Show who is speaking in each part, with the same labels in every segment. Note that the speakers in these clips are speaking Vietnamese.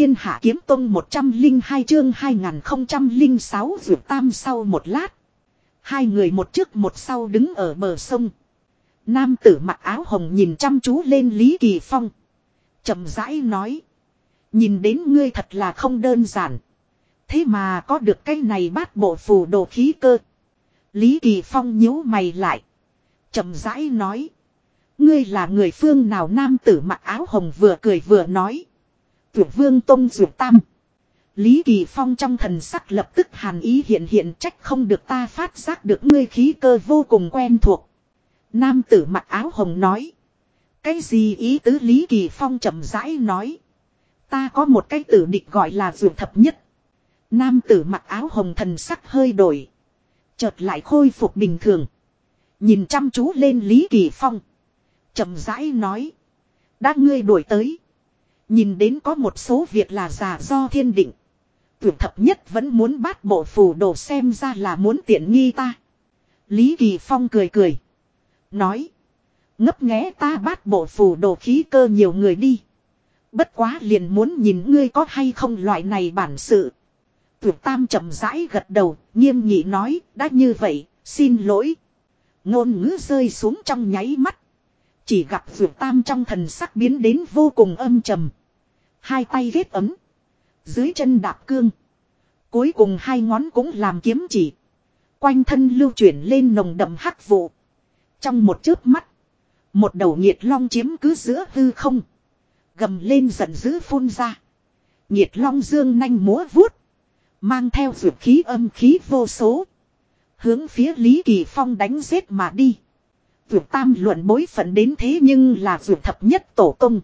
Speaker 1: thiên hạ kiếm tông 102 chương 2006 vượt tam sau một lát. Hai người một trước một sau đứng ở bờ sông. Nam tử mặc áo hồng nhìn chăm chú lên Lý Kỳ Phong. chậm rãi nói. Nhìn đến ngươi thật là không đơn giản. Thế mà có được cái này bát bộ phù đồ khí cơ. Lý Kỳ Phong nhíu mày lại. chậm rãi nói. Ngươi là người phương nào nam tử mặc áo hồng vừa cười vừa nói. Tuyệt vương tông dược tam. Lý Kỳ Phong trong thần sắc lập tức hàn ý hiện hiện trách không được ta phát giác được ngươi khí cơ vô cùng quen thuộc. Nam tử mặc áo hồng nói. Cái gì ý tứ Lý Kỳ Phong chậm rãi nói. Ta có một cái tử địch gọi là dược thập nhất. Nam tử mặc áo hồng thần sắc hơi đổi. Chợt lại khôi phục bình thường. Nhìn chăm chú lên Lý Kỳ Phong. chậm rãi nói. Đã ngươi đuổi tới. Nhìn đến có một số việc là giả do thiên định. Tuyển thập nhất vẫn muốn bắt bộ phù đồ xem ra là muốn tiện nghi ta. Lý Kỳ Phong cười cười. Nói. Ngấp nghé ta bắt bộ phù đồ khí cơ nhiều người đi. Bất quá liền muốn nhìn ngươi có hay không loại này bản sự. Tuyệt tam chậm rãi gật đầu, nghiêm nghị nói, đã như vậy, xin lỗi. Ngôn ngữ rơi xuống trong nháy mắt. Chỉ gặp Dược Tam trong thần sắc biến đến vô cùng âm trầm. Hai tay ghét ấm. Dưới chân đạp cương. Cuối cùng hai ngón cũng làm kiếm chỉ. Quanh thân lưu chuyển lên nồng đậm hắc vụ. Trong một chớp mắt. Một đầu nhiệt long chiếm cứ giữa hư không. Gầm lên giận dữ phun ra. Nhiệt long dương nanh múa vuốt. Mang theo dược khí âm khí vô số. Hướng phía Lý Kỳ Phong đánh giết mà đi. Vượt tam luận bối phận đến thế nhưng là vượt thập nhất tổ công.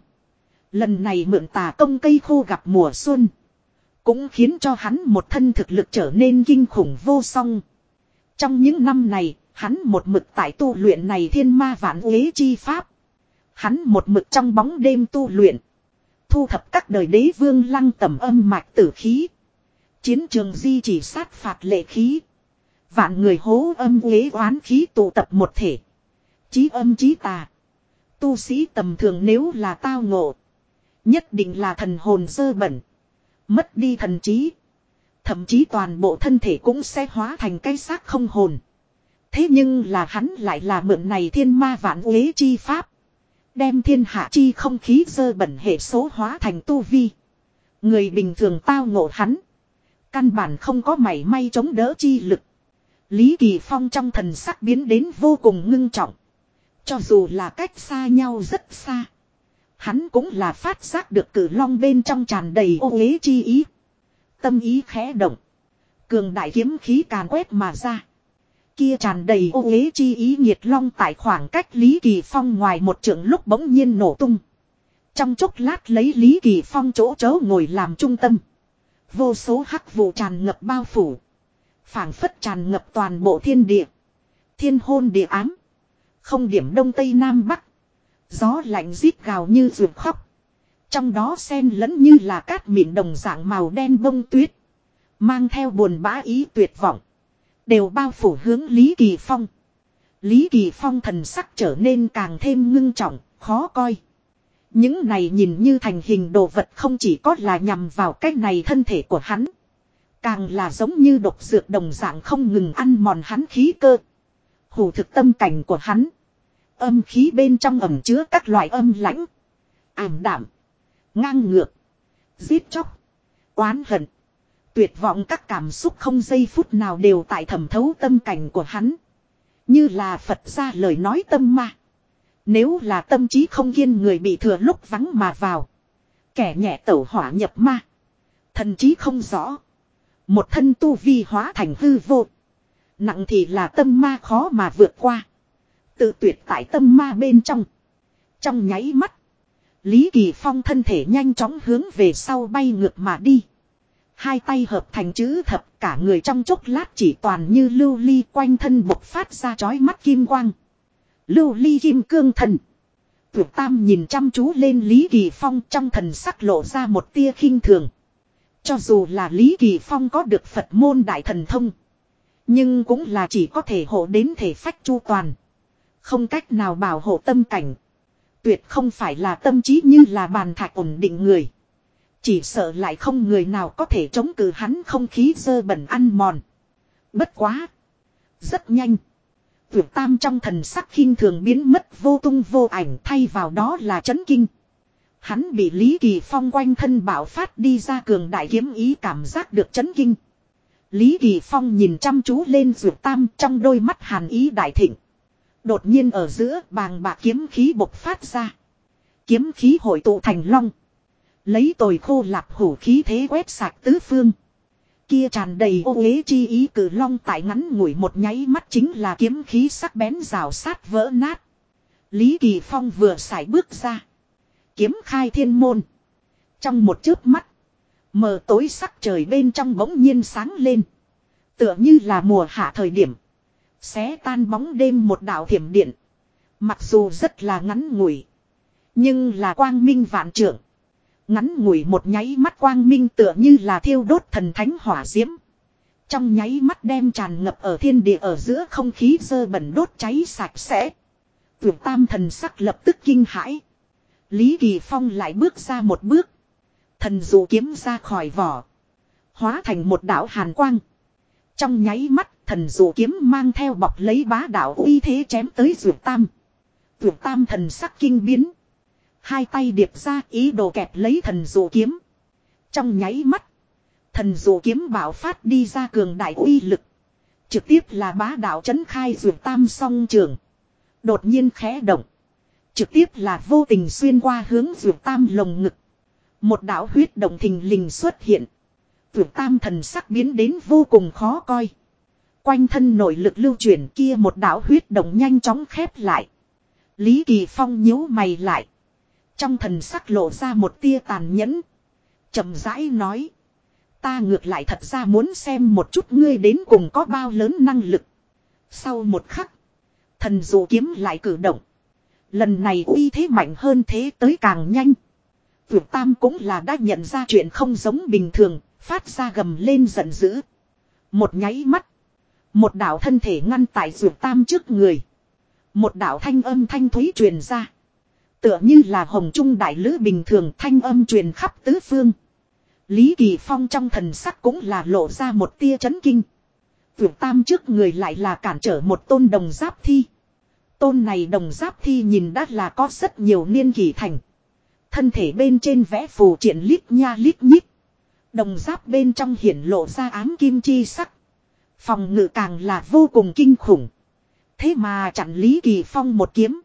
Speaker 1: Lần này mượn tà công cây khô gặp mùa xuân. Cũng khiến cho hắn một thân thực lực trở nên kinh khủng vô song. Trong những năm này, hắn một mực tại tu luyện này thiên ma vạn uế chi pháp. Hắn một mực trong bóng đêm tu luyện. Thu thập các đời đế vương lăng tầm âm mạch tử khí. Chiến trường di chỉ sát phạt lệ khí. Vạn người hố âm uế oán khí tụ tập một thể. Chí âm chí tà. Tu sĩ tầm thường nếu là tao ngộ. Nhất định là thần hồn dơ bẩn. Mất đi thần trí. Thậm chí toàn bộ thân thể cũng sẽ hóa thành cái xác không hồn. Thế nhưng là hắn lại là mượn này thiên ma vạn uế chi pháp. Đem thiên hạ chi không khí dơ bẩn hệ số hóa thành tu vi. Người bình thường tao ngộ hắn. Căn bản không có mảy may chống đỡ chi lực. Lý Kỳ Phong trong thần sắc biến đến vô cùng ngưng trọng. Cho dù là cách xa nhau rất xa. Hắn cũng là phát giác được cử long bên trong tràn đầy ô uế chi ý. Tâm ý khẽ động. Cường đại kiếm khí càn quét mà ra. Kia tràn đầy ô uế chi ý nhiệt long tại khoảng cách Lý Kỳ Phong ngoài một trường lúc bỗng nhiên nổ tung. Trong chốc lát lấy Lý Kỳ Phong chỗ chớ ngồi làm trung tâm. Vô số hắc vụ tràn ngập bao phủ. phảng phất tràn ngập toàn bộ thiên địa. Thiên hôn địa ám. Không điểm đông tây nam bắc. Gió lạnh rít gào như ruột khóc. Trong đó xen lẫn như là cát mịn đồng dạng màu đen bông tuyết. Mang theo buồn bã ý tuyệt vọng. Đều bao phủ hướng Lý Kỳ Phong. Lý Kỳ Phong thần sắc trở nên càng thêm ngưng trọng, khó coi. Những này nhìn như thành hình đồ vật không chỉ có là nhằm vào cái này thân thể của hắn. Càng là giống như độc dược đồng dạng không ngừng ăn mòn hắn khí cơ. Hủ thực tâm cảnh của hắn. Âm khí bên trong ẩm chứa các loại âm lãnh. Ảm đảm. Ngang ngược. Giết chóc. Oán hận. Tuyệt vọng các cảm xúc không giây phút nào đều tại thẩm thấu tâm cảnh của hắn. Như là Phật ra lời nói tâm ma. Nếu là tâm trí không kiên người bị thừa lúc vắng mà vào. Kẻ nhẹ tẩu hỏa nhập ma. Thần trí không rõ. Một thân tu vi hóa thành hư vô. Nặng thì là tâm ma khó mà vượt qua. Tự tuyệt tại tâm ma bên trong. Trong nháy mắt. Lý Kỳ Phong thân thể nhanh chóng hướng về sau bay ngược mà đi. Hai tay hợp thành chữ thập, cả người trong chốc lát chỉ toàn như lưu ly quanh thân bộc phát ra chói mắt kim quang. Lưu ly kim cương thần. Tuyệt tam nhìn chăm chú lên Lý Kỳ Phong trong thần sắc lộ ra một tia khinh thường. Cho dù là Lý Kỳ Phong có được Phật môn đại thần thông. Nhưng cũng là chỉ có thể hộ đến thể phách chu toàn. Không cách nào bảo hộ tâm cảnh. Tuyệt không phải là tâm trí như là bàn thạch ổn định người. Chỉ sợ lại không người nào có thể chống cự hắn không khí dơ bẩn ăn mòn. Bất quá. Rất nhanh. Vượt tam trong thần sắc khinh thường biến mất vô tung vô ảnh thay vào đó là chấn kinh. Hắn bị Lý Kỳ Phong quanh thân bảo phát đi ra cường đại kiếm ý cảm giác được chấn kinh. Lý Kỳ Phong nhìn chăm chú lên Dược tam trong đôi mắt hàn ý đại thịnh. Đột nhiên ở giữa bàng bạc kiếm khí bộc phát ra. Kiếm khí hội tụ thành long. Lấy tồi khô lạp hủ khí thế quét sạch tứ phương. Kia tràn đầy ô uế chi ý cử long tại ngắn ngủi một nháy mắt chính là kiếm khí sắc bén rào sát vỡ nát. Lý Kỳ Phong vừa xài bước ra. Kiếm khai thiên môn. Trong một chớp mắt. Mờ tối sắc trời bên trong bỗng nhiên sáng lên. Tựa như là mùa hạ thời điểm. Xé tan bóng đêm một đạo thiểm điện. Mặc dù rất là ngắn ngủi. Nhưng là quang minh vạn trưởng. Ngắn ngủi một nháy mắt quang minh tựa như là thiêu đốt thần thánh hỏa diễm. Trong nháy mắt đem tràn ngập ở thiên địa ở giữa không khí dơ bẩn đốt cháy sạch sẽ. Vượt tam thần sắc lập tức kinh hãi. Lý Kỳ Phong lại bước ra một bước. Thần dụ kiếm ra khỏi vỏ. Hóa thành một đạo hàn quang. Trong nháy mắt thần dụ kiếm mang theo bọc lấy bá đạo uy thế chém tới vượt tam. Vượt tam thần sắc kinh biến. Hai tay điệp ra ý đồ kẹp lấy thần dụ kiếm. Trong nháy mắt. Thần dụ kiếm bảo phát đi ra cường đại uy lực. Trực tiếp là bá đạo chấn khai vượt tam song trường. Đột nhiên khẽ động. Trực tiếp là vô tình xuyên qua hướng vượt tam lồng ngực. Một đạo huyết động thình lình xuất hiện. Vượt tam thần sắc biến đến vô cùng khó coi. Quanh thân nội lực lưu chuyển kia một đạo huyết động nhanh chóng khép lại. Lý Kỳ Phong nhíu mày lại. Trong thần sắc lộ ra một tia tàn nhẫn. chậm rãi nói. Ta ngược lại thật ra muốn xem một chút ngươi đến cùng có bao lớn năng lực. Sau một khắc. Thần dụ kiếm lại cử động. Lần này uy thế mạnh hơn thế tới càng nhanh. Vượt Tam cũng là đã nhận ra chuyện không giống bình thường, phát ra gầm lên giận dữ. Một nháy mắt. Một đạo thân thể ngăn tại ruột Tam trước người. Một đạo thanh âm thanh thúy truyền ra. Tựa như là hồng trung đại lữ bình thường thanh âm truyền khắp tứ phương. Lý Kỳ Phong trong thần sắc cũng là lộ ra một tia chấn kinh. ruột Tam trước người lại là cản trở một tôn đồng giáp thi. Tôn này đồng giáp thi nhìn đã là có rất nhiều niên kỳ thành. Thân thể bên trên vẽ phù triển lít nha lít nhít. Đồng giáp bên trong hiển lộ ra ám kim chi sắc. Phòng ngự càng là vô cùng kinh khủng. Thế mà chặn Lý Kỳ Phong một kiếm.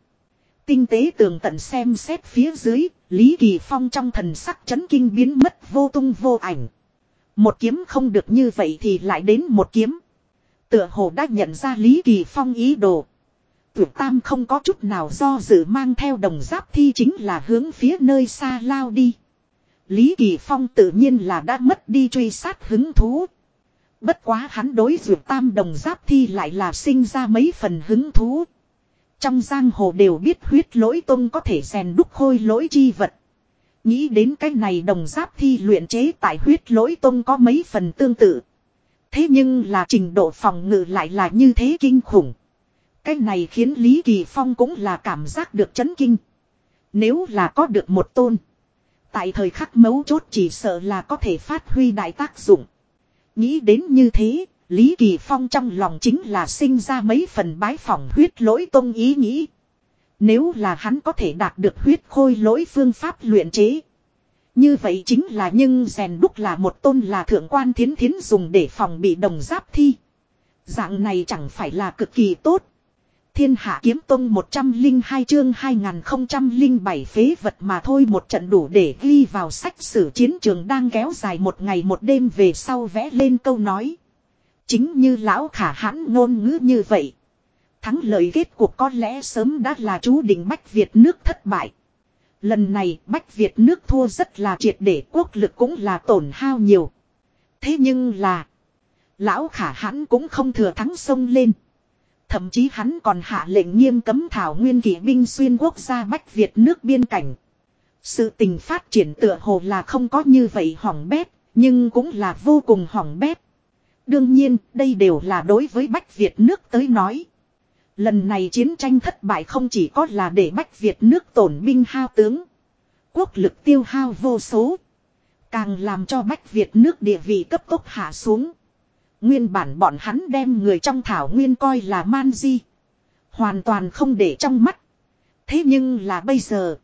Speaker 1: Tinh tế tường tận xem xét phía dưới, Lý Kỳ Phong trong thần sắc chấn kinh biến mất vô tung vô ảnh. Một kiếm không được như vậy thì lại đến một kiếm. Tựa hồ đã nhận ra Lý Kỳ Phong ý đồ. Tuyệt Tam không có chút nào do dự mang theo đồng giáp thi chính là hướng phía nơi xa lao đi. Lý Kỳ Phong tự nhiên là đã mất đi truy sát hứng thú. Bất quá hắn đối Dược Tam đồng giáp thi lại là sinh ra mấy phần hứng thú. Trong giang hồ đều biết huyết lỗi tông có thể rèn đúc khôi lỗi chi vật. Nghĩ đến cái này đồng giáp thi luyện chế tại huyết lỗi tông có mấy phần tương tự. Thế nhưng là trình độ phòng ngự lại là như thế kinh khủng. Cái này khiến Lý Kỳ Phong cũng là cảm giác được chấn kinh. Nếu là có được một tôn. Tại thời khắc mấu chốt chỉ sợ là có thể phát huy đại tác dụng. Nghĩ đến như thế, Lý Kỳ Phong trong lòng chính là sinh ra mấy phần bái phỏng huyết lỗi tông ý nghĩ. Nếu là hắn có thể đạt được huyết khôi lỗi phương pháp luyện chế. Như vậy chính là nhưng rèn đúc là một tôn là thượng quan thiến thiến dùng để phòng bị đồng giáp thi. Dạng này chẳng phải là cực kỳ tốt. Thiên hạ kiếm tông 102 chương 2007 phế vật mà thôi một trận đủ để ghi vào sách sử chiến trường đang kéo dài một ngày một đêm về sau vẽ lên câu nói. Chính như lão khả hãn ngôn ngữ như vậy. Thắng lợi kết cuộc có lẽ sớm đã là chú định Bách Việt nước thất bại. Lần này Bách Việt nước thua rất là triệt để, quốc lực cũng là tổn hao nhiều. Thế nhưng là. Lão khả hãn cũng không thừa thắng sông lên. Thậm chí hắn còn hạ lệnh nghiêm cấm thảo nguyên kỵ binh xuyên quốc gia Bách Việt nước biên cảnh. Sự tình phát triển tựa hồ là không có như vậy hỏng bét, nhưng cũng là vô cùng hỏng bét. Đương nhiên, đây đều là đối với Bách Việt nước tới nói. Lần này chiến tranh thất bại không chỉ có là để Bách Việt nước tổn binh hao tướng. Quốc lực tiêu hao vô số. Càng làm cho Bách Việt nước địa vị cấp tốc hạ xuống. Nguyên bản bọn hắn đem người trong thảo nguyên coi là man di. Hoàn toàn không để trong mắt. Thế nhưng là bây giờ.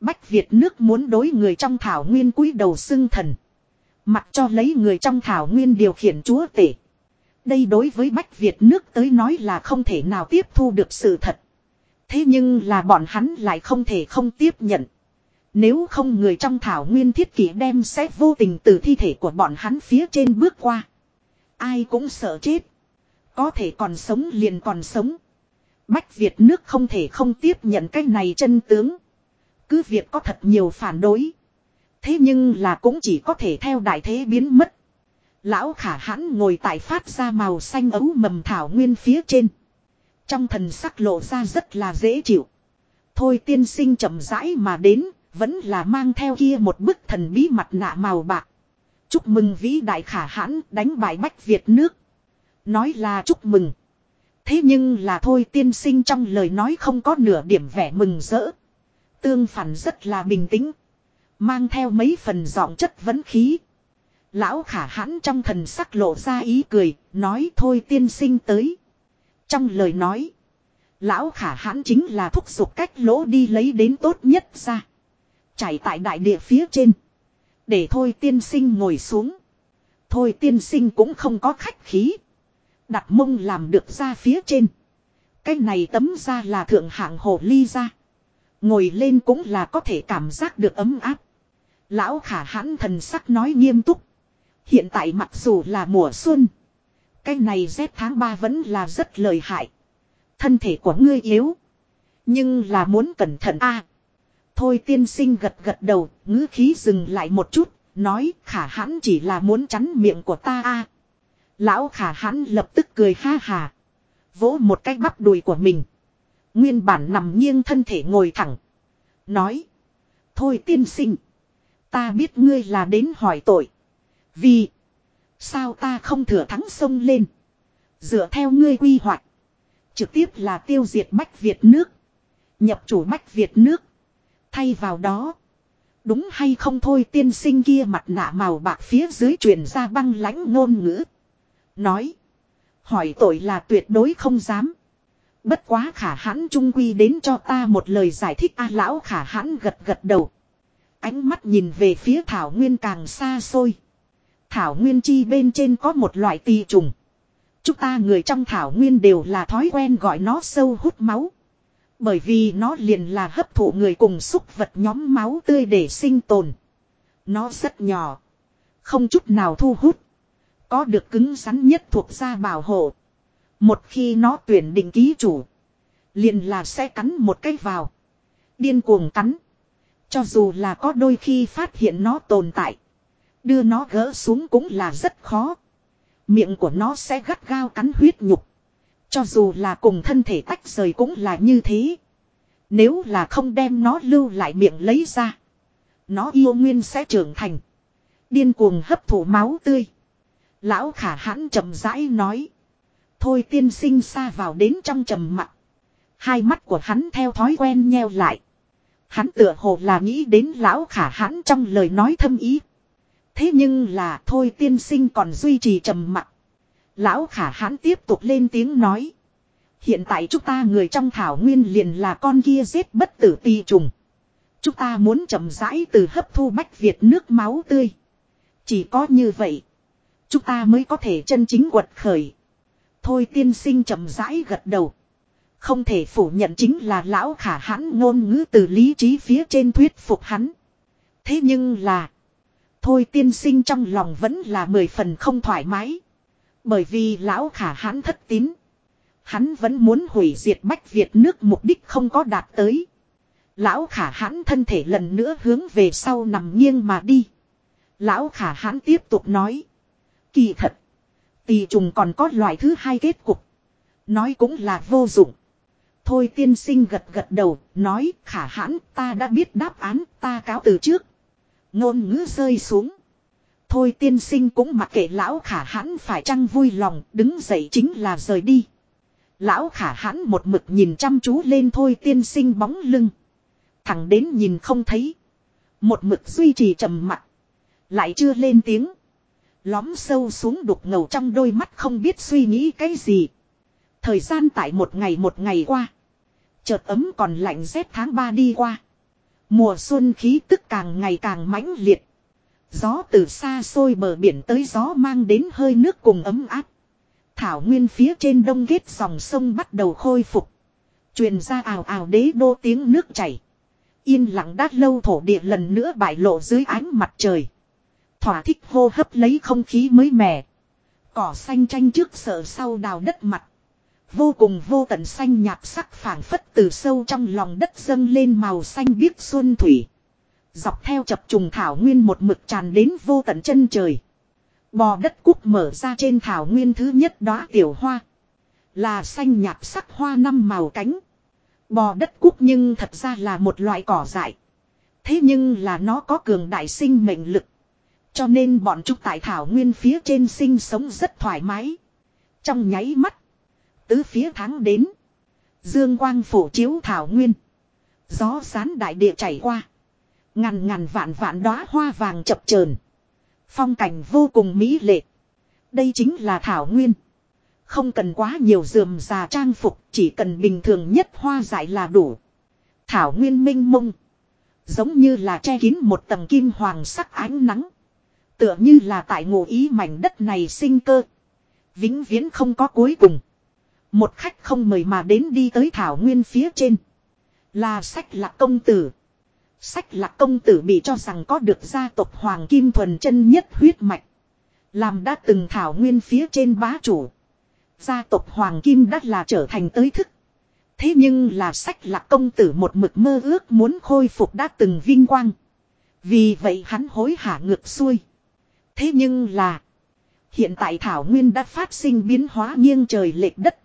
Speaker 1: Bách Việt nước muốn đối người trong thảo nguyên cúi đầu xưng thần. Mặc cho lấy người trong thảo nguyên điều khiển chúa tể. Đây đối với Bách Việt nước tới nói là không thể nào tiếp thu được sự thật. Thế nhưng là bọn hắn lại không thể không tiếp nhận. Nếu không người trong thảo nguyên thiết kỷ đem sẽ vô tình từ thi thể của bọn hắn phía trên bước qua. Ai cũng sợ chết. Có thể còn sống liền còn sống. Bách Việt nước không thể không tiếp nhận cái này chân tướng. Cứ việc có thật nhiều phản đối. Thế nhưng là cũng chỉ có thể theo đại thế biến mất. Lão khả hãn ngồi tại phát ra màu xanh ấu mầm thảo nguyên phía trên. Trong thần sắc lộ ra rất là dễ chịu. Thôi tiên sinh chậm rãi mà đến, vẫn là mang theo kia một bức thần bí mặt nạ màu bạc. Chúc mừng vĩ đại khả hãn đánh bại Bách Việt nước. Nói là chúc mừng. Thế nhưng là thôi tiên sinh trong lời nói không có nửa điểm vẻ mừng rỡ. Tương phản rất là bình tĩnh. Mang theo mấy phần giọng chất vấn khí. Lão khả hãn trong thần sắc lộ ra ý cười, nói thôi tiên sinh tới. Trong lời nói, lão khả hãn chính là thúc giục cách lỗ đi lấy đến tốt nhất ra. Chảy tại đại địa phía trên. Để thôi tiên sinh ngồi xuống. Thôi tiên sinh cũng không có khách khí. Đặt mông làm được ra phía trên. Cái này tấm ra là thượng hạng hồ ly ra. Ngồi lên cũng là có thể cảm giác được ấm áp. Lão khả hãn thần sắc nói nghiêm túc. Hiện tại mặc dù là mùa xuân. Cái này rét tháng 3 vẫn là rất lợi hại. Thân thể của ngươi yếu. Nhưng là muốn cẩn thận a thôi tiên sinh gật gật đầu, ngữ khí dừng lại một chút, nói khả hãn chỉ là muốn chắn miệng của ta a. Lão khả hãn lập tức cười ha hà. Vỗ một cái bắp đùi của mình. Nguyên bản nằm nghiêng thân thể ngồi thẳng. Nói. Thôi tiên sinh. Ta biết ngươi là đến hỏi tội. Vì. Sao ta không thừa thắng sông lên. Dựa theo ngươi quy hoạch. Trực tiếp là tiêu diệt Bách Việt nước. Nhập chủ Bách Việt nước. Thay vào đó. Đúng hay không thôi tiên sinh kia mặt nạ màu bạc phía dưới truyền ra băng lãnh ngôn ngữ. Nói. Hỏi tội là tuyệt đối không dám. Bất quá khả hãn trung quy đến cho ta một lời giải thích a lão khả hãn gật gật đầu. Ánh mắt nhìn về phía thảo nguyên càng xa xôi. Thảo nguyên chi bên trên có một loại tỳ trùng. Chúng ta người trong thảo nguyên đều là thói quen gọi nó sâu hút máu. Bởi vì nó liền là hấp thụ người cùng xúc vật nhóm máu tươi để sinh tồn. Nó rất nhỏ. Không chút nào thu hút. Có được cứng rắn nhất thuộc da bảo hộ. Một khi nó tuyển định ký chủ. Liền là sẽ cắn một cái vào. Điên cuồng cắn. Cho dù là có đôi khi phát hiện nó tồn tại. Đưa nó gỡ xuống cũng là rất khó. Miệng của nó sẽ gắt gao cắn huyết nhục. Cho dù là cùng thân thể tách rời cũng là như thế. Nếu là không đem nó lưu lại miệng lấy ra. Nó yêu nguyên sẽ trưởng thành. Điên cuồng hấp thụ máu tươi. Lão khả hãn chậm rãi nói. Thôi tiên sinh xa vào đến trong trầm mặt. Hai mắt của hắn theo thói quen nheo lại. Hắn tựa hồ là nghĩ đến lão khả hãn trong lời nói thâm ý. Thế nhưng là thôi tiên sinh còn duy trì trầm mặc. Lão khả hãn tiếp tục lên tiếng nói. Hiện tại chúng ta người trong thảo nguyên liền là con kia giết bất tử ti trùng. Chúng ta muốn chậm rãi từ hấp thu bách Việt nước máu tươi. Chỉ có như vậy. Chúng ta mới có thể chân chính quật khởi. Thôi tiên sinh chậm rãi gật đầu. Không thể phủ nhận chính là lão khả hãn ngôn ngữ từ lý trí phía trên thuyết phục hắn. Thế nhưng là. Thôi tiên sinh trong lòng vẫn là mười phần không thoải mái. Bởi vì lão khả hãn thất tín. Hắn vẫn muốn hủy diệt Bách Việt nước mục đích không có đạt tới. Lão khả hãn thân thể lần nữa hướng về sau nằm nghiêng mà đi. Lão khả hãn tiếp tục nói. Kỳ thật. Tỳ trùng còn có loại thứ hai kết cục. Nói cũng là vô dụng. Thôi tiên sinh gật gật đầu, nói khả hãn ta đã biết đáp án ta cáo từ trước. Ngôn ngữ rơi xuống. Thôi tiên sinh cũng mặc kệ lão khả hãn phải chăng vui lòng, đứng dậy chính là rời đi. Lão khả hãn một mực nhìn chăm chú lên thôi tiên sinh bóng lưng. Thẳng đến nhìn không thấy. Một mực duy trì trầm mặt. Lại chưa lên tiếng. Lóm sâu xuống đục ngầu trong đôi mắt không biết suy nghĩ cái gì. Thời gian tại một ngày một ngày qua. Chợt ấm còn lạnh rét tháng 3 đi qua. Mùa xuân khí tức càng ngày càng mãnh liệt. Gió từ xa xôi bờ biển tới gió mang đến hơi nước cùng ấm áp. Thảo nguyên phía trên đông ghét dòng sông bắt đầu khôi phục. Truyền ra ào ào đế đô tiếng nước chảy. Yên lặng đát lâu thổ địa lần nữa bại lộ dưới ánh mặt trời. Thỏa thích hô hấp lấy không khí mới mẻ. Cỏ xanh tranh trước sợ sau đào đất mặt. Vô cùng vô tận xanh nhạt sắc phảng phất từ sâu trong lòng đất dâng lên màu xanh biếc xuân thủy. Dọc theo chập trùng thảo nguyên một mực tràn đến vô tận chân trời. Bò đất cúc mở ra trên thảo nguyên thứ nhất đóa tiểu hoa. Là xanh nhạt sắc hoa năm màu cánh. Bò đất cúc nhưng thật ra là một loại cỏ dại. Thế nhưng là nó có cường đại sinh mệnh lực. Cho nên bọn chúng tại thảo nguyên phía trên sinh sống rất thoải mái. Trong nháy mắt. Tứ phía tháng đến. Dương quang phổ chiếu thảo nguyên. Gió sán đại địa chảy qua. Ngàn ngàn vạn vạn đóa hoa vàng chập chờn Phong cảnh vô cùng mỹ lệ. Đây chính là thảo nguyên. Không cần quá nhiều dườm già trang phục, chỉ cần bình thường nhất hoa dại là đủ. Thảo nguyên minh mông. Giống như là che kín một tầng kim hoàng sắc ánh nắng. Tựa như là tại ngụ ý mảnh đất này sinh cơ. Vĩnh viễn không có cuối cùng. Một khách không mời mà đến đi tới thảo nguyên phía trên. Là sách lạc công tử. Sách lạc công tử bị cho rằng có được gia tộc Hoàng Kim thuần chân nhất huyết mạch. Làm đã từng thảo nguyên phía trên bá chủ. Gia tộc Hoàng Kim đã là trở thành tới thức. Thế nhưng là sách lạc công tử một mực mơ ước muốn khôi phục đã từng vinh quang. Vì vậy hắn hối hả ngược xuôi. Thế nhưng là. Hiện tại Thảo Nguyên đã phát sinh biến hóa nghiêng trời lệch đất.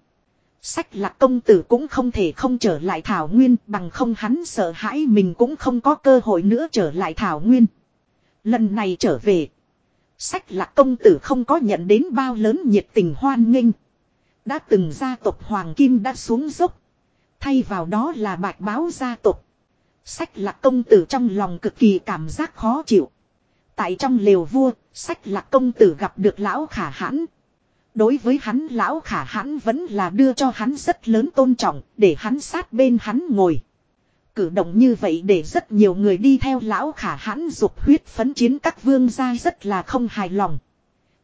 Speaker 1: Sách lạc công tử cũng không thể không trở lại Thảo Nguyên bằng không hắn sợ hãi mình cũng không có cơ hội nữa trở lại Thảo Nguyên. Lần này trở về. Sách lạc công tử không có nhận đến bao lớn nhiệt tình hoan nghênh. Đã từng gia tộc Hoàng Kim đã xuống dốc. Thay vào đó là bạch báo gia tộc. Sách lạc công tử trong lòng cực kỳ cảm giác khó chịu. Tại trong lều vua, sách lạc công tử gặp được lão khả hãn. Đối với hắn lão khả hãn vẫn là đưa cho hắn rất lớn tôn trọng, để hắn sát bên hắn ngồi. Cử động như vậy để rất nhiều người đi theo lão khả hãn dục huyết phấn chiến các vương gia rất là không hài lòng.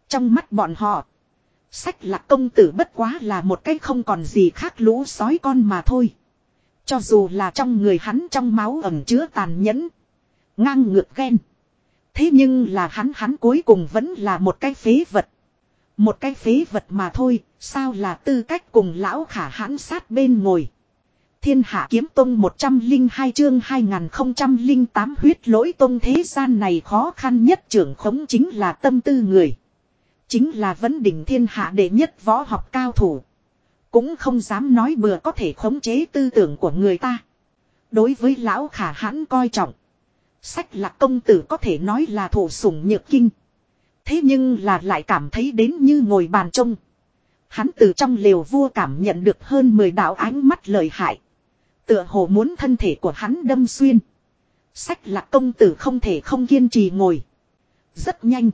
Speaker 1: Trong mắt bọn họ, sách lạc công tử bất quá là một cái không còn gì khác lũ sói con mà thôi. Cho dù là trong người hắn trong máu ẩm chứa tàn nhẫn, ngang ngược ghen. Thế nhưng là hắn hắn cuối cùng vẫn là một cái phế vật. Một cái phế vật mà thôi, sao là tư cách cùng lão khả hãn sát bên ngồi. Thiên hạ kiếm tông 102 chương 2008 huyết lỗi tông thế gian này khó khăn nhất trưởng khống chính là tâm tư người. Chính là vấn đỉnh thiên hạ đệ nhất võ học cao thủ. Cũng không dám nói bừa có thể khống chế tư tưởng của người ta. Đối với lão khả hãn coi trọng. Sách lạc công tử có thể nói là thủ sủng nhược kinh. Thế nhưng là lại cảm thấy đến như ngồi bàn trông. Hắn từ trong lều vua cảm nhận được hơn 10 đạo ánh mắt lợi hại. Tựa hồ muốn thân thể của hắn đâm xuyên. Sách là công tử không thể không kiên trì ngồi. Rất nhanh.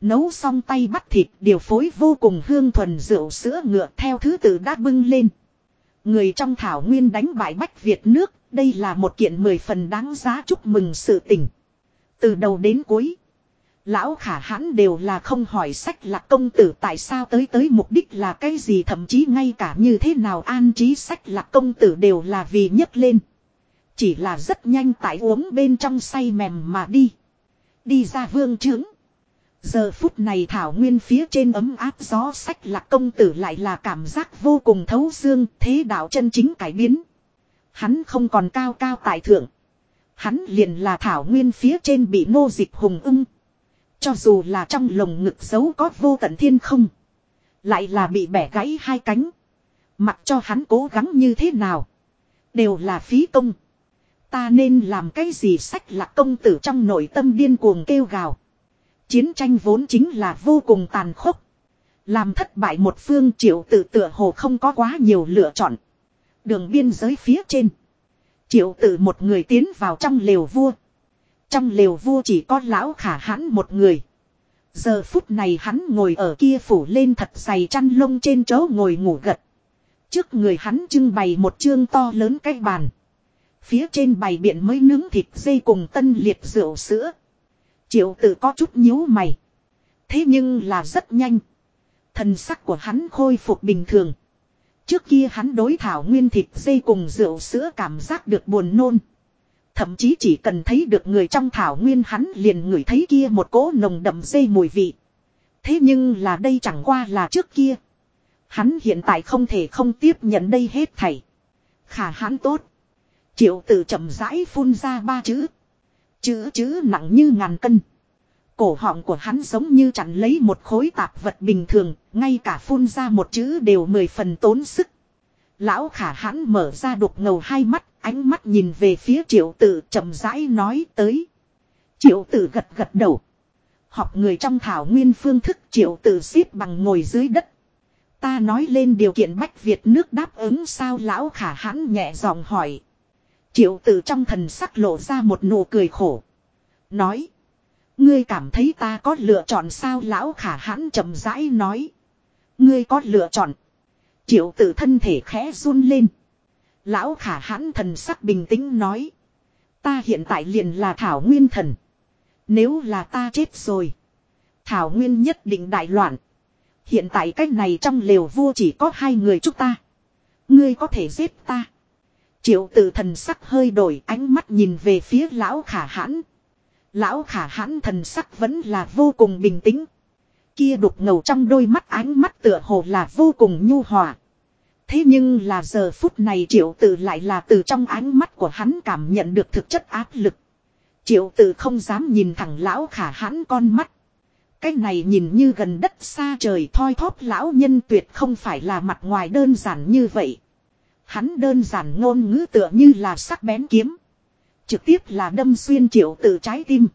Speaker 1: Nấu xong tay bắt thịt điều phối vô cùng hương thuần rượu sữa ngựa theo thứ tự đã bưng lên. Người trong thảo nguyên đánh bại Bách Việt nước, đây là một kiện mười phần đáng giá chúc mừng sự tình. Từ đầu đến cuối, lão khả hãn đều là không hỏi sách lạc công tử tại sao tới tới mục đích là cái gì, thậm chí ngay cả như thế nào an trí sách lạc công tử đều là vì nhấc lên. Chỉ là rất nhanh tại uống bên trong say mềm mà đi. Đi ra vương trướng. Giờ phút này thảo nguyên phía trên ấm áp gió sách lạc công tử lại là cảm giác vô cùng thấu xương, thế đạo chân chính cải biến. Hắn không còn cao cao tại thượng. Hắn liền là thảo nguyên phía trên bị nô dịch hùng ưng. Cho dù là trong lồng ngực giấu có vô tận thiên không. Lại là bị bẻ gãy hai cánh. Mặc cho hắn cố gắng như thế nào. Đều là phí công. Ta nên làm cái gì sách là công tử trong nội tâm điên cuồng kêu gào. Chiến tranh vốn chính là vô cùng tàn khốc. Làm thất bại một phương triệu tự tựa hồ không có quá nhiều lựa chọn. Đường biên giới phía trên. Triệu tự một người tiến vào trong lều vua. Trong lều vua chỉ có lão khả hãn một người. Giờ phút này hắn ngồi ở kia phủ lên thật dày chăn lông trên chỗ ngồi ngủ gật. Trước người hắn trưng bày một chương to lớn cái bàn. Phía trên bày biện mới nướng thịt dây cùng tân liệt rượu sữa. Triệu tử có chút nhíu mày. Thế nhưng là rất nhanh. Thần sắc của hắn khôi phục bình thường. Trước kia hắn đối thảo nguyên thịt dây cùng rượu sữa cảm giác được buồn nôn. Thậm chí chỉ cần thấy được người trong thảo nguyên hắn liền ngửi thấy kia một cỗ nồng đậm dây mùi vị. Thế nhưng là đây chẳng qua là trước kia. Hắn hiện tại không thể không tiếp nhận đây hết thảy. Khả hắn tốt. Triệu tử chậm rãi phun ra ba chữ. Chữ chữ nặng như ngàn cân. Cổ họng của hắn giống như chặn lấy một khối tạp vật bình thường, ngay cả phun ra một chữ đều mười phần tốn sức. Lão khả hãn mở ra đục ngầu hai mắt, ánh mắt nhìn về phía triệu tử chậm rãi nói tới. Triệu tử gật gật đầu. Học người trong thảo nguyên phương thức triệu tử xếp bằng ngồi dưới đất. Ta nói lên điều kiện Bách Việt nước đáp ứng sao lão khả hãn nhẹ giọng hỏi. Triệu tử trong thần sắc lộ ra một nụ cười khổ. Nói. Ngươi cảm thấy ta có lựa chọn sao lão khả hãn chậm rãi nói. Ngươi có lựa chọn. Triệu tử thân thể khẽ run lên. Lão khả hãn thần sắc bình tĩnh nói. Ta hiện tại liền là Thảo Nguyên thần. Nếu là ta chết rồi. Thảo Nguyên nhất định đại loạn. Hiện tại cách này trong lều vua chỉ có hai người chúng ta. Ngươi có thể giết ta. Triệu tử thần sắc hơi đổi ánh mắt nhìn về phía lão khả hãn. Lão khả hãn thần sắc vẫn là vô cùng bình tĩnh. Kia đục ngầu trong đôi mắt ánh mắt tựa hồ là vô cùng nhu hòa. Thế nhưng là giờ phút này triệu tử lại là từ trong ánh mắt của hắn cảm nhận được thực chất áp lực. Triệu tử không dám nhìn thẳng lão khả hãn con mắt. Cái này nhìn như gần đất xa trời thoi thóp lão nhân tuyệt không phải là mặt ngoài đơn giản như vậy. Hắn đơn giản ngôn ngữ tựa như là sắc bén kiếm. Trực tiếp là đâm xuyên triệu tử trái tim.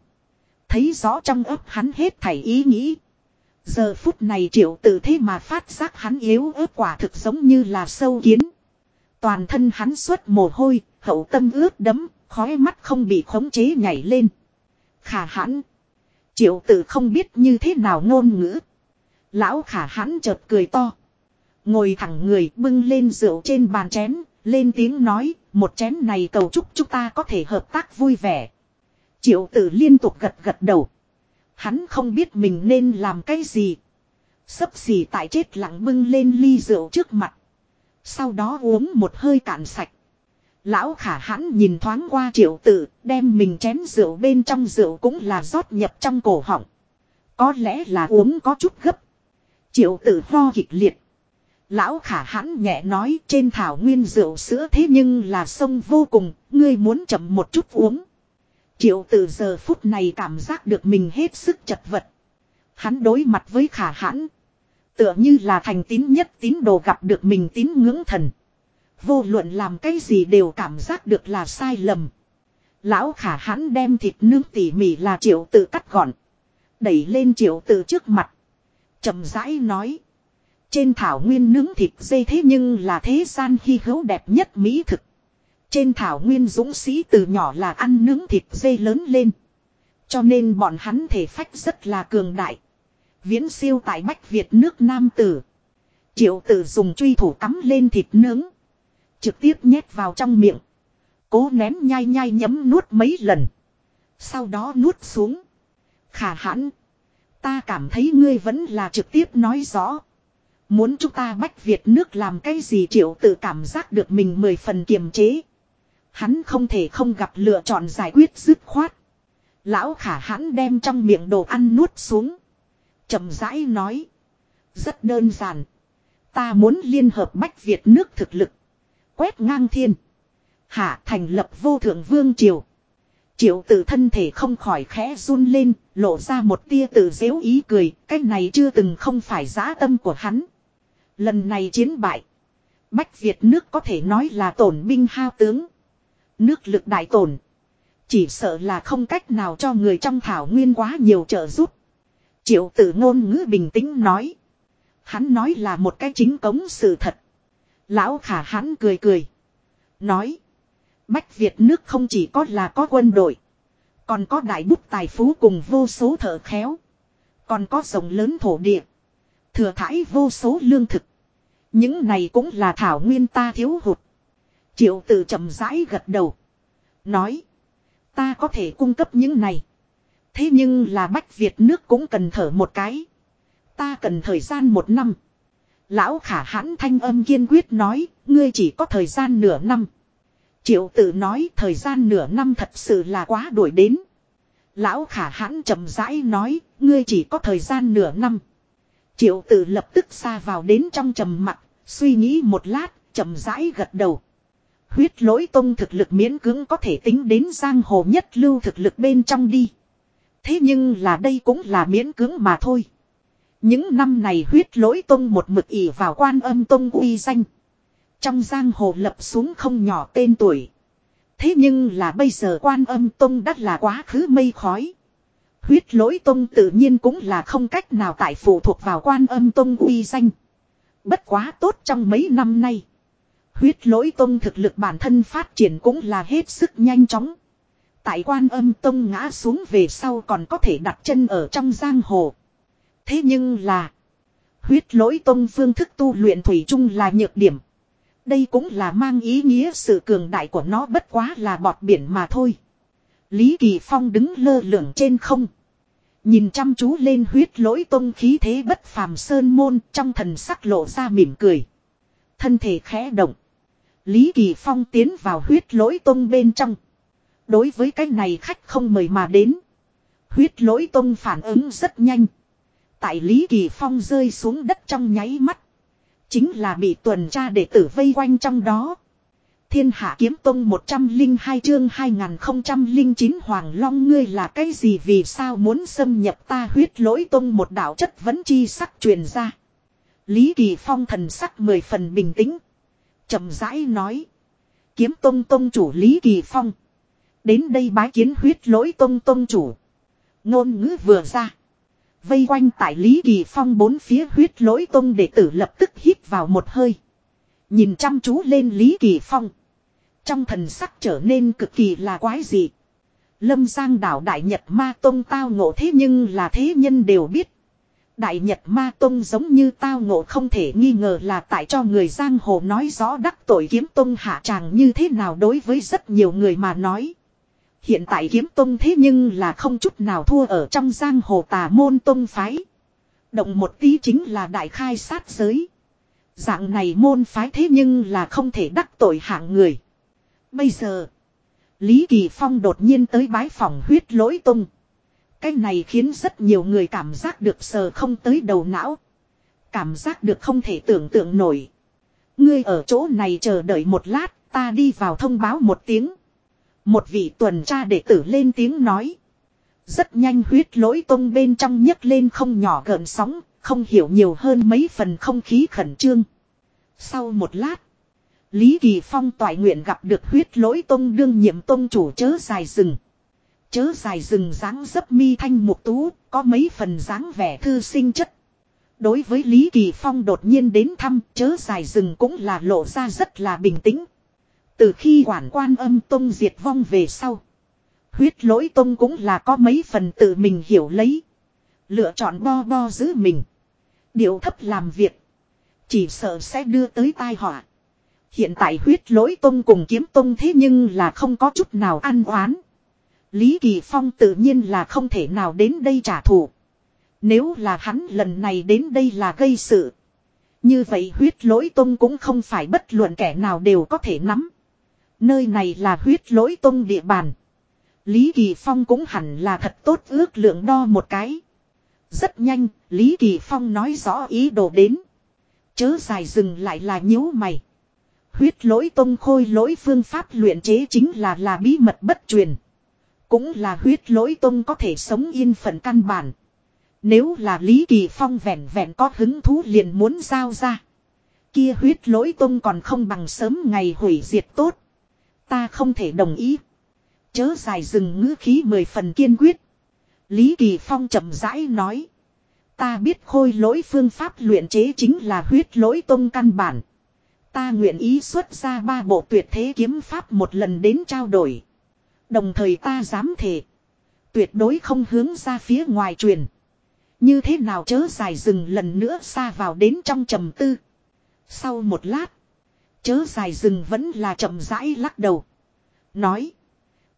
Speaker 1: Thấy rõ trong ấp hắn hết thảy ý nghĩ. Giờ phút này triệu tử thế mà phát giác hắn yếu ớt quả thực giống như là sâu kiến. Toàn thân hắn xuất mồ hôi, hậu tâm ướt đấm, khói mắt không bị khống chế nhảy lên. Khả hãn. Triệu tử không biết như thế nào ngôn ngữ. Lão khả hãn chợt cười to. Ngồi thẳng người bưng lên rượu trên bàn chén, lên tiếng nói, một chén này cầu chúc chúng ta có thể hợp tác vui vẻ. Triệu tử liên tục gật gật đầu. Hắn không biết mình nên làm cái gì. Sấp xì tại chết lặng bưng lên ly rượu trước mặt. Sau đó uống một hơi cạn sạch. Lão khả hãn nhìn thoáng qua triệu tử, đem mình chén rượu bên trong rượu cũng là rót nhập trong cổ họng. Có lẽ là uống có chút gấp. Triệu tử ho kịch liệt. Lão khả hãn nhẹ nói trên thảo nguyên rượu sữa thế nhưng là sông vô cùng, ngươi muốn chậm một chút uống. Triệu từ giờ phút này cảm giác được mình hết sức chật vật. Hắn đối mặt với khả hãn. Tựa như là thành tín nhất tín đồ gặp được mình tín ngưỡng thần. Vô luận làm cái gì đều cảm giác được là sai lầm. Lão khả hãn đem thịt nướng tỉ mỉ là triệu tự cắt gọn. Đẩy lên triệu tự trước mặt. chậm rãi nói. Trên thảo nguyên nướng thịt dây thế nhưng là thế gian hy hữu đẹp nhất mỹ thực. Trên thảo nguyên dũng sĩ từ nhỏ là ăn nướng thịt dê lớn lên. Cho nên bọn hắn thể phách rất là cường đại. Viễn siêu tại Bách Việt nước Nam Tử. Triệu tử dùng truy thủ cắm lên thịt nướng. Trực tiếp nhét vào trong miệng. Cố nén nhai nhai nhấm nuốt mấy lần. Sau đó nuốt xuống. Khả hãn. Ta cảm thấy ngươi vẫn là trực tiếp nói rõ. Muốn chúng ta bách Việt nước làm cái gì triệu tự cảm giác được mình mười phần kiềm chế. Hắn không thể không gặp lựa chọn giải quyết dứt khoát. Lão khả hãn đem trong miệng đồ ăn nuốt xuống. chậm rãi nói. Rất đơn giản. Ta muốn liên hợp bách Việt nước thực lực. Quét ngang thiên. Hạ thành lập vô thượng vương triều. Triệu tử thân thể không khỏi khẽ run lên, lộ ra một tia tự dễu ý cười, cái này chưa từng không phải giá tâm của hắn. Lần này chiến bại. Bách Việt nước có thể nói là tổn binh hao tướng. Nước lực đại tổn. Chỉ sợ là không cách nào cho người trong thảo nguyên quá nhiều trợ giúp. Triệu tử ngôn ngữ bình tĩnh nói. Hắn nói là một cái chính cống sự thật. Lão khả hắn cười cười. Nói. Bách Việt nước không chỉ có là có quân đội. Còn có đại bút tài phú cùng vô số thợ khéo. Còn có rộng lớn thổ địa. Thừa thải vô số lương thực. Những này cũng là thảo nguyên ta thiếu hụt. Triệu tử chậm rãi gật đầu. Nói. Ta có thể cung cấp những này. Thế nhưng là Bách Việt nước cũng cần thở một cái. Ta cần thời gian một năm. Lão khả hãn thanh âm kiên quyết nói, ngươi chỉ có thời gian nửa năm. Triệu tử nói thời gian nửa năm thật sự là quá đuổi đến. Lão khả hãn chậm rãi nói, ngươi chỉ có thời gian nửa năm. Triệu tử lập tức xa vào đến trong trầm mặt, suy nghĩ một lát, chậm rãi gật đầu. Huyết lỗi tông thực lực miễn cưỡng có thể tính đến giang hồ nhất lưu thực lực bên trong đi. Thế nhưng là đây cũng là miễn cưỡng mà thôi. Những năm này huyết lỗi tông một mực ỉ vào quan âm tông uy danh. Trong giang hồ lập xuống không nhỏ tên tuổi. Thế nhưng là bây giờ quan âm tông đắt là quá khứ mây khói. Huyết lỗi tông tự nhiên cũng là không cách nào tại phụ thuộc vào quan âm tông uy danh. Bất quá tốt trong mấy năm nay. Huyết lỗi tông thực lực bản thân phát triển cũng là hết sức nhanh chóng. Tại quan âm tông ngã xuống về sau còn có thể đặt chân ở trong giang hồ. Thế nhưng là. Huyết lỗi tông phương thức tu luyện thủy chung là nhược điểm. Đây cũng là mang ý nghĩa sự cường đại của nó bất quá là bọt biển mà thôi. Lý Kỳ Phong đứng lơ lửng trên không. Nhìn chăm chú lên huyết lỗi tông khí thế bất phàm sơn môn trong thần sắc lộ ra mỉm cười. Thân thể khẽ động. Lý Kỳ Phong tiến vào huyết lỗi tông bên trong. Đối với cái này khách không mời mà đến. Huyết lỗi tông phản ứng rất nhanh. Tại Lý Kỳ Phong rơi xuống đất trong nháy mắt. Chính là bị tuần tra đệ tử vây quanh trong đó. Thiên hạ kiếm tông 102 chương 2009 Hoàng Long ngươi là cái gì vì sao muốn xâm nhập ta huyết lỗi tông một đạo chất vấn chi sắc truyền ra. Lý Kỳ Phong thần sắc mười phần bình tĩnh chậm rãi nói. Kiếm tông tông chủ Lý Kỳ Phong. Đến đây bái kiến huyết lỗi tông tông chủ. Ngôn ngữ vừa ra. Vây quanh tại Lý Kỳ Phong bốn phía huyết lỗi tông đệ tử lập tức hít vào một hơi. Nhìn chăm chú lên Lý Kỳ Phong. Trong thần sắc trở nên cực kỳ là quái dị. Lâm Giang đảo Đại Nhật Ma Tông tao ngộ thế nhưng là thế nhân đều biết. Đại Nhật Ma Tông giống như tao ngộ không thể nghi ngờ là tại cho người Giang Hồ nói rõ đắc tội kiếm Tông hạ tràng như thế nào đối với rất nhiều người mà nói. Hiện tại kiếm tông thế nhưng là không chút nào thua ở trong giang hồ tà môn tông phái. Động một tí chính là đại khai sát giới. Dạng này môn phái thế nhưng là không thể đắc tội hạng người. Bây giờ, Lý Kỳ Phong đột nhiên tới bái phòng huyết lỗi Tông. Cái này khiến rất nhiều người cảm giác được sờ không tới đầu não. Cảm giác được không thể tưởng tượng nổi. Ngươi ở chỗ này chờ đợi một lát, ta đi vào thông báo một tiếng. Một vị tuần tra đệ tử lên tiếng nói. Rất nhanh huyết lỗi tông bên trong nhấc lên không nhỏ gợn sóng, không hiểu nhiều hơn mấy phần không khí khẩn trương. Sau một lát, Lý Kỳ Phong toại nguyện gặp được huyết lỗi tông đương nhiệm tông chủ chớ dài rừng. Chớ dài rừng dáng dấp mi thanh mục tú, có mấy phần dáng vẻ thư sinh chất. Đối với Lý Kỳ Phong đột nhiên đến thăm, chớ dài rừng cũng là lộ ra rất là bình tĩnh. Từ khi quản quan âm tông diệt vong về sau. Huyết lỗi tông cũng là có mấy phần tự mình hiểu lấy. Lựa chọn bo bo giữ mình. Điều thấp làm việc. Chỉ sợ sẽ đưa tới tai họa. Hiện tại huyết lỗi tông cùng kiếm tông thế nhưng là không có chút nào ăn oán. Lý Kỳ Phong tự nhiên là không thể nào đến đây trả thù. Nếu là hắn lần này đến đây là gây sự. Như vậy huyết lỗi tông cũng không phải bất luận kẻ nào đều có thể nắm. Nơi này là huyết lỗi tông địa bàn. Lý Kỳ Phong cũng hẳn là thật tốt ước lượng đo một cái. Rất nhanh, Lý Kỳ Phong nói rõ ý đồ đến. Chớ dài dừng lại là nhíu mày. Huyết lỗi tông khôi lỗi phương pháp luyện chế chính là là bí mật bất truyền. Cũng là huyết lỗi tông có thể sống yên phận căn bản. Nếu là Lý Kỳ Phong vẹn vẹn có hứng thú liền muốn giao ra. Kia huyết lỗi tông còn không bằng sớm ngày hủy diệt tốt. Ta không thể đồng ý. Chớ dài rừng ngữ khí mười phần kiên quyết. Lý Kỳ Phong chậm rãi nói. Ta biết khôi lỗi phương pháp luyện chế chính là huyết lỗi tông căn bản. Ta nguyện ý xuất ra ba bộ tuyệt thế kiếm pháp một lần đến trao đổi. Đồng thời ta dám thề. Tuyệt đối không hướng ra phía ngoài truyền. Như thế nào chớ dài rừng lần nữa xa vào đến trong trầm tư. Sau một lát. Chớ dài rừng vẫn là chậm rãi lắc đầu. Nói.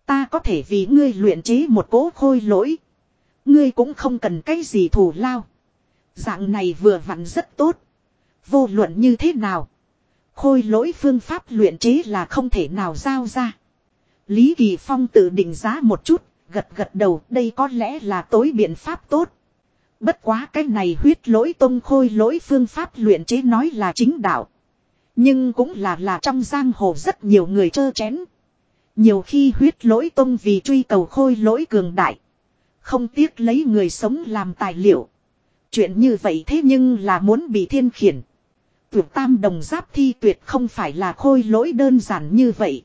Speaker 1: Ta có thể vì ngươi luyện chế một cố khôi lỗi. Ngươi cũng không cần cái gì thù lao. Dạng này vừa vặn rất tốt. Vô luận như thế nào. Khôi lỗi phương pháp luyện chế là không thể nào giao ra. Lý Kỳ Phong tự định giá một chút, gật gật đầu đây có lẽ là tối biện pháp tốt. Bất quá cái này huyết lỗi tông khôi lỗi phương pháp luyện chế nói là chính đạo. Nhưng cũng là là trong giang hồ rất nhiều người chơ chén. Nhiều khi huyết lỗi tông vì truy cầu khôi lỗi cường đại. Không tiếc lấy người sống làm tài liệu. Chuyện như vậy thế nhưng là muốn bị thiên khiển. Tuyệt tam đồng giáp thi tuyệt không phải là khôi lỗi đơn giản như vậy.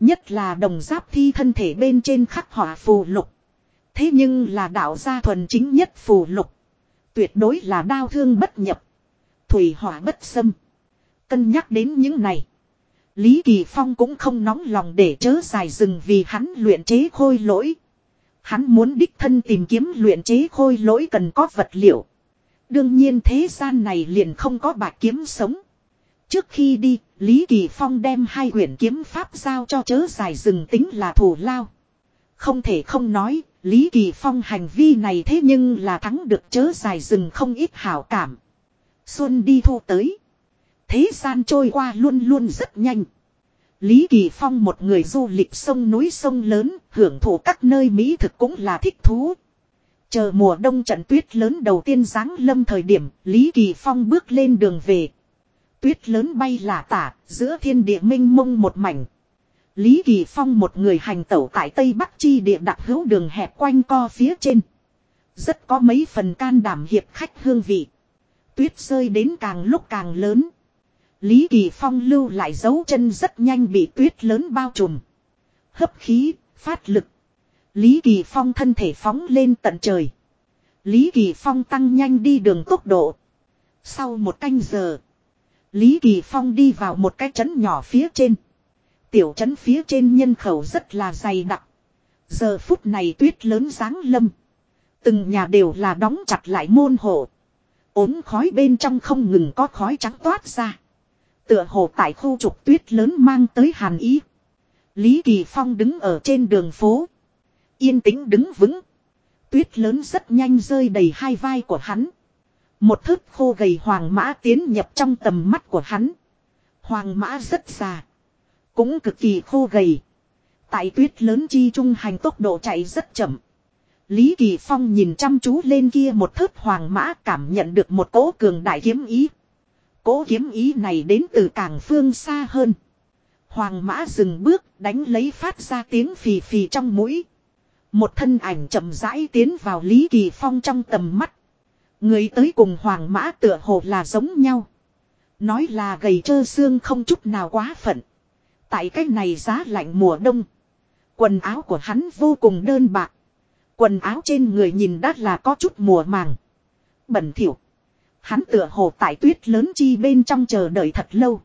Speaker 1: Nhất là đồng giáp thi thân thể bên trên khắc họa phù lục. Thế nhưng là đạo gia thuần chính nhất phù lục. Tuyệt đối là đao thương bất nhập. Thủy hỏa bất xâm. Cân nhắc đến những này. Lý Kỳ Phong cũng không nóng lòng để chớ dài rừng vì hắn luyện chế khôi lỗi. Hắn muốn đích thân tìm kiếm luyện chế khôi lỗi cần có vật liệu. Đương nhiên thế gian này liền không có bạc kiếm sống. Trước khi đi, Lý Kỳ Phong đem hai quyển kiếm pháp giao cho chớ dài rừng tính là thủ lao. Không thể không nói, Lý Kỳ Phong hành vi này thế nhưng là thắng được chớ dài rừng không ít hảo cảm. Xuân đi thu tới. Thế gian trôi qua luôn luôn rất nhanh. Lý Kỳ Phong một người du lịch sông núi sông lớn, hưởng thụ các nơi Mỹ thực cũng là thích thú. Chờ mùa đông trận tuyết lớn đầu tiên giáng lâm thời điểm, Lý Kỳ Phong bước lên đường về. Tuyết lớn bay lả tả, giữa thiên địa minh mông một mảnh. Lý Kỳ Phong một người hành tẩu tại Tây Bắc chi địa đặc hữu đường hẹp quanh co phía trên. Rất có mấy phần can đảm hiệp khách hương vị. Tuyết rơi đến càng lúc càng lớn. Lý Kỳ Phong lưu lại dấu chân rất nhanh bị tuyết lớn bao trùm. Hấp khí, phát lực. Lý Kỳ Phong thân thể phóng lên tận trời. Lý Kỳ Phong tăng nhanh đi đường tốc độ. Sau một canh giờ. Lý Kỳ Phong đi vào một cái trấn nhỏ phía trên. Tiểu trấn phía trên nhân khẩu rất là dày đặc. Giờ phút này tuyết lớn giáng lâm. Từng nhà đều là đóng chặt lại môn hộ. ốm khói bên trong không ngừng có khói trắng toát ra. Tựa hồ tại khu trục tuyết lớn mang tới hàn ý. Lý Kỳ Phong đứng ở trên đường phố. Yên tĩnh đứng vững. Tuyết lớn rất nhanh rơi đầy hai vai của hắn. Một thước khô gầy hoàng mã tiến nhập trong tầm mắt của hắn. Hoàng mã rất già. Cũng cực kỳ khô gầy. Tại tuyết lớn chi trung hành tốc độ chạy rất chậm. Lý Kỳ Phong nhìn chăm chú lên kia một thước hoàng mã cảm nhận được một cỗ cường đại kiếm ý. Cỗ kiếm ý này đến từ càng phương xa hơn. Hoàng mã dừng bước, đánh lấy phát ra tiếng phì phì trong mũi. Một thân ảnh chậm rãi tiến vào Lý Kỳ Phong trong tầm mắt. Người tới cùng hoàng mã tựa hồ là giống nhau. Nói là gầy trơ xương không chút nào quá phận. Tại cách này giá lạnh mùa đông. Quần áo của hắn vô cùng đơn bạc. Quần áo trên người nhìn đắt là có chút mùa màng. Bẩn thỉu. Hắn tựa hồ tại tuyết lớn chi bên trong chờ đợi thật lâu.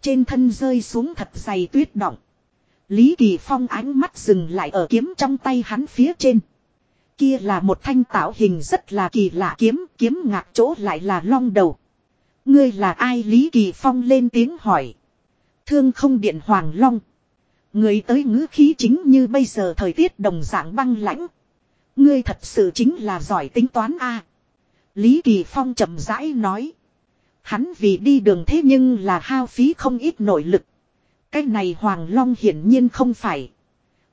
Speaker 1: Trên thân rơi xuống thật dày tuyết động. Lý Kỳ Phong ánh mắt dừng lại ở kiếm trong tay hắn phía trên. Kia là một thanh tạo hình rất là kỳ lạ kiếm, kiếm ngạc chỗ lại là long đầu. Ngươi là ai Lý Kỳ Phong lên tiếng hỏi. Thương không điện hoàng long. Người tới ngữ khí chính như bây giờ thời tiết đồng dạng băng lãnh. Ngươi thật sự chính là giỏi tính toán a. Lý Kỳ Phong chậm rãi nói. Hắn vì đi đường thế nhưng là hao phí không ít nội lực. Cái này Hoàng Long hiển nhiên không phải.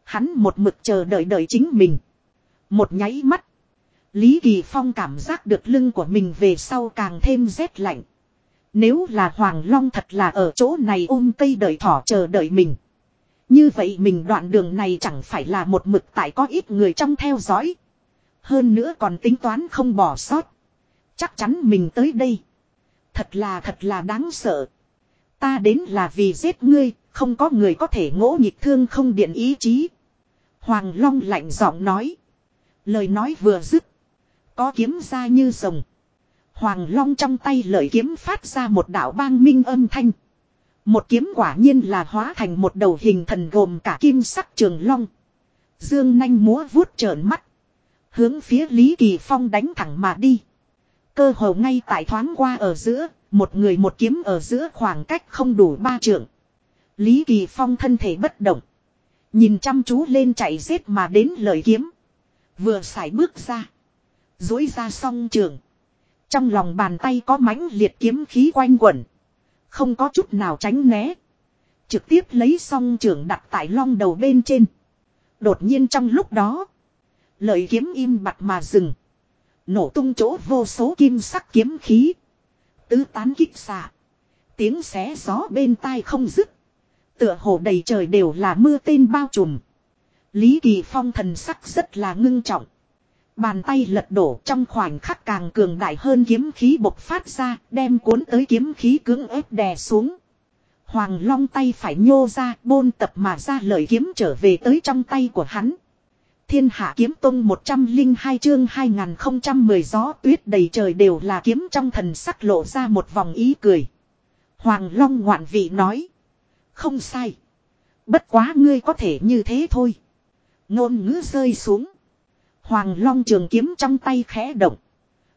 Speaker 1: Hắn một mực chờ đợi đợi chính mình. Một nháy mắt. Lý Kỳ Phong cảm giác được lưng của mình về sau càng thêm rét lạnh. Nếu là Hoàng Long thật là ở chỗ này ôm cây đợi thỏ chờ đợi mình. Như vậy mình đoạn đường này chẳng phải là một mực tại có ít người trong theo dõi. Hơn nữa còn tính toán không bỏ sót. Chắc chắn mình tới đây. Thật là thật là đáng sợ. Ta đến là vì giết ngươi, không có người có thể ngỗ nhịp thương không điện ý chí. Hoàng Long lạnh giọng nói. Lời nói vừa dứt. Có kiếm ra như rồng. Hoàng Long trong tay lợi kiếm phát ra một đạo bang minh âm thanh. Một kiếm quả nhiên là hóa thành một đầu hình thần gồm cả kim sắc trường long. Dương nanh múa vuốt trợn mắt. Hướng phía Lý Kỳ Phong đánh thẳng mà đi. Cơ hồ ngay tại thoáng qua ở giữa, một người một kiếm ở giữa khoảng cách không đủ ba trượng. Lý Kỳ Phong thân thể bất động. Nhìn chăm chú lên chạy giết mà đến lời kiếm. Vừa xài bước ra. Dối ra song trường. Trong lòng bàn tay có mãnh liệt kiếm khí quanh quẩn. Không có chút nào tránh né. Trực tiếp lấy song trường đặt tại long đầu bên trên. Đột nhiên trong lúc đó. Lợi kiếm im bặt mà dừng. Nổ tung chỗ vô số kim sắc kiếm khí. Tứ tán kích xạ. Tiếng xé gió bên tai không dứt. Tựa hồ đầy trời đều là mưa tên bao trùm. Lý Kỳ Phong thần sắc rất là ngưng trọng. Bàn tay lật đổ trong khoảnh khắc càng cường đại hơn kiếm khí bộc phát ra, đem cuốn tới kiếm khí cứng ép đè xuống. Hoàng long tay phải nhô ra, bôn tập mà ra lời kiếm trở về tới trong tay của hắn. Thiên hạ kiếm tông 102 chương 2010 gió tuyết đầy trời đều là kiếm trong thần sắc lộ ra một vòng ý cười. Hoàng long ngoạn vị nói. Không sai. Bất quá ngươi có thể như thế thôi. Ngôn ngữ rơi xuống. Hoàng long trường kiếm trong tay khẽ động.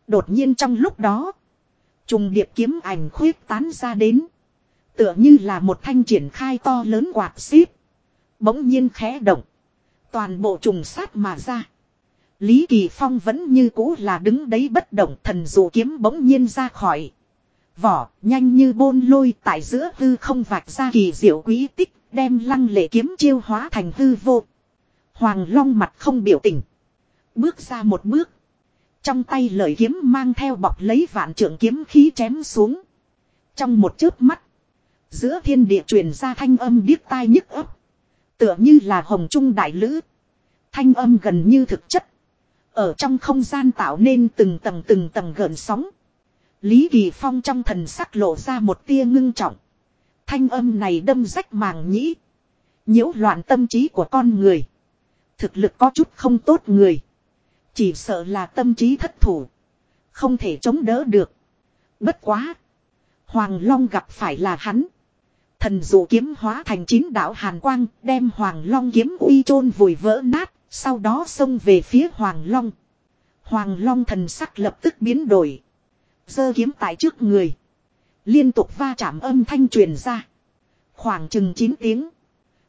Speaker 1: Đột nhiên trong lúc đó. Trùng điệp kiếm ảnh khuyết tán ra đến. Tựa như là một thanh triển khai to lớn quạt xíp. Bỗng nhiên khẽ động. Toàn bộ trùng sát mà ra. Lý Kỳ Phong vẫn như cũ là đứng đấy bất động, thần dụ kiếm bỗng nhiên ra khỏi. Vỏ, nhanh như bôn lôi, tại giữa hư không vạch ra kỳ diệu quý tích, đem lăng lệ kiếm chiêu hóa thành hư vô. Hoàng Long mặt không biểu tình. Bước ra một bước. Trong tay lời kiếm mang theo bọc lấy vạn trưởng kiếm khí chém xuống. Trong một chớp mắt. Giữa thiên địa truyền ra thanh âm điếc tai nhức ấp. Tựa như là hồng trung đại lữ. Thanh âm gần như thực chất. Ở trong không gian tạo nên từng tầng từng tầng gợn sóng. Lý Kỳ Phong trong thần sắc lộ ra một tia ngưng trọng. Thanh âm này đâm rách màng nhĩ. nhiễu loạn tâm trí của con người. Thực lực có chút không tốt người. Chỉ sợ là tâm trí thất thủ. Không thể chống đỡ được. Bất quá. Hoàng Long gặp phải là hắn. Thần dụ kiếm hóa thành chín đạo hàn quang, đem Hoàng Long kiếm uy chôn vùi vỡ nát, sau đó xông về phía Hoàng Long. Hoàng Long thần sắc lập tức biến đổi. Giơ kiếm tại trước người. Liên tục va chạm âm thanh truyền ra. Khoảng chừng 9 tiếng.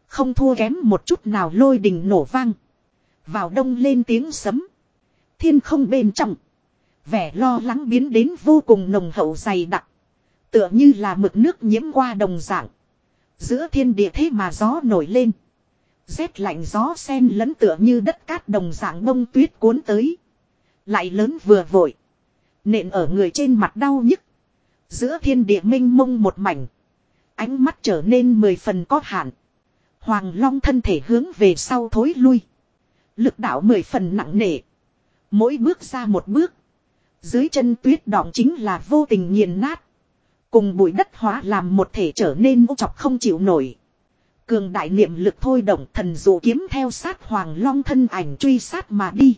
Speaker 1: Không thua kém một chút nào lôi đình nổ vang. Vào đông lên tiếng sấm. Thiên không bên trong. Vẻ lo lắng biến đến vô cùng nồng hậu dày đặc. Tựa như là mực nước nhiễm qua đồng dạng. Giữa thiên địa thế mà gió nổi lên. Rét lạnh gió sen lẫn tựa như đất cát đồng dạng bông tuyết cuốn tới. Lại lớn vừa vội. Nện ở người trên mặt đau nhức. Giữa thiên địa minh mông một mảnh. Ánh mắt trở nên mười phần có hạn. Hoàng Long thân thể hướng về sau thối lui. Lực đạo mười phần nặng nề. Mỗi bước ra một bước. Dưới chân tuyết đọng chính là vô tình nghiền nát. Cùng bụi đất hóa làm một thể trở nên ô chọc không chịu nổi. Cường đại niệm lực thôi động thần dụ kiếm theo sát Hoàng Long thân ảnh truy sát mà đi.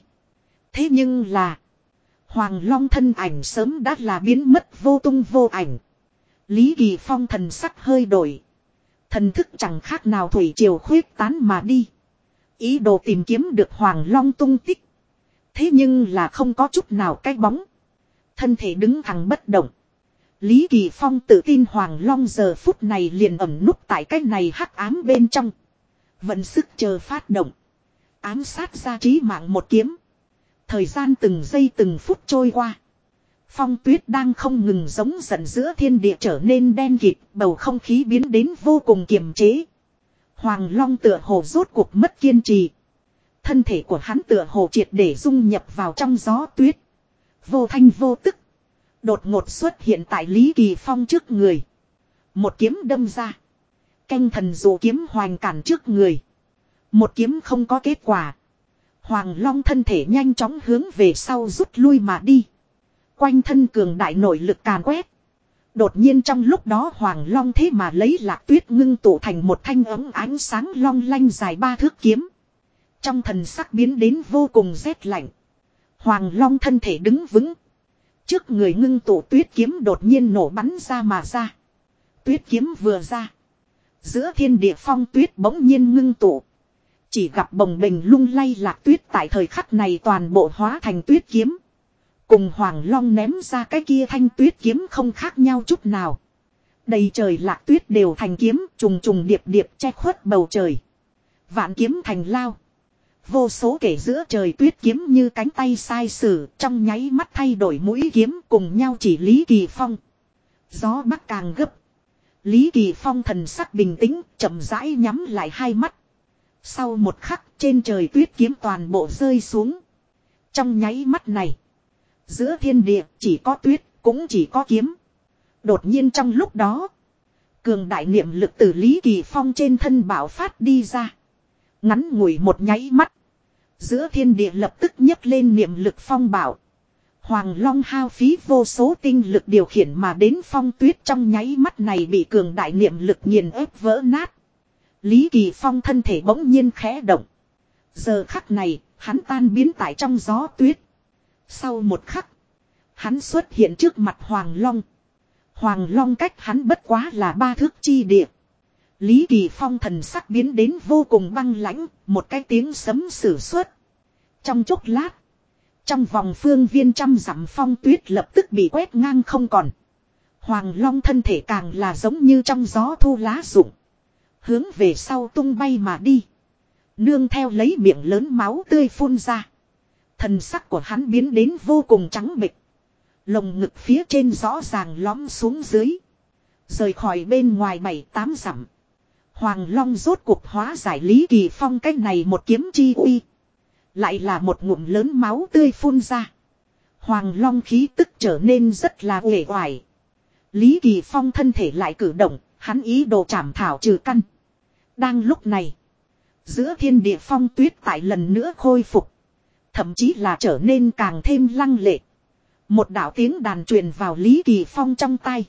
Speaker 1: Thế nhưng là. Hoàng Long thân ảnh sớm đã là biến mất vô tung vô ảnh. Lý Kỳ Phong thần sắc hơi đổi. Thần thức chẳng khác nào thủy triều khuyết tán mà đi. Ý đồ tìm kiếm được Hoàng Long tung tích. Thế nhưng là không có chút nào cái bóng. Thân thể đứng thẳng bất động. Lý Kỳ Phong tự tin Hoàng Long giờ phút này liền ẩm núp tại cái này hắc ám bên trong. Vận sức chờ phát động. Ám sát ra trí mạng một kiếm. Thời gian từng giây từng phút trôi qua. Phong tuyết đang không ngừng giống giận giữa thiên địa trở nên đen kịt, bầu không khí biến đến vô cùng kiềm chế. Hoàng Long tựa hồ rốt cuộc mất kiên trì. Thân thể của hắn tựa hồ triệt để dung nhập vào trong gió tuyết. Vô thanh vô tức. Đột ngột xuất hiện tại Lý Kỳ Phong trước người. Một kiếm đâm ra. Canh thần dụ kiếm hoành cản trước người. Một kiếm không có kết quả. Hoàng Long thân thể nhanh chóng hướng về sau rút lui mà đi. Quanh thân cường đại nội lực càn quét. Đột nhiên trong lúc đó Hoàng Long thế mà lấy lạc tuyết ngưng tụ thành một thanh ấm ánh sáng long lanh dài ba thước kiếm. Trong thần sắc biến đến vô cùng rét lạnh. Hoàng Long thân thể đứng vững. Trước người ngưng tụ tuyết kiếm đột nhiên nổ bắn ra mà ra. Tuyết kiếm vừa ra. Giữa thiên địa phong tuyết bỗng nhiên ngưng tụ. Chỉ gặp bồng bình lung lay lạc tuyết tại thời khắc này toàn bộ hóa thành tuyết kiếm. Cùng Hoàng Long ném ra cái kia thanh tuyết kiếm không khác nhau chút nào. Đầy trời lạc tuyết đều thành kiếm, trùng trùng điệp điệp che khuất bầu trời. Vạn kiếm thành lao. Vô số kể giữa trời tuyết kiếm như cánh tay sai sử, trong nháy mắt thay đổi mũi kiếm cùng nhau chỉ Lý Kỳ Phong. Gió bắc càng gấp. Lý Kỳ Phong thần sắc bình tĩnh, chậm rãi nhắm lại hai mắt. Sau một khắc, trên trời tuyết kiếm toàn bộ rơi xuống. Trong nháy mắt này. Giữa thiên địa chỉ có tuyết cũng chỉ có kiếm. Đột nhiên trong lúc đó. Cường đại niệm lực từ Lý Kỳ Phong trên thân bảo phát đi ra. Ngắn ngủi một nháy mắt. Giữa thiên địa lập tức nhấc lên niệm lực phong bảo. Hoàng Long hao phí vô số tinh lực điều khiển mà đến phong tuyết trong nháy mắt này bị cường đại niệm lực nghiền ép vỡ nát. Lý Kỳ Phong thân thể bỗng nhiên khẽ động. Giờ khắc này, hắn tan biến tại trong gió tuyết. Sau một khắc, hắn xuất hiện trước mặt Hoàng Long. Hoàng Long cách hắn bất quá là ba thước chi địa. Lý Kỳ Phong thần sắc biến đến vô cùng băng lãnh, một cái tiếng sấm sử xuất. Trong chốc lát, trong vòng phương viên trăm dặm phong tuyết lập tức bị quét ngang không còn. Hoàng Long thân thể càng là giống như trong gió thu lá rụng. Hướng về sau tung bay mà đi. Nương theo lấy miệng lớn máu tươi phun ra. Thần sắc của hắn biến đến vô cùng trắng bịch. Lồng ngực phía trên rõ ràng lõm xuống dưới. Rời khỏi bên ngoài bảy tám dặm. Hoàng Long rốt cuộc hóa giải Lý Kỳ Phong cách này một kiếm chi uy. Lại là một ngụm lớn máu tươi phun ra. Hoàng Long khí tức trở nên rất là uể oải. Lý Kỳ Phong thân thể lại cử động, hắn ý đồ chảm thảo trừ căn. Đang lúc này, giữa thiên địa phong tuyết tại lần nữa khôi phục. Thậm chí là trở nên càng thêm lăng lệ. Một đạo tiếng đàn truyền vào Lý Kỳ Phong trong tay.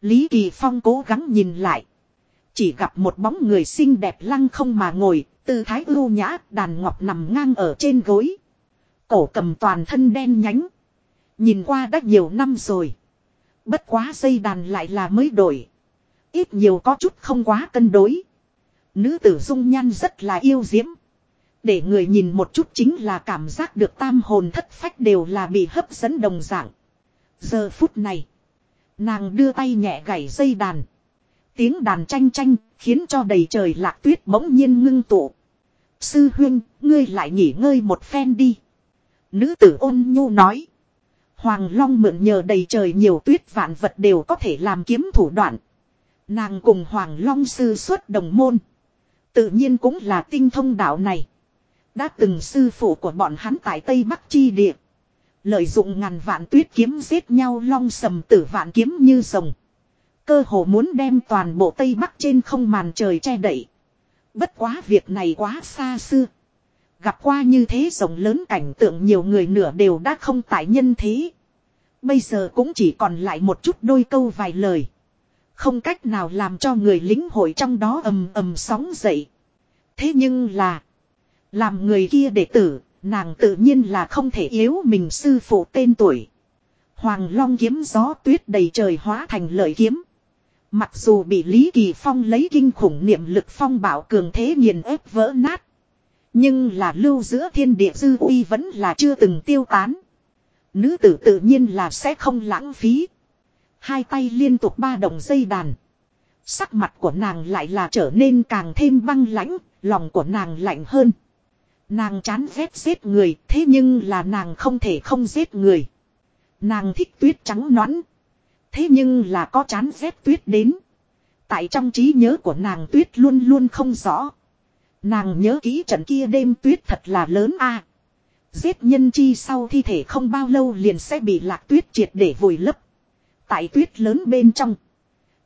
Speaker 1: Lý Kỳ Phong cố gắng nhìn lại. Chỉ gặp một bóng người xinh đẹp lăng không mà ngồi, tư thái ưu nhã, đàn ngọc nằm ngang ở trên gối. Cổ cầm toàn thân đen nhánh. Nhìn qua đã nhiều năm rồi. Bất quá dây đàn lại là mới đổi. Ít nhiều có chút không quá cân đối. Nữ tử dung nhan rất là yêu diễm. Để người nhìn một chút chính là cảm giác được tam hồn thất phách đều là bị hấp dẫn đồng dạng. Giờ phút này. Nàng đưa tay nhẹ gảy dây đàn. Tiếng đàn tranh tranh khiến cho đầy trời lạc tuyết bỗng nhiên ngưng tụ. Sư huyên, ngươi lại nghỉ ngơi một phen đi. Nữ tử ôn nhu nói. Hoàng Long mượn nhờ đầy trời nhiều tuyết vạn vật đều có thể làm kiếm thủ đoạn. Nàng cùng Hoàng Long sư xuất đồng môn. Tự nhiên cũng là tinh thông đạo này. Đã từng sư phụ của bọn hắn tại Tây Bắc Chi Địa. Lợi dụng ngàn vạn tuyết kiếm giết nhau long sầm tử vạn kiếm như rồng. Cơ hồ muốn đem toàn bộ Tây Bắc trên không màn trời che đậy. Bất quá việc này quá xa xưa. Gặp qua như thế rộng lớn cảnh tượng nhiều người nửa đều đã không tại nhân thế. Bây giờ cũng chỉ còn lại một chút đôi câu vài lời. Không cách nào làm cho người lính hội trong đó ầm ầm sóng dậy. Thế nhưng là. Làm người kia đệ tử, nàng tự nhiên là không thể yếu mình sư phụ tên tuổi. Hoàng Long kiếm gió tuyết đầy trời hóa thành lợi kiếm. Mặc dù bị Lý Kỳ Phong lấy kinh khủng niệm lực phong bảo cường thế nghiền ép vỡ nát. Nhưng là lưu giữa thiên địa dư uy vẫn là chưa từng tiêu tán. Nữ tử tự nhiên là sẽ không lãng phí. Hai tay liên tục ba động dây đàn. Sắc mặt của nàng lại là trở nên càng thêm băng lãnh, lòng của nàng lạnh hơn. Nàng chán ghét giết người, thế nhưng là nàng không thể không giết người. Nàng thích tuyết trắng nõn. Thế nhưng là có chán ghét tuyết đến. Tại trong trí nhớ của nàng tuyết luôn luôn không rõ. Nàng nhớ kỹ trận kia đêm tuyết thật là lớn a. Giết nhân chi sau thi thể không bao lâu liền sẽ bị lạc tuyết triệt để vùi lấp. Tại tuyết lớn bên trong.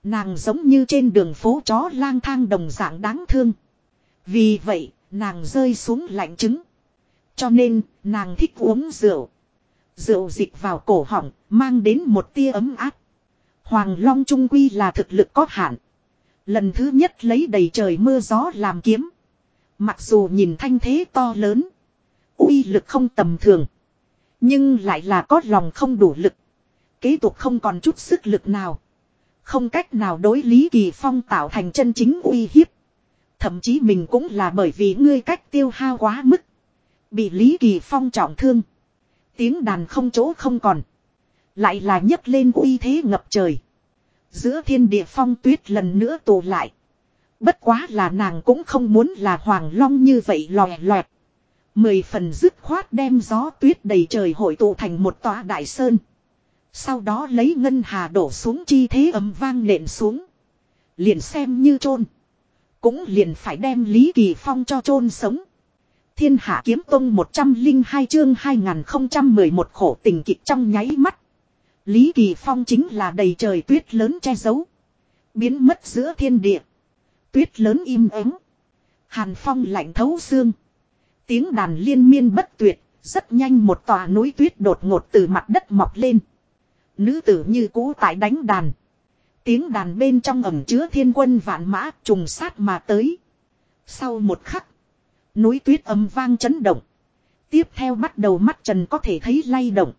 Speaker 1: Nàng giống như trên đường phố chó lang thang đồng dạng đáng thương. Vì vậy, nàng rơi xuống lạnh trứng. Cho nên, nàng thích uống rượu. Rượu dịch vào cổ họng, mang đến một tia ấm áp. Hoàng Long Trung Quy là thực lực có hạn. Lần thứ nhất lấy đầy trời mưa gió làm kiếm. Mặc dù nhìn thanh thế to lớn. uy lực không tầm thường. Nhưng lại là có lòng không đủ lực. Kế tục không còn chút sức lực nào. Không cách nào đối Lý Kỳ Phong tạo thành chân chính uy hiếp. Thậm chí mình cũng là bởi vì ngươi cách tiêu hao quá mức. Bị Lý Kỳ Phong trọng thương. Tiếng đàn không chỗ không còn. Lại là nhấc lên uy thế ngập trời. Giữa thiên địa phong tuyết lần nữa tụ lại. Bất quá là nàng cũng không muốn là hoàng long như vậy lòe loẹt. Mười phần dứt khoát đem gió tuyết đầy trời hội tụ thành một tòa đại sơn. Sau đó lấy ngân hà đổ xuống chi thế ấm vang nện xuống. Liền xem như chôn cũng liền phải đem Lý Kỳ Phong cho chôn sống. Thiên hạ kiếm tông 102 chương 2011 khổ tình kịch trong nháy mắt. Lý Kỳ Phong chính là đầy trời tuyết lớn che giấu. Biến mất giữa thiên địa. Tuyết lớn im ắng. Hàn phong lạnh thấu xương. Tiếng đàn liên miên bất tuyệt. Rất nhanh một tòa núi tuyết đột ngột từ mặt đất mọc lên. Nữ tử như cũ tại đánh đàn. Tiếng đàn bên trong ẩm chứa thiên quân vạn mã trùng sát mà tới. Sau một khắc. Núi tuyết âm vang chấn động. Tiếp theo bắt đầu mắt trần có thể thấy lay động.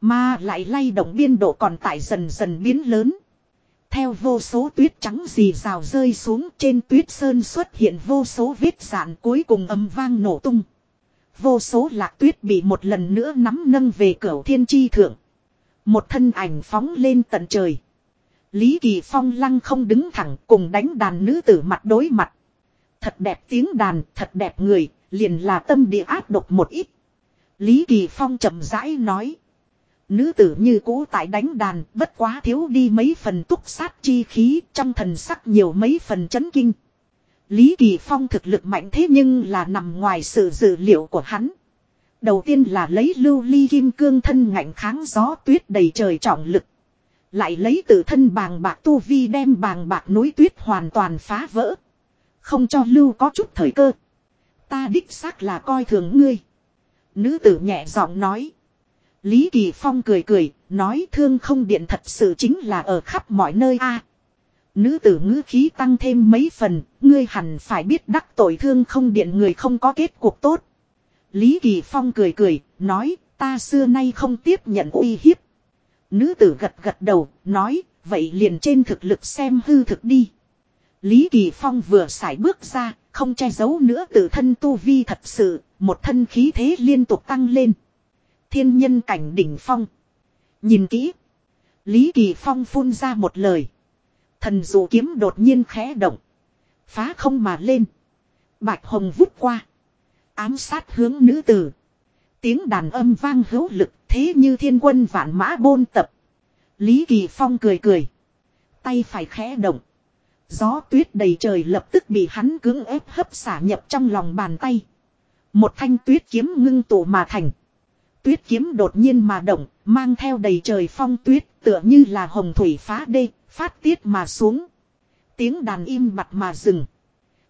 Speaker 1: Mà lại lay động biên độ còn tại dần dần biến lớn. Theo vô số tuyết trắng dì rào rơi xuống trên tuyết sơn xuất hiện vô số vết sạn cuối cùng âm vang nổ tung. Vô số lạc tuyết bị một lần nữa nắm nâng về cửa thiên chi thượng. Một thân ảnh phóng lên tận trời. Lý Kỳ Phong lăng không đứng thẳng cùng đánh đàn nữ tử mặt đối mặt. Thật đẹp tiếng đàn, thật đẹp người, liền là tâm địa áp độc một ít. Lý Kỳ Phong chậm rãi nói. Nữ tử như cũ tại đánh đàn, bất quá thiếu đi mấy phần túc sát chi khí, trong thần sắc nhiều mấy phần chấn kinh. Lý Kỳ Phong thực lực mạnh thế nhưng là nằm ngoài sự dự liệu của hắn. Đầu tiên là lấy lưu ly kim cương thân ngạnh kháng gió tuyết đầy trời trọng lực. Lại lấy tự thân bàng bạc tu vi đem bàng bạc núi tuyết hoàn toàn phá vỡ. Không cho lưu có chút thời cơ. Ta đích xác là coi thường ngươi. Nữ tử nhẹ giọng nói. Lý Kỳ Phong cười cười, nói thương không điện thật sự chính là ở khắp mọi nơi a. nữ tử ngữ khí tăng thêm mấy phần, ngươi hẳn phải biết đắc tội thương không điện người không có kết cuộc tốt. Lý Kỳ Phong cười cười, nói, ta xưa nay không tiếp nhận uy hiếp. Nữ tử gật gật đầu, nói, vậy liền trên thực lực xem hư thực đi. Lý Kỳ Phong vừa xài bước ra, không che giấu nữa tự thân tu vi thật sự, một thân khí thế liên tục tăng lên. Thiên nhân cảnh đỉnh phong. Nhìn kỹ. Lý Kỳ Phong phun ra một lời. Thần dụ kiếm đột nhiên khẽ động. Phá không mà lên. Bạch hồng vút qua. Ám sát hướng nữ tử. Tiếng đàn âm vang hữu lực thế như thiên quân vạn mã bôn tập. Lý Kỳ Phong cười cười. Tay phải khẽ động. Gió tuyết đầy trời lập tức bị hắn cưỡng ép hấp xả nhập trong lòng bàn tay. Một thanh tuyết kiếm ngưng tụ mà thành. Tuyết kiếm đột nhiên mà động, mang theo đầy trời phong tuyết, tựa như là hồng thủy phá đê, phát tiết mà xuống. Tiếng đàn im bặt mà dừng.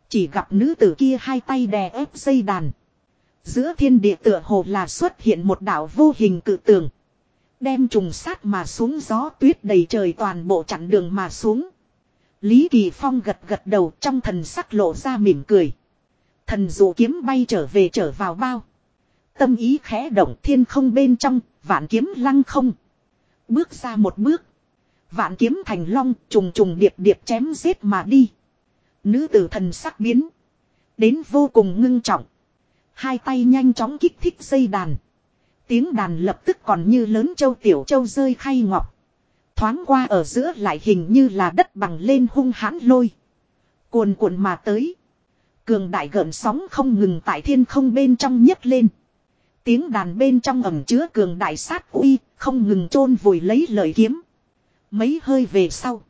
Speaker 1: Chỉ gặp nữ tử kia hai tay đè ép dây đàn. Giữa thiên địa tựa hồ là xuất hiện một đảo vô hình cự tường. Đem trùng sát mà xuống gió tuyết đầy trời toàn bộ chặn đường mà xuống. Lý Kỳ Phong gật gật đầu trong thần sắc lộ ra mỉm cười. Thần dụ kiếm bay trở về trở vào bao. Tâm ý khẽ động thiên không bên trong, vạn kiếm lăng không. Bước ra một bước. Vạn kiếm thành long trùng trùng điệp điệp chém giết mà đi. Nữ tử thần sắc biến. Đến vô cùng ngưng trọng. Hai tay nhanh chóng kích thích dây đàn. Tiếng đàn lập tức còn như lớn châu tiểu châu rơi khay ngọc. Thoáng qua ở giữa lại hình như là đất bằng lên hung hãn lôi. Cuồn cuộn mà tới. Cường đại gợn sóng không ngừng tại thiên không bên trong nhấc lên. Tiếng đàn bên trong ẩm chứa cường đại sát uy, không ngừng chôn vùi lấy lời kiếm. Mấy hơi về sau.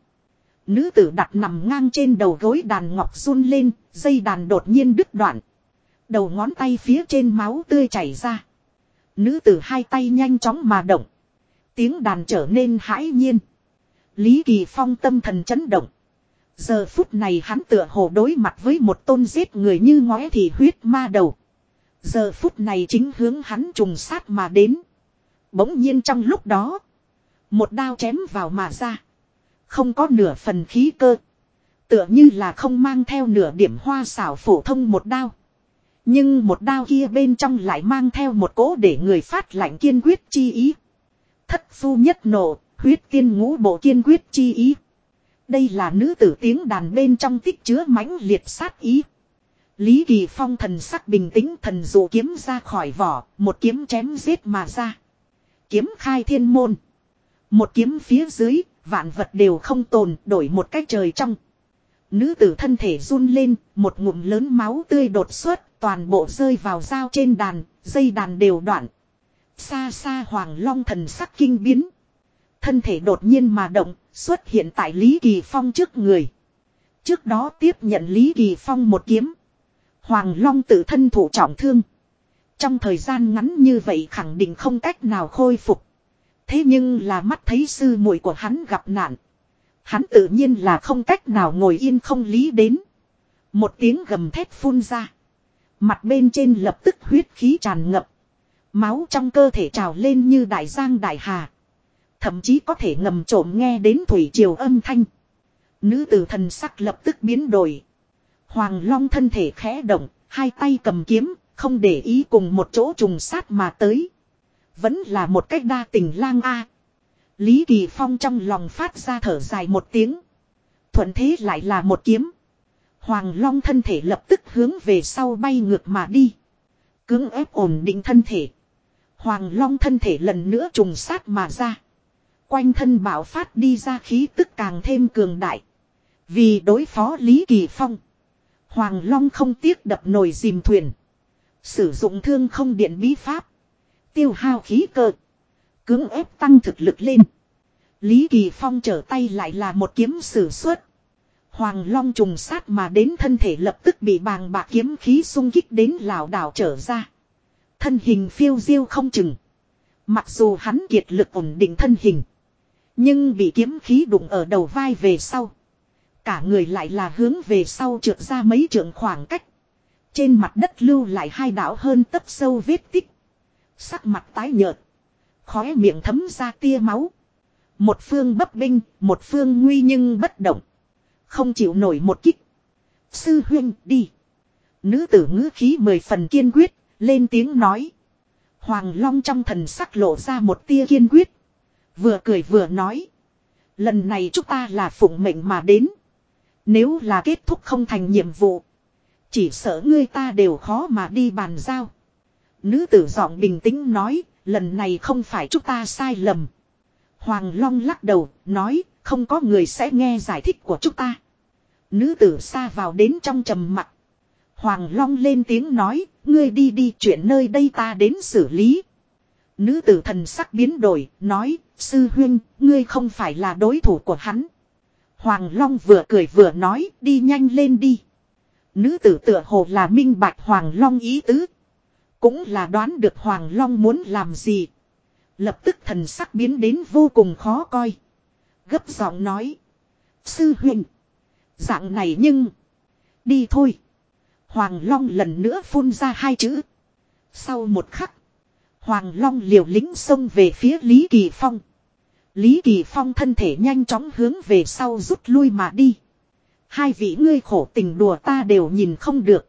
Speaker 1: Nữ tử đặt nằm ngang trên đầu gối đàn ngọc run lên, dây đàn đột nhiên đứt đoạn. Đầu ngón tay phía trên máu tươi chảy ra. Nữ tử hai tay nhanh chóng mà động. Tiếng đàn trở nên hãi nhiên. Lý Kỳ Phong tâm thần chấn động. Giờ phút này hắn tựa hồ đối mặt với một tôn giết người như ngóe thì huyết ma đầu. Giờ phút này chính hướng hắn trùng sát mà đến. Bỗng nhiên trong lúc đó. Một đao chém vào mà ra. Không có nửa phần khí cơ. Tựa như là không mang theo nửa điểm hoa xảo phổ thông một đao. Nhưng một đao kia bên trong lại mang theo một cỗ để người phát lạnh kiên quyết chi ý. Thất phu nhất nộ, huyết tiên ngũ bộ kiên quyết chi ý. Đây là nữ tử tiếng đàn bên trong tích chứa mãnh liệt sát ý. Lý Kỳ Phong thần sắc bình tĩnh thần dụ kiếm ra khỏi vỏ, một kiếm chém giết mà ra. Kiếm khai thiên môn. Một kiếm phía dưới, vạn vật đều không tồn, đổi một cách trời trong. Nữ tử thân thể run lên, một ngụm lớn máu tươi đột xuất, toàn bộ rơi vào dao trên đàn, dây đàn đều đoạn. Xa xa hoàng long thần sắc kinh biến. Thân thể đột nhiên mà động, xuất hiện tại Lý Kỳ Phong trước người. Trước đó tiếp nhận Lý Kỳ Phong một kiếm. Hoàng Long tự thân thủ trọng thương. Trong thời gian ngắn như vậy khẳng định không cách nào khôi phục. Thế nhưng là mắt thấy sư muội của hắn gặp nạn. Hắn tự nhiên là không cách nào ngồi yên không lý đến. Một tiếng gầm thét phun ra. Mặt bên trên lập tức huyết khí tràn ngập. Máu trong cơ thể trào lên như đại giang đại hà. Thậm chí có thể ngầm trộm nghe đến thủy triều âm thanh. Nữ tử thần sắc lập tức biến đổi. Hoàng Long thân thể khẽ động, hai tay cầm kiếm, không để ý cùng một chỗ trùng sát mà tới. Vẫn là một cách đa tình lang a. Lý Kỳ Phong trong lòng phát ra thở dài một tiếng. Thuận thế lại là một kiếm. Hoàng Long thân thể lập tức hướng về sau bay ngược mà đi. Cưỡng ép ổn định thân thể. Hoàng Long thân thể lần nữa trùng sát mà ra. Quanh thân bảo phát đi ra khí tức càng thêm cường đại. Vì đối phó Lý Kỳ Phong. Hoàng Long không tiếc đập nồi dìm thuyền. Sử dụng thương không điện bí pháp. Tiêu hao khí cơ. Cưỡng ép tăng thực lực lên. Lý Kỳ Phong trở tay lại là một kiếm sử xuất. Hoàng Long trùng sát mà đến thân thể lập tức bị bàng bạc kiếm khí xung kích đến lảo đảo trở ra. Thân hình phiêu diêu không chừng. Mặc dù hắn kiệt lực ổn định thân hình. Nhưng bị kiếm khí đụng ở đầu vai về sau. Cả người lại là hướng về sau trượt ra mấy trượng khoảng cách. Trên mặt đất lưu lại hai đảo hơn tấp sâu vết tích. Sắc mặt tái nhợt. Khóe miệng thấm ra tia máu. Một phương bấp binh, một phương nguy nhưng bất động. Không chịu nổi một kích. Sư huynh đi. Nữ tử ngữ khí mười phần kiên quyết, lên tiếng nói. Hoàng Long trong thần sắc lộ ra một tia kiên quyết. Vừa cười vừa nói. Lần này chúng ta là phụng mệnh mà đến. Nếu là kết thúc không thành nhiệm vụ. Chỉ sợ ngươi ta đều khó mà đi bàn giao. Nữ tử giọng bình tĩnh nói. Lần này không phải chúng ta sai lầm. Hoàng Long lắc đầu, nói, không có người sẽ nghe giải thích của chúng ta. Nữ tử xa vào đến trong trầm mặc. Hoàng Long lên tiếng nói, ngươi đi đi chuyện nơi đây ta đến xử lý. Nữ tử thần sắc biến đổi, nói, sư huynh, ngươi không phải là đối thủ của hắn. Hoàng Long vừa cười vừa nói, đi nhanh lên đi. Nữ tử tựa hồ là minh bạch Hoàng Long ý tứ. Cũng là đoán được Hoàng Long muốn làm gì. Lập tức thần sắc biến đến vô cùng khó coi. Gấp giọng nói. Sư huynh. Dạng này nhưng. Đi thôi. Hoàng Long lần nữa phun ra hai chữ. Sau một khắc. Hoàng Long liều lính xông về phía Lý Kỳ Phong. Lý Kỳ Phong thân thể nhanh chóng hướng về sau rút lui mà đi. Hai vị ngươi khổ tình đùa ta đều nhìn không được.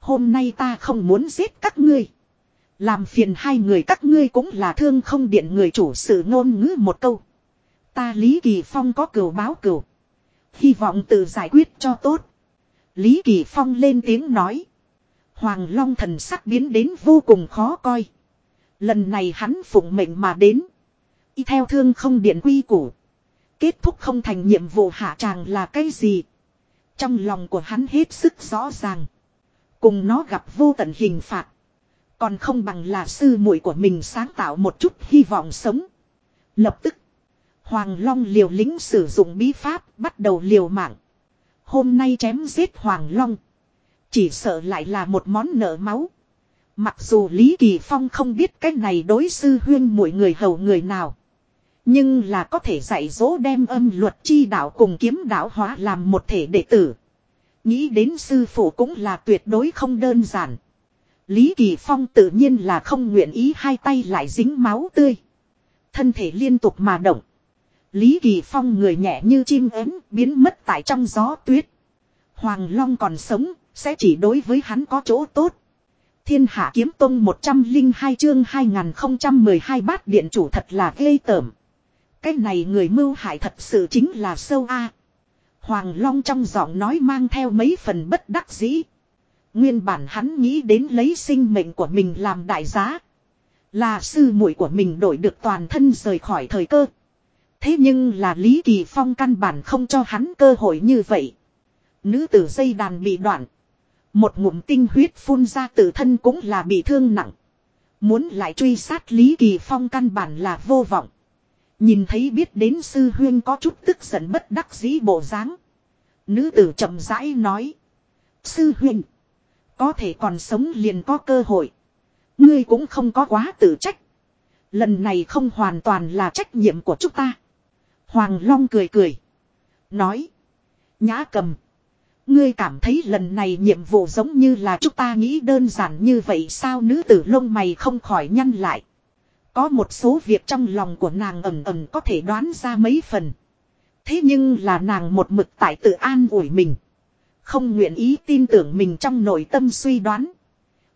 Speaker 1: Hôm nay ta không muốn giết các ngươi. Làm phiền hai người các ngươi cũng là thương không điện người chủ sự ngôn ngữ một câu. Ta Lý Kỳ Phong có cửu báo cửu. Hy vọng tự giải quyết cho tốt. Lý Kỳ Phong lên tiếng nói. Hoàng Long thần sắc biến đến vô cùng khó coi. Lần này hắn phụng mệnh mà đến. Y theo thương không điện quy củ. Kết thúc không thành nhiệm vụ hạ tràng là cái gì. Trong lòng của hắn hết sức rõ ràng. Cùng nó gặp vô tận hình phạt. Còn không bằng là sư muội của mình sáng tạo một chút hy vọng sống. Lập tức. Hoàng Long liều lính sử dụng bí pháp, bắt đầu liều mạng. Hôm nay chém giết Hoàng Long. Chỉ sợ lại là một món nợ máu. Mặc dù Lý Kỳ Phong không biết cách này đối sư huyên mỗi người hầu người nào. Nhưng là có thể dạy dỗ đem âm luật chi đạo cùng kiếm đạo hóa làm một thể đệ tử. Nghĩ đến sư phụ cũng là tuyệt đối không đơn giản. Lý Kỳ Phong tự nhiên là không nguyện ý hai tay lại dính máu tươi. Thân thể liên tục mà động. Lý Kỳ Phong người nhẹ như chim ếm biến mất tại trong gió tuyết. Hoàng Long còn sống, sẽ chỉ đối với hắn có chỗ tốt. Thiên Hạ Kiếm Tông 102 chương 2012 bát điện chủ thật là ghê tởm. Cái này người mưu hại thật sự chính là sâu A. Hoàng Long trong giọng nói mang theo mấy phần bất đắc dĩ. Nguyên bản hắn nghĩ đến lấy sinh mệnh của mình làm đại giá. Là sư muội của mình đổi được toàn thân rời khỏi thời cơ. Thế nhưng là Lý Kỳ Phong căn bản không cho hắn cơ hội như vậy. Nữ tử dây đàn bị đoạn. Một ngụm tinh huyết phun ra tự thân cũng là bị thương nặng. Muốn lại truy sát Lý Kỳ Phong căn bản là vô vọng. Nhìn thấy biết đến sư huyên có chút tức giận bất đắc dĩ bộ dáng. Nữ tử chậm rãi nói. Sư huyên. Có thể còn sống liền có cơ hội. Ngươi cũng không có quá tự trách. Lần này không hoàn toàn là trách nhiệm của chúng ta. Hoàng Long cười cười. Nói. Nhã cầm. Ngươi cảm thấy lần này nhiệm vụ giống như là chúng ta nghĩ đơn giản như vậy sao nữ tử lông mày không khỏi nhăn lại. Có một số việc trong lòng của nàng ẩm ẩm có thể đoán ra mấy phần. Thế nhưng là nàng một mực tại tự an ủi mình. Không nguyện ý tin tưởng mình trong nội tâm suy đoán.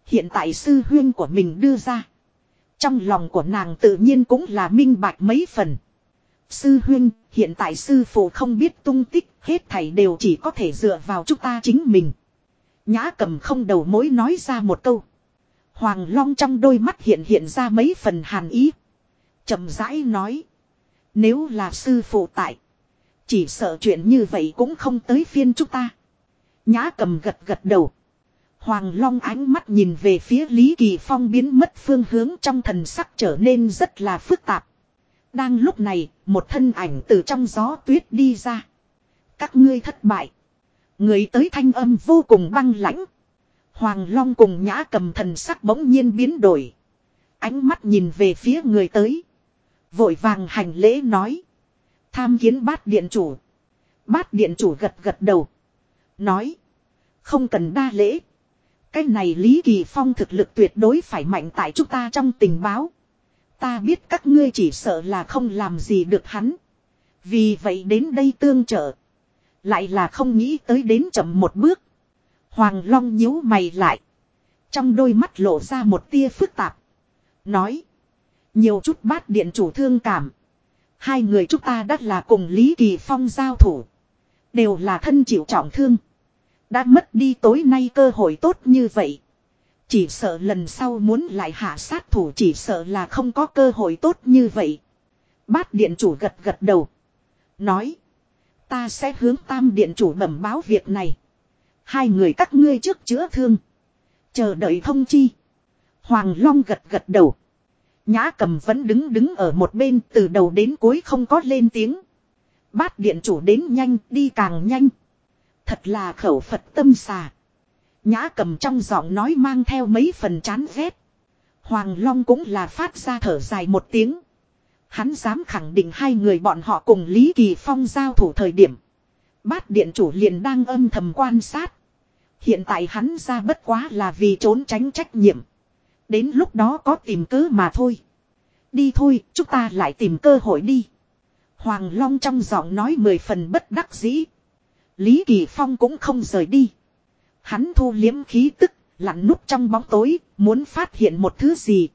Speaker 1: Hiện tại sư huyên của mình đưa ra. Trong lòng của nàng tự nhiên cũng là minh bạch mấy phần. Sư huynh hiện tại sư phụ không biết tung tích, hết thảy đều chỉ có thể dựa vào chúng ta chính mình. Nhã cầm không đầu mối nói ra một câu. Hoàng Long trong đôi mắt hiện hiện ra mấy phần hàn ý. chậm rãi nói. Nếu là sư phụ tại. Chỉ sợ chuyện như vậy cũng không tới phiên chúng ta. Nhã cầm gật gật đầu. Hoàng Long ánh mắt nhìn về phía Lý Kỳ Phong biến mất phương hướng trong thần sắc trở nên rất là phức tạp. Đang lúc này, một thân ảnh từ trong gió tuyết đi ra. Các ngươi thất bại. Người tới thanh âm vô cùng băng lãnh. Hoàng Long cùng nhã cầm thần sắc bỗng nhiên biến đổi. Ánh mắt nhìn về phía người tới. Vội vàng hành lễ nói. Tham kiến bát điện chủ. Bát điện chủ gật gật đầu. Nói. Không cần đa lễ. Cái này Lý Kỳ Phong thực lực tuyệt đối phải mạnh tại chúng ta trong tình báo. Ta biết các ngươi chỉ sợ là không làm gì được hắn. Vì vậy đến đây tương trợ. Lại là không nghĩ tới đến chậm một bước. Hoàng Long nhíu mày lại. Trong đôi mắt lộ ra một tia phức tạp. Nói. Nhiều chút bát điện chủ thương cảm. Hai người chúng ta đã là cùng Lý Kỳ Phong giao thủ. Đều là thân chịu trọng thương. Đã mất đi tối nay cơ hội tốt như vậy. Chỉ sợ lần sau muốn lại hạ sát thủ chỉ sợ là không có cơ hội tốt như vậy. Bát điện chủ gật gật đầu. Nói. Ta sẽ hướng tam điện chủ bẩm báo việc này. Hai người các ngươi trước chữa thương. Chờ đợi thông chi. Hoàng Long gật gật đầu. Nhã cầm vẫn đứng đứng ở một bên từ đầu đến cuối không có lên tiếng. Bát điện chủ đến nhanh, đi càng nhanh. Thật là khẩu Phật tâm xà. Nhã cầm trong giọng nói mang theo mấy phần chán ghét. Hoàng Long cũng là phát ra thở dài một tiếng. Hắn dám khẳng định hai người bọn họ cùng Lý Kỳ Phong giao thủ thời điểm. Bát điện chủ liền đang âm thầm quan sát. Hiện tại hắn ra bất quá là vì trốn tránh trách nhiệm. Đến lúc đó có tìm cớ mà thôi. Đi thôi, chúng ta lại tìm cơ hội đi. Hoàng Long trong giọng nói mười phần bất đắc dĩ. Lý Kỳ Phong cũng không rời đi. Hắn thu liếm khí tức, lặn núp trong bóng tối, muốn phát hiện một thứ gì.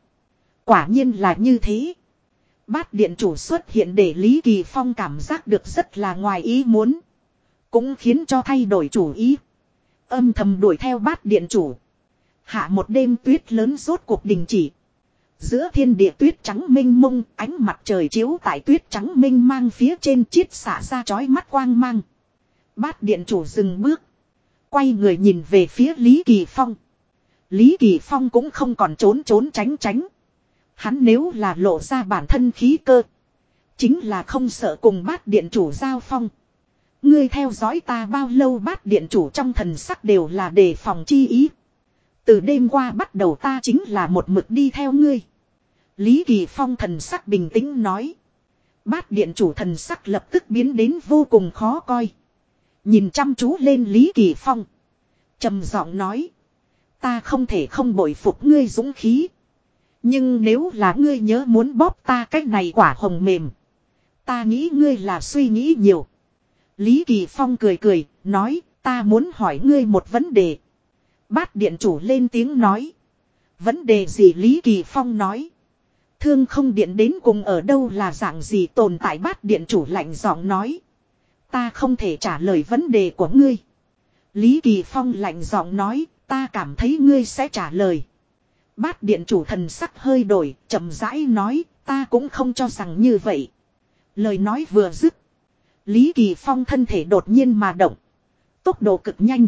Speaker 1: Quả nhiên là như thế. Bát điện chủ xuất hiện để Lý Kỳ Phong cảm giác được rất là ngoài ý muốn. Cũng khiến cho thay đổi chủ ý. Âm thầm đuổi theo bát điện chủ. Hạ một đêm tuyết lớn rốt cuộc đình chỉ. Giữa thiên địa tuyết trắng minh mông, ánh mặt trời chiếu tại tuyết trắng minh mang phía trên chiết xả ra chói mắt quang mang. Bát điện chủ dừng bước. Quay người nhìn về phía Lý Kỳ Phong. Lý Kỳ Phong cũng không còn trốn trốn tránh tránh. Hắn nếu là lộ ra bản thân khí cơ. Chính là không sợ cùng bát điện chủ giao phong. Ngươi theo dõi ta bao lâu bát điện chủ trong thần sắc đều là đề phòng chi ý. Từ đêm qua bắt đầu ta chính là một mực đi theo ngươi. Lý Kỳ Phong thần sắc bình tĩnh nói. Bát điện chủ thần sắc lập tức biến đến vô cùng khó coi. Nhìn chăm chú lên Lý Kỳ Phong. trầm giọng nói. Ta không thể không bội phục ngươi dũng khí. Nhưng nếu là ngươi nhớ muốn bóp ta cách này quả hồng mềm. Ta nghĩ ngươi là suy nghĩ nhiều. Lý Kỳ Phong cười cười, nói, ta muốn hỏi ngươi một vấn đề. Bát điện chủ lên tiếng nói. Vấn đề gì Lý Kỳ Phong nói. Thương không điện đến cùng ở đâu là dạng gì tồn tại bát điện chủ lạnh giọng nói. Ta không thể trả lời vấn đề của ngươi. Lý Kỳ Phong lạnh giọng nói, ta cảm thấy ngươi sẽ trả lời. Bát điện chủ thần sắc hơi đổi, chậm rãi nói, ta cũng không cho rằng như vậy. Lời nói vừa dứt. Lý Kỳ Phong thân thể đột nhiên mà động. Tốc độ cực nhanh.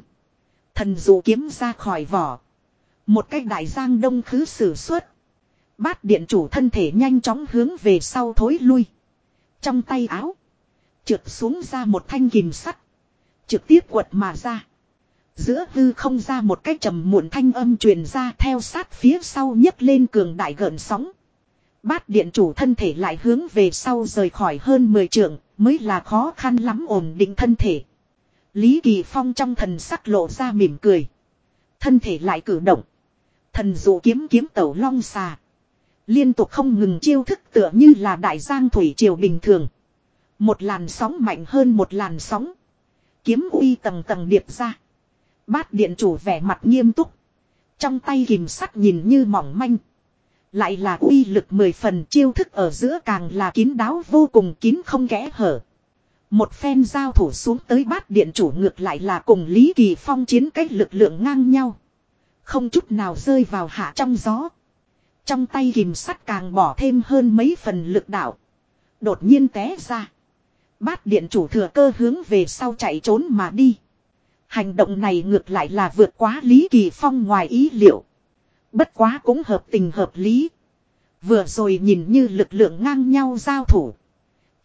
Speaker 1: Thần dụ kiếm ra khỏi vỏ. Một cách đại giang đông khứ sử xuất. Bát điện chủ thân thể nhanh chóng hướng về sau thối lui. Trong tay áo. Trượt xuống ra một thanh kìm sắt. Trực tiếp quật mà ra. Giữa hư không ra một cái trầm muộn thanh âm truyền ra theo sát phía sau nhấc lên cường đại gợn sóng. Bát điện chủ thân thể lại hướng về sau rời khỏi hơn 10 trượng, mới là khó khăn lắm ổn định thân thể. Lý Kỳ Phong trong thần sắc lộ ra mỉm cười. Thân thể lại cử động. Thần dụ kiếm kiếm tẩu long xà. Liên tục không ngừng chiêu thức tựa như là đại giang thủy triều bình thường. Một làn sóng mạnh hơn một làn sóng. Kiếm uy tầng tầng điệp ra. Bát điện chủ vẻ mặt nghiêm túc. Trong tay kìm sắt nhìn như mỏng manh. Lại là uy lực mười phần chiêu thức ở giữa càng là kín đáo vô cùng kín không kẽ hở. Một phen giao thủ xuống tới bát điện chủ ngược lại là cùng Lý Kỳ Phong chiến cách lực lượng ngang nhau. Không chút nào rơi vào hạ trong gió. Trong tay kìm sắt càng bỏ thêm hơn mấy phần lực đạo. Đột nhiên té ra. Bát điện chủ thừa cơ hướng về sau chạy trốn mà đi. Hành động này ngược lại là vượt quá Lý Kỳ Phong ngoài ý liệu. Bất quá cũng hợp tình hợp lý. Vừa rồi nhìn như lực lượng ngang nhau giao thủ.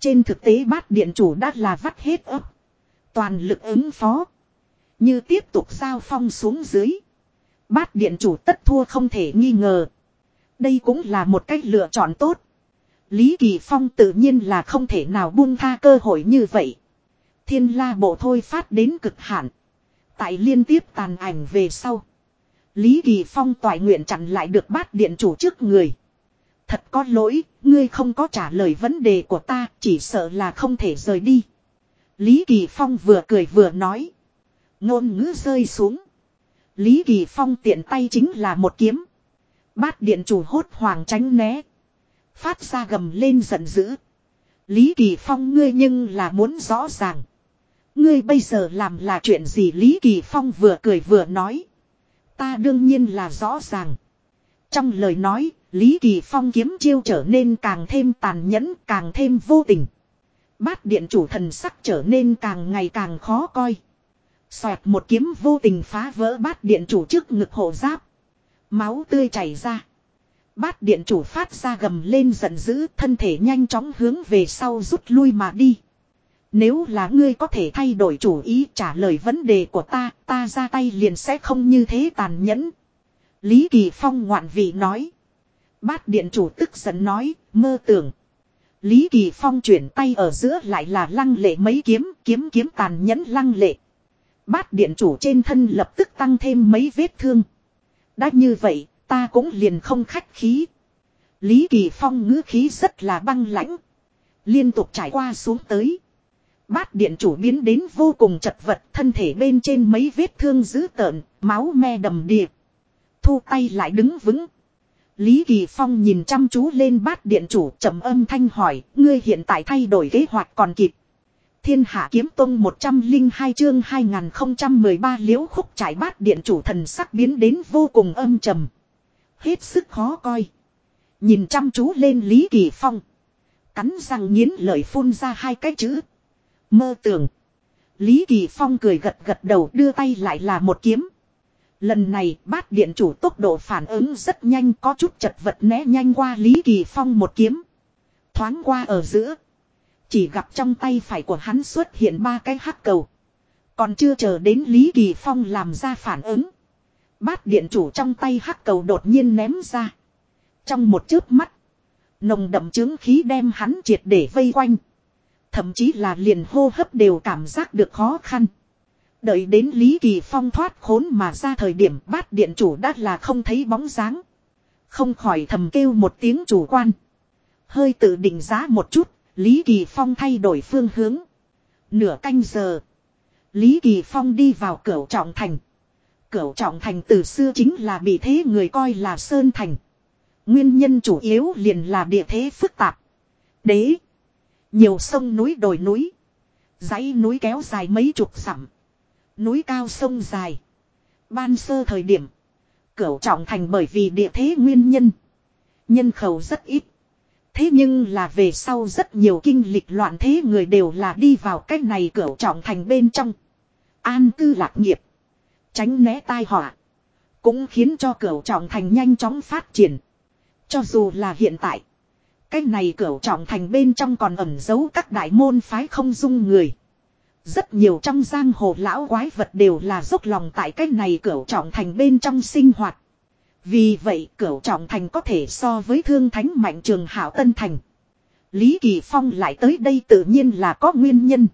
Speaker 1: Trên thực tế bát điện chủ đã là vắt hết ấp. Toàn lực ứng phó. Như tiếp tục giao phong xuống dưới. Bát điện chủ tất thua không thể nghi ngờ. Đây cũng là một cách lựa chọn tốt. Lý Kỳ Phong tự nhiên là không thể nào buông tha cơ hội như vậy. Thiên la bộ thôi phát đến cực hạn. Tại liên tiếp tàn ảnh về sau. Lý Kỳ Phong toại nguyện chặn lại được bát điện chủ trước người. Thật có lỗi, ngươi không có trả lời vấn đề của ta, chỉ sợ là không thể rời đi. Lý Kỳ Phong vừa cười vừa nói. Ngôn ngữ rơi xuống. Lý Kỳ Phong tiện tay chính là một kiếm. Bát điện chủ hốt hoàng tránh né. Phát ra gầm lên giận dữ. Lý Kỳ Phong ngươi nhưng là muốn rõ ràng. Ngươi bây giờ làm là chuyện gì Lý Kỳ Phong vừa cười vừa nói. Ta đương nhiên là rõ ràng. Trong lời nói, Lý Kỳ Phong kiếm chiêu trở nên càng thêm tàn nhẫn, càng thêm vô tình. Bát điện chủ thần sắc trở nên càng ngày càng khó coi. Xoẹt một kiếm vô tình phá vỡ bát điện chủ trước ngực hộ giáp. Máu tươi chảy ra. Bát điện chủ phát ra gầm lên giận dữ thân thể nhanh chóng hướng về sau rút lui mà đi. Nếu là ngươi có thể thay đổi chủ ý trả lời vấn đề của ta, ta ra tay liền sẽ không như thế tàn nhẫn. Lý Kỳ Phong ngoạn vị nói. Bát điện chủ tức giận nói, mơ tưởng. Lý Kỳ Phong chuyển tay ở giữa lại là lăng lệ mấy kiếm, kiếm kiếm tàn nhẫn lăng lệ. Bát điện chủ trên thân lập tức tăng thêm mấy vết thương. Đã như vậy, ta cũng liền không khách khí. Lý Kỳ Phong ngữ khí rất là băng lãnh. Liên tục trải qua xuống tới. Bát điện chủ biến đến vô cùng chật vật, thân thể bên trên mấy vết thương dữ tợn, máu me đầm đìa. Thu tay lại đứng vững. Lý Kỳ Phong nhìn chăm chú lên bát điện chủ trầm âm thanh hỏi, ngươi hiện tại thay đổi kế hoạch còn kịp. Thiên Hạ Kiếm Tông 102 chương 2013 liễu khúc trải bát điện chủ thần sắc biến đến vô cùng âm trầm. Hết sức khó coi. Nhìn chăm chú lên Lý Kỳ Phong. Cắn răng nghiến lời phun ra hai cái chữ. Mơ tưởng. Lý Kỳ Phong cười gật gật đầu đưa tay lại là một kiếm. Lần này, bát điện chủ tốc độ phản ứng rất nhanh, có chút chật vật né nhanh qua Lý Kỳ Phong một kiếm. Thoáng qua ở giữa. Chỉ gặp trong tay phải của hắn xuất hiện ba cái hắc cầu. Còn chưa chờ đến Lý Kỳ Phong làm ra phản ứng. Bát điện chủ trong tay hắc cầu đột nhiên ném ra. Trong một chớp mắt. Nồng đậm chứng khí đem hắn triệt để vây quanh. Thậm chí là liền hô hấp đều cảm giác được khó khăn. Đợi đến Lý Kỳ Phong thoát khốn mà ra thời điểm bát điện chủ đã là không thấy bóng dáng. Không khỏi thầm kêu một tiếng chủ quan. Hơi tự định giá một chút, Lý Kỳ Phong thay đổi phương hướng. Nửa canh giờ. Lý Kỳ Phong đi vào cửa trọng thành. Cửu trọng thành từ xưa chính là bị thế người coi là Sơn Thành. Nguyên nhân chủ yếu liền là địa thế phức tạp. Đế. Nhiều sông núi đồi núi. dãy núi kéo dài mấy chục dặm. Núi cao sông dài. Ban sơ thời điểm. Cửu trọng thành bởi vì địa thế nguyên nhân. Nhân khẩu rất ít. Thế nhưng là về sau rất nhiều kinh lịch loạn thế người đều là đi vào cách này cửu trọng thành bên trong. An cư lạc nghiệp. Tránh né tai họa. Cũng khiến cho cửu trọng thành nhanh chóng phát triển. Cho dù là hiện tại. Cái này cửu trọng thành bên trong còn ẩn giấu các đại môn phái không dung người. Rất nhiều trong giang hồ lão quái vật đều là dốc lòng tại cái này cửu trọng thành bên trong sinh hoạt. Vì vậy cửu trọng thành có thể so với thương thánh mạnh trường hảo tân thành. Lý Kỳ Phong lại tới đây tự nhiên là có nguyên nhân.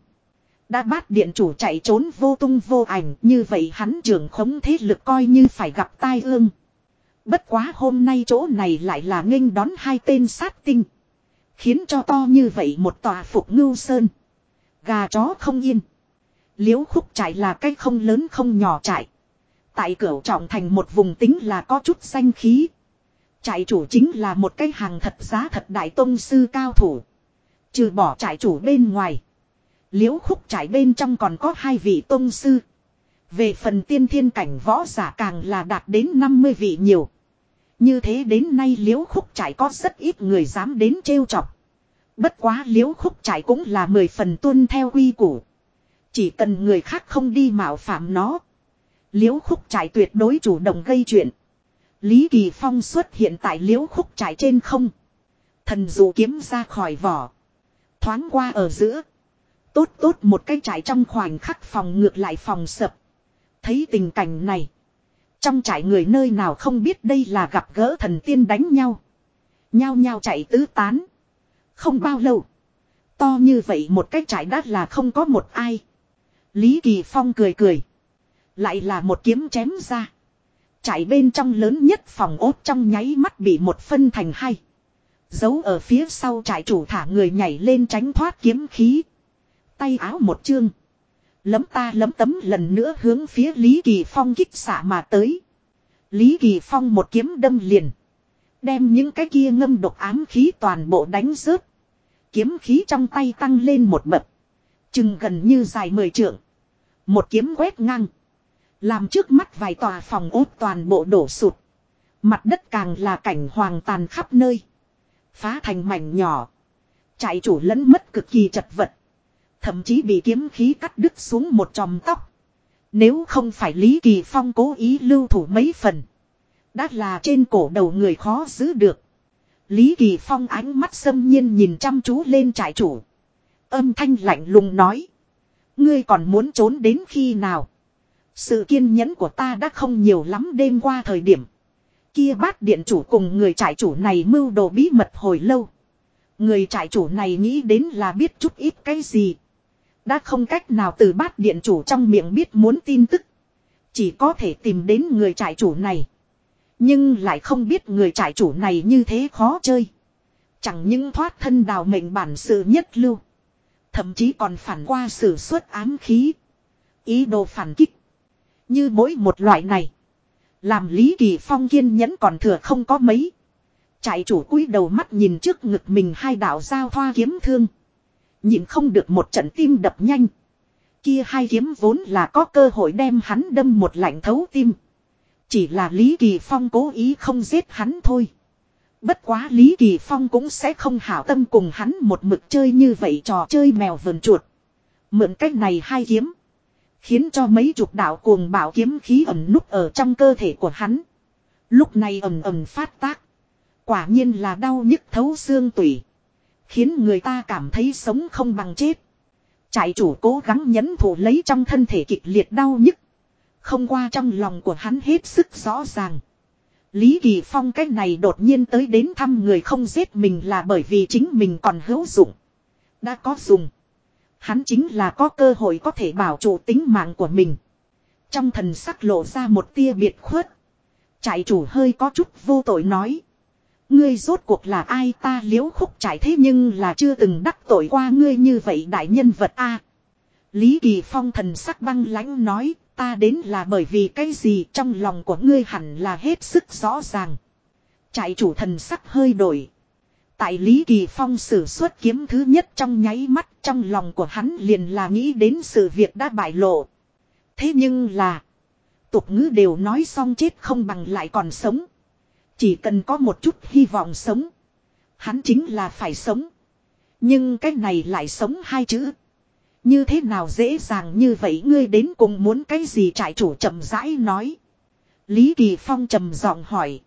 Speaker 1: Đã bắt điện chủ chạy trốn vô tung vô ảnh, như vậy hắn trưởng khống thế lực coi như phải gặp tai ương. Bất quá hôm nay chỗ này lại là nghênh đón hai tên sát tinh. Khiến cho to như vậy một tòa phục ngưu sơn. Gà chó không yên. Liễu khúc trại là cái không lớn không nhỏ trại. Tại cửa trọng thành một vùng tính là có chút danh khí. Trại chủ chính là một cái hàng thật giá thật đại tông sư cao thủ. Trừ bỏ trại chủ bên ngoài. Liễu khúc trại bên trong còn có hai vị tôn sư. Về phần tiên thiên cảnh võ giả càng là đạt đến 50 vị nhiều. Như thế đến nay liễu khúc trải có rất ít người dám đến trêu chọc. Bất quá liễu khúc trải cũng là mười phần tuân theo quy củ. Chỉ cần người khác không đi mạo phạm nó. Liễu khúc trải tuyệt đối chủ động gây chuyện. Lý Kỳ Phong xuất hiện tại liễu khúc trải trên không. Thần dụ kiếm ra khỏi vỏ. Thoáng qua ở giữa. Tốt tốt một cái trại trong khoảnh khắc phòng ngược lại phòng sập. Thấy tình cảnh này. Trong trại người nơi nào không biết đây là gặp gỡ thần tiên đánh nhau. Nhao nhao chạy tứ tán. Không bao lâu. To như vậy một cái trại đắt là không có một ai. Lý Kỳ Phong cười cười. Lại là một kiếm chém ra. Trại bên trong lớn nhất phòng ốt trong nháy mắt bị một phân thành hai. Giấu ở phía sau trại chủ thả người nhảy lên tránh thoát kiếm khí. Tay áo một chương. Lấm ta lấm tấm lần nữa hướng phía Lý Kỳ Phong kích xạ mà tới. Lý Kỳ Phong một kiếm đâm liền. Đem những cái kia ngâm độc ám khí toàn bộ đánh rớt. Kiếm khí trong tay tăng lên một bậc. Chừng gần như dài mười trượng. Một kiếm quét ngang. Làm trước mắt vài tòa phòng ốt toàn bộ đổ sụt. Mặt đất càng là cảnh hoàng tàn khắp nơi. Phá thành mảnh nhỏ. Chạy chủ lẫn mất cực kỳ chật vật. Thậm chí bị kiếm khí cắt đứt xuống một tròm tóc. Nếu không phải Lý Kỳ Phong cố ý lưu thủ mấy phần. Đã là trên cổ đầu người khó giữ được. Lý Kỳ Phong ánh mắt xâm nhiên nhìn chăm chú lên trại chủ. Âm thanh lạnh lùng nói. Ngươi còn muốn trốn đến khi nào? Sự kiên nhẫn của ta đã không nhiều lắm đêm qua thời điểm. Kia bát điện chủ cùng người trại chủ này mưu đồ bí mật hồi lâu. Người trại chủ này nghĩ đến là biết chút ít cái gì. Đã không cách nào từ bát điện chủ trong miệng biết muốn tin tức. Chỉ có thể tìm đến người trại chủ này. Nhưng lại không biết người trại chủ này như thế khó chơi. Chẳng những thoát thân đào mệnh bản sự nhất lưu. Thậm chí còn phản qua sử xuất ám khí. Ý đồ phản kích. Như mỗi một loại này. Làm Lý Kỳ Phong kiên nhẫn còn thừa không có mấy. Trại chủ cúi đầu mắt nhìn trước ngực mình hai đạo giao thoa kiếm thương. Nhìn không được một trận tim đập nhanh. Kia hai kiếm vốn là có cơ hội đem hắn đâm một lạnh thấu tim. Chỉ là Lý Kỳ Phong cố ý không giết hắn thôi. Bất quá Lý Kỳ Phong cũng sẽ không hảo tâm cùng hắn một mực chơi như vậy trò chơi mèo vườn chuột. Mượn cách này hai kiếm. Khiến cho mấy chục đạo cuồng bảo kiếm khí ẩm núp ở trong cơ thể của hắn. Lúc này ầm ầm phát tác. Quả nhiên là đau nhức thấu xương tủy. Khiến người ta cảm thấy sống không bằng chết. Trại chủ cố gắng nhấn thủ lấy trong thân thể kịch liệt đau nhức. Không qua trong lòng của hắn hết sức rõ ràng. Lý Kỳ Phong cách này đột nhiên tới đến thăm người không giết mình là bởi vì chính mình còn hữu dụng. Đã có dùng. Hắn chính là có cơ hội có thể bảo trụ tính mạng của mình. Trong thần sắc lộ ra một tia biệt khuất. Trại chủ hơi có chút vô tội nói. Ngươi rốt cuộc là ai ta liễu khúc trải thế nhưng là chưa từng đắc tội qua ngươi như vậy đại nhân vật a. Lý Kỳ Phong thần sắc băng lãnh nói, ta đến là bởi vì cái gì trong lòng của ngươi hẳn là hết sức rõ ràng. Trại chủ thần sắc hơi đổi. Tại Lý Kỳ Phong sử xuất kiếm thứ nhất trong nháy mắt, trong lòng của hắn liền là nghĩ đến sự việc đã bại lộ. Thế nhưng là. Tục ngữ đều nói xong chết không bằng lại còn sống. Chỉ cần có một chút hy vọng sống. Hắn chính là phải sống. Nhưng cái này lại sống hai chữ. Như thế nào dễ dàng như vậy ngươi đến cùng muốn cái gì trại chủ chậm rãi nói. Lý Kỳ Phong trầm giọng hỏi.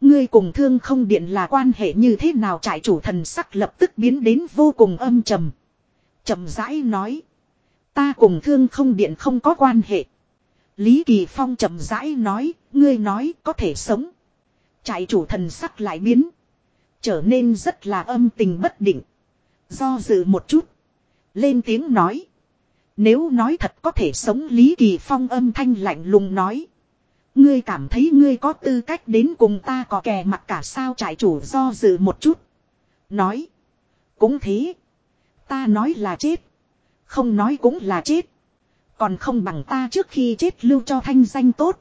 Speaker 1: Ngươi cùng thương không điện là quan hệ như thế nào trại chủ thần sắc lập tức biến đến vô cùng âm trầm. Trầm rãi nói. Ta cùng thương không điện không có quan hệ. Lý Kỳ Phong trầm rãi nói, ngươi nói có thể sống. Trại chủ thần sắc lại biến. Trở nên rất là âm tình bất định. Do dự một chút. Lên tiếng nói. Nếu nói thật có thể sống Lý Kỳ Phong âm thanh lạnh lùng nói. Ngươi cảm thấy ngươi có tư cách đến cùng ta có kè mặt cả sao trại chủ do dự một chút. Nói. Cũng thế. Ta nói là chết. Không nói cũng là chết. Còn không bằng ta trước khi chết lưu cho thanh danh tốt.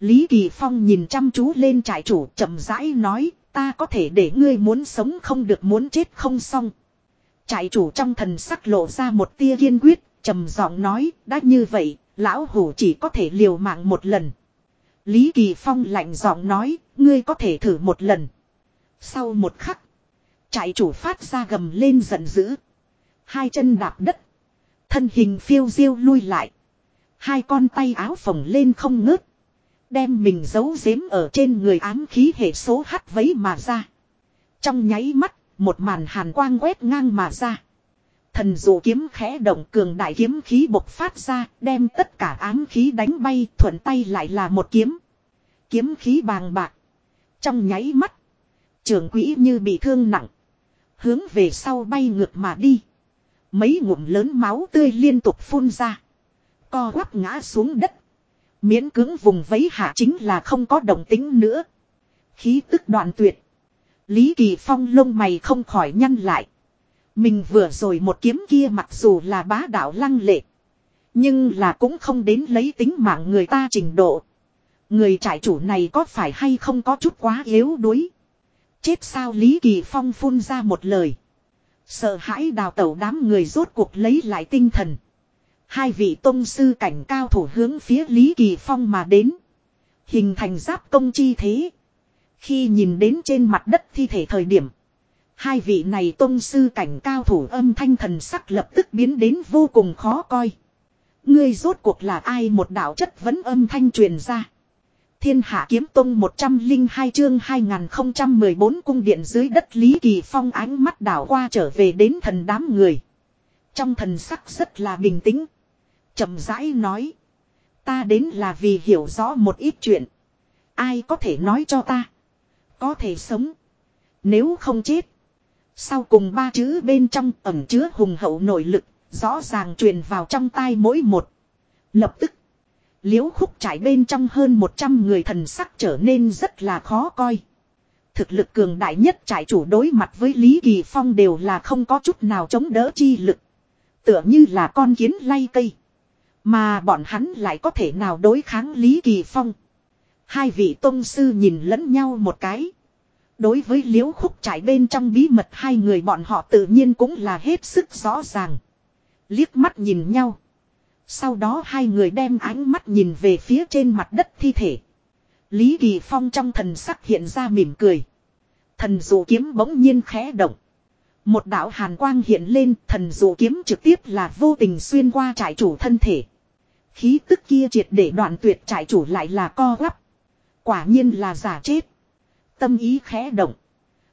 Speaker 1: Lý Kỳ Phong nhìn chăm chú lên trại chủ chậm rãi nói. Ta có thể để ngươi muốn sống không được muốn chết không xong. Trại chủ trong thần sắc lộ ra một tia kiên quyết. trầm giọng nói. Đã như vậy. Lão hủ chỉ có thể liều mạng một lần. Lý Kỳ Phong lạnh giọng nói, ngươi có thể thử một lần. Sau một khắc, trại chủ phát ra gầm lên giận dữ. Hai chân đạp đất. Thân hình phiêu diêu lui lại. Hai con tay áo phồng lên không ngớt. Đem mình giấu giếm ở trên người ám khí hệ số hắt vấy mà ra. Trong nháy mắt, một màn hàn quang quét ngang mà ra. Thần dụ kiếm khẽ động cường đại kiếm khí bộc phát ra, đem tất cả ám khí đánh bay, thuận tay lại là một kiếm. Kiếm khí bàng bạc. Trong nháy mắt, trường quỹ như bị thương nặng. Hướng về sau bay ngược mà đi. Mấy ngụm lớn máu tươi liên tục phun ra. Co quắp ngã xuống đất. Miễn cứng vùng vấy hạ chính là không có động tính nữa. Khí tức đoạn tuyệt. Lý Kỳ Phong lông mày không khỏi nhăn lại. Mình vừa rồi một kiếm kia mặc dù là bá đạo lăng lệ. Nhưng là cũng không đến lấy tính mạng người ta trình độ. Người trại chủ này có phải hay không có chút quá yếu đuối. Chết sao Lý Kỳ Phong phun ra một lời. Sợ hãi đào tẩu đám người rốt cuộc lấy lại tinh thần. Hai vị tôn sư cảnh cao thủ hướng phía Lý Kỳ Phong mà đến. Hình thành giáp công chi thế. Khi nhìn đến trên mặt đất thi thể thời điểm. Hai vị này tôn sư cảnh cao thủ âm thanh thần sắc lập tức biến đến vô cùng khó coi. Ngươi rốt cuộc là ai một đạo chất vấn âm thanh truyền ra. Thiên Hạ Kiếm Tông 102 chương 2014 cung điện dưới đất Lý Kỳ Phong ánh mắt đảo qua trở về đến thần đám người. Trong thần sắc rất là bình tĩnh chậm rãi nói. Ta đến là vì hiểu rõ một ít chuyện. Ai có thể nói cho ta. Có thể sống. Nếu không chết. Sau cùng ba chữ bên trong ẩn chứa hùng hậu nội lực. Rõ ràng truyền vào trong tai mỗi một. Lập tức. Liễu khúc trải bên trong hơn 100 người thần sắc trở nên rất là khó coi. Thực lực cường đại nhất trải chủ đối mặt với Lý Kỳ Phong đều là không có chút nào chống đỡ chi lực. Tựa như là con kiến lay cây. Mà bọn hắn lại có thể nào đối kháng Lý Kỳ Phong. Hai vị tôn sư nhìn lẫn nhau một cái. Đối với liễu khúc trải bên trong bí mật hai người bọn họ tự nhiên cũng là hết sức rõ ràng. Liếc mắt nhìn nhau. Sau đó hai người đem ánh mắt nhìn về phía trên mặt đất thi thể. Lý Kỳ Phong trong thần sắc hiện ra mỉm cười. Thần dụ kiếm bỗng nhiên khẽ động. Một đạo hàn quang hiện lên, thần dụ kiếm trực tiếp là vô tình xuyên qua trại chủ thân thể. Khí tức kia triệt để đoạn tuyệt trại chủ lại là co quắp. Quả nhiên là giả chết. Tâm ý khẽ động.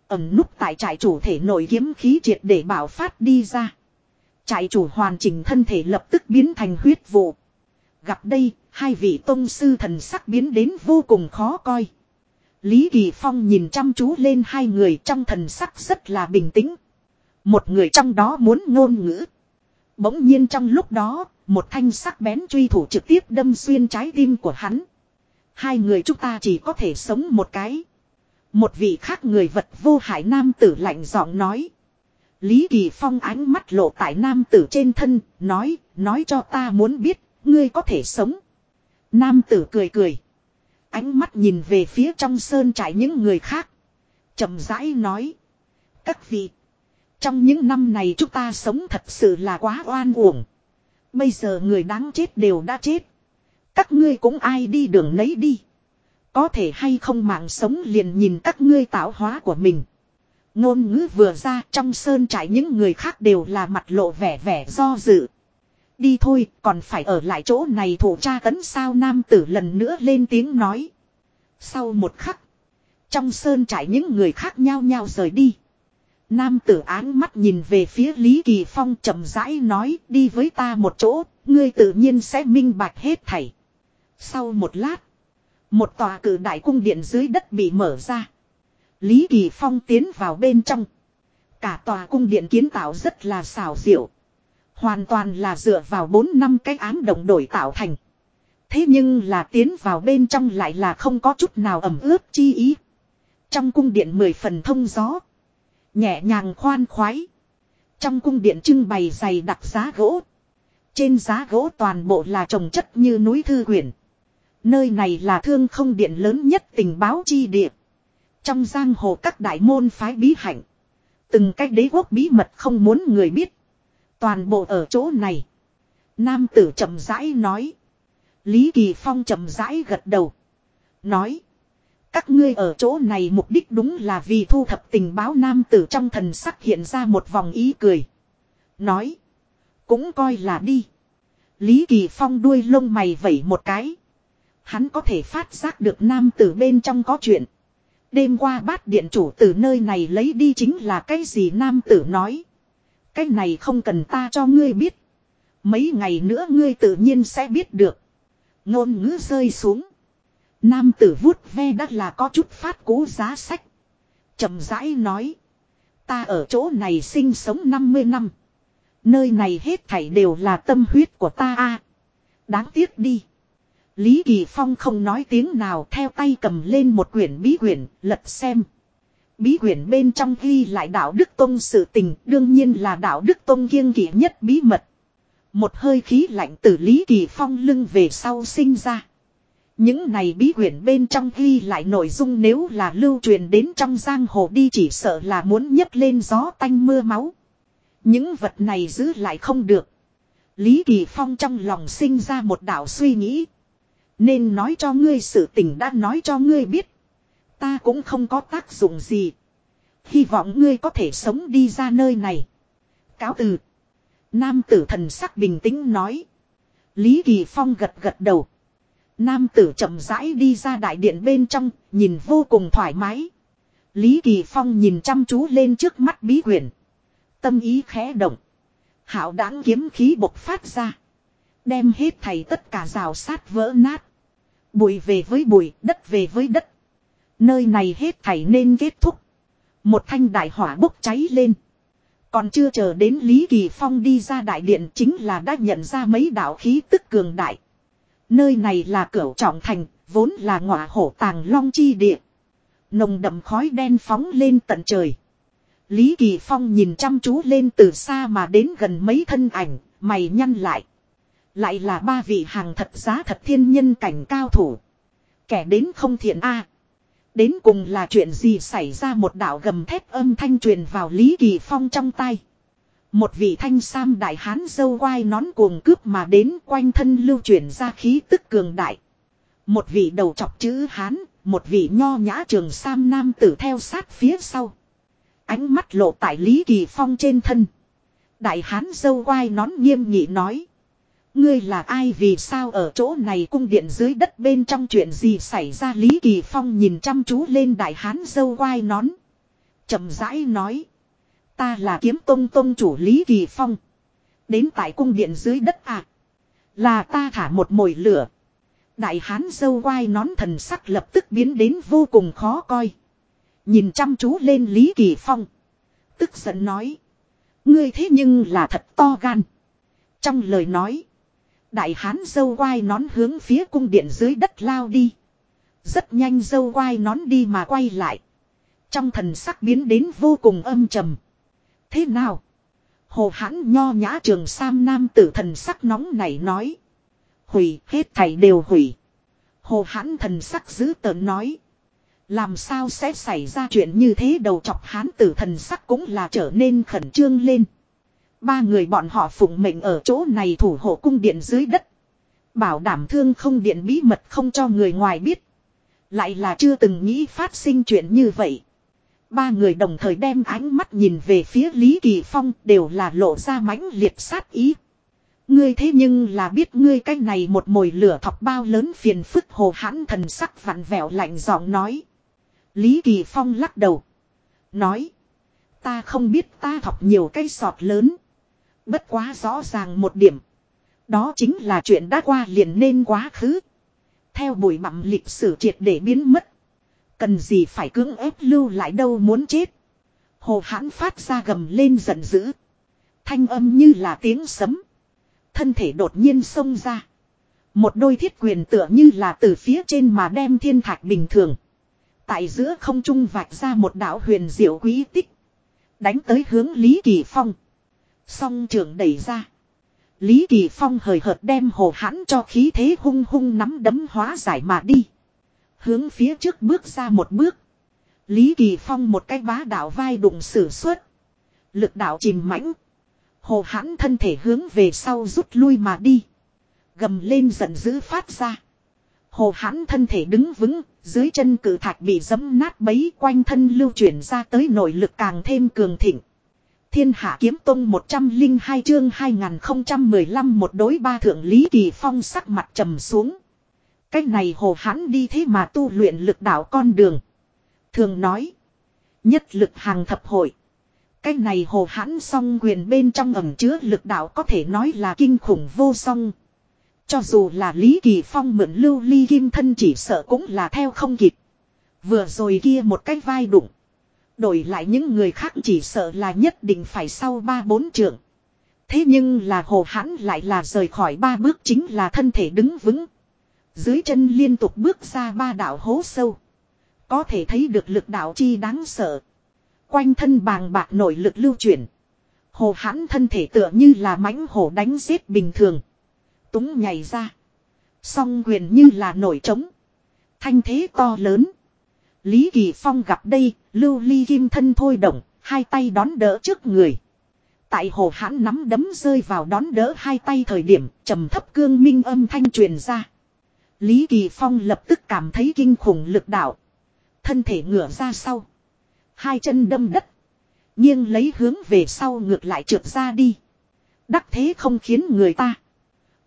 Speaker 1: Ẩm núp tại trại chủ thể nội kiếm khí triệt để bảo phát đi ra. Trại chủ hoàn chỉnh thân thể lập tức biến thành huyết vụ. Gặp đây, hai vị tôn sư thần sắc biến đến vô cùng khó coi. Lý Kỳ Phong nhìn chăm chú lên hai người trong thần sắc rất là bình tĩnh. Một người trong đó muốn ngôn ngữ. Bỗng nhiên trong lúc đó, một thanh sắc bén truy thủ trực tiếp đâm xuyên trái tim của hắn. Hai người chúng ta chỉ có thể sống một cái. Một vị khác người vật vô hại nam tử lạnh giọng nói. Lý Kỳ Phong ánh mắt lộ tại nam tử trên thân, nói, nói cho ta muốn biết, ngươi có thể sống. Nam tử cười cười. Ánh mắt nhìn về phía trong sơn trại những người khác. chậm rãi nói. Các vị. Trong những năm này chúng ta sống thật sự là quá oan uổng. Bây giờ người đáng chết đều đã chết. Các ngươi cũng ai đi đường nấy đi. Có thể hay không mạng sống liền nhìn các ngươi tạo hóa của mình. Ngôn ngữ vừa ra trong sơn trại những người khác đều là mặt lộ vẻ vẻ do dự. Đi thôi, còn phải ở lại chỗ này thủ tra tấn sao nam tử lần nữa lên tiếng nói. Sau một khắc, trong sơn trại những người khác nhau nhau rời đi. Nam tử áng mắt nhìn về phía Lý Kỳ Phong chậm rãi nói đi với ta một chỗ, ngươi tự nhiên sẽ minh bạch hết thảy. Sau một lát, một tòa cử đại cung điện dưới đất bị mở ra. Lý Kỳ Phong tiến vào bên trong. Cả tòa cung điện kiến tạo rất là xảo diệu. Hoàn toàn là dựa vào 4 năm cái án động đổi tạo thành. Thế nhưng là tiến vào bên trong lại là không có chút nào ẩm ướt chi ý. Trong cung điện mười phần thông gió. Nhẹ nhàng khoan khoái. Trong cung điện trưng bày dày đặc giá gỗ. Trên giá gỗ toàn bộ là trồng chất như núi thư quyển. Nơi này là thương không điện lớn nhất tình báo chi địa. Trong giang hồ các đại môn phái bí hạnh. Từng cách đế quốc bí mật không muốn người biết. Toàn bộ ở chỗ này. Nam tử chậm rãi nói. Lý Kỳ Phong chậm rãi gật đầu. Nói. Các ngươi ở chỗ này mục đích đúng là vì thu thập tình báo nam tử trong thần sắc hiện ra một vòng ý cười. Nói. Cũng coi là đi. Lý Kỳ Phong đuôi lông mày vẩy một cái. Hắn có thể phát giác được nam tử bên trong có chuyện. Đêm qua bát điện chủ từ nơi này lấy đi chính là cái gì nam tử nói. Cái này không cần ta cho ngươi biết. Mấy ngày nữa ngươi tự nhiên sẽ biết được. Ngôn ngữ rơi xuống. Nam tử vuốt ve đã là có chút phát cố giá sách. chậm rãi nói. Ta ở chỗ này sinh sống 50 năm. Nơi này hết thảy đều là tâm huyết của ta a. Đáng tiếc đi. Lý Kỳ Phong không nói tiếng nào theo tay cầm lên một quyển bí quyển, lật xem. Bí quyển bên trong ghi lại đạo Đức Tông sự tình, đương nhiên là đạo Đức Tông kiêng kỵ nhất bí mật. Một hơi khí lạnh từ Lý Kỳ Phong lưng về sau sinh ra. Những này bí quyển bên trong ghi lại nội dung nếu là lưu truyền đến trong giang hồ đi chỉ sợ là muốn nhấc lên gió tanh mưa máu. Những vật này giữ lại không được. Lý Kỳ Phong trong lòng sinh ra một đạo suy nghĩ. Nên nói cho ngươi sự tình đã nói cho ngươi biết. Ta cũng không có tác dụng gì. Hy vọng ngươi có thể sống đi ra nơi này. Cáo từ. Nam tử thần sắc bình tĩnh nói. Lý Kỳ Phong gật gật đầu. Nam tử chậm rãi đi ra đại điện bên trong, nhìn vô cùng thoải mái. Lý Kỳ Phong nhìn chăm chú lên trước mắt bí quyển. Tâm ý khẽ động. Hảo đáng kiếm khí bộc phát ra. Đem hết thầy tất cả rào sát vỡ nát. Bụi về với bụi, đất về với đất. Nơi này hết thảy nên kết thúc. Một thanh đại hỏa bốc cháy lên. Còn chưa chờ đến Lý Kỳ Phong đi ra đại điện chính là đã nhận ra mấy đạo khí tức cường đại. Nơi này là cửa trọng thành, vốn là ngọa hổ tàng long chi địa. Nồng đậm khói đen phóng lên tận trời. Lý Kỳ Phong nhìn chăm chú lên từ xa mà đến gần mấy thân ảnh, mày nhăn lại. Lại là ba vị hàng thật giá thật thiên nhân cảnh cao thủ. Kẻ đến không thiện a Đến cùng là chuyện gì xảy ra một đạo gầm thép âm thanh truyền vào Lý Kỳ Phong trong tay. Một vị thanh sam đại hán dâu quai nón cuồng cướp mà đến quanh thân lưu chuyển ra khí tức cường đại. Một vị đầu chọc chữ hán, một vị nho nhã trường sam nam tử theo sát phía sau. Ánh mắt lộ tại Lý Kỳ Phong trên thân. Đại hán dâu quai nón nghiêm nghị nói. Ngươi là ai vì sao ở chỗ này cung điện dưới đất bên trong chuyện gì xảy ra Lý Kỳ Phong nhìn chăm chú lên đại hán dâu quai nón. chậm rãi nói. Ta là kiếm tông tông chủ Lý Kỳ Phong. Đến tại cung điện dưới đất à. Là ta thả một mồi lửa. Đại hán dâu quai nón thần sắc lập tức biến đến vô cùng khó coi. Nhìn chăm chú lên Lý Kỳ Phong. Tức giận nói. Ngươi thế nhưng là thật to gan. Trong lời nói. Đại hán dâu quai nón hướng phía cung điện dưới đất lao đi. Rất nhanh dâu quai nón đi mà quay lại. Trong thần sắc biến đến vô cùng âm trầm. Thế nào? Hồ hãn nho nhã trường Sam Nam tử thần sắc nóng này nói. Hủy, hết thảy đều hủy. Hồ hãn thần sắc dữ tợn nói. Làm sao sẽ xảy ra chuyện như thế đầu chọc hán tử thần sắc cũng là trở nên khẩn trương lên. Ba người bọn họ phụng mệnh ở chỗ này thủ hộ cung điện dưới đất. Bảo đảm thương không điện bí mật không cho người ngoài biết. Lại là chưa từng nghĩ phát sinh chuyện như vậy. Ba người đồng thời đem ánh mắt nhìn về phía Lý Kỳ Phong, đều là lộ ra mãnh liệt sát ý. Ngươi thế nhưng là biết ngươi cái này một mồi lửa thọc bao lớn phiền phức, hồ hãn thần sắc vặn vẹo lạnh giọng nói. Lý Kỳ Phong lắc đầu. Nói. Ta không biết ta thọc nhiều cây sọt lớn. Bất quá rõ ràng một điểm. Đó chính là chuyện đã qua liền nên quá khứ. Theo buổi bặm lịch sử triệt để biến mất. Cần gì phải cưỡng ép lưu lại đâu muốn chết. Hồ hãn phát ra gầm lên giận dữ. Thanh âm như là tiếng sấm. Thân thể đột nhiên xông ra. Một đôi thiết quyền tựa như là từ phía trên mà đem thiên thạch bình thường. Tại giữa không trung vạch ra một đạo huyền diệu quý tích. Đánh tới hướng Lý Kỳ Phong. Song trưởng đẩy ra. Lý Kỳ Phong hời hợt đem hồ hãn cho khí thế hung hung nắm đấm hóa giải mà đi. Hướng phía trước bước ra một bước. Lý Kỳ Phong một cái bá đạo vai đụng sử xuất. Lực đạo chìm mãnh. Hồ hãn thân thể hướng về sau rút lui mà đi. Gầm lên giận dữ phát ra. Hồ hãn thân thể đứng vững, dưới chân cử thạch bị giấm nát bấy quanh thân lưu chuyển ra tới nội lực càng thêm cường thịnh. Thiên hạ kiếm tông 102 chương 2015 một đối ba thượng Lý Kỳ Phong sắc mặt trầm xuống. Cách này hồ hãn đi thế mà tu luyện lực đạo con đường. Thường nói. Nhất lực hàng thập hội. Cách này hồ hãn song quyền bên trong ẩm chứa lực đạo có thể nói là kinh khủng vô song. Cho dù là Lý Kỳ Phong mượn lưu ly kim thân chỉ sợ cũng là theo không kịp. Vừa rồi kia một cái vai đụng. Đổi lại những người khác chỉ sợ là nhất định phải sau ba bốn trượng. Thế nhưng là hồ hãn lại là rời khỏi ba bước chính là thân thể đứng vững. Dưới chân liên tục bước ra ba đạo hố sâu. Có thể thấy được lực đạo chi đáng sợ. Quanh thân bàng bạc nổi lực lưu chuyển. Hồ hãn thân thể tựa như là mãnh hổ đánh giết bình thường. Túng nhảy ra. Song quyền như là nổi trống. Thanh thế to lớn. Lý Kỳ Phong gặp đây, lưu ly kim thân thôi động, hai tay đón đỡ trước người. Tại hồ hãn nắm đấm rơi vào đón đỡ hai tay thời điểm, trầm thấp cương minh âm thanh truyền ra. Lý Kỳ Phong lập tức cảm thấy kinh khủng lực đạo. Thân thể ngửa ra sau. Hai chân đâm đất. nghiêng lấy hướng về sau ngược lại trượt ra đi. Đắc thế không khiến người ta.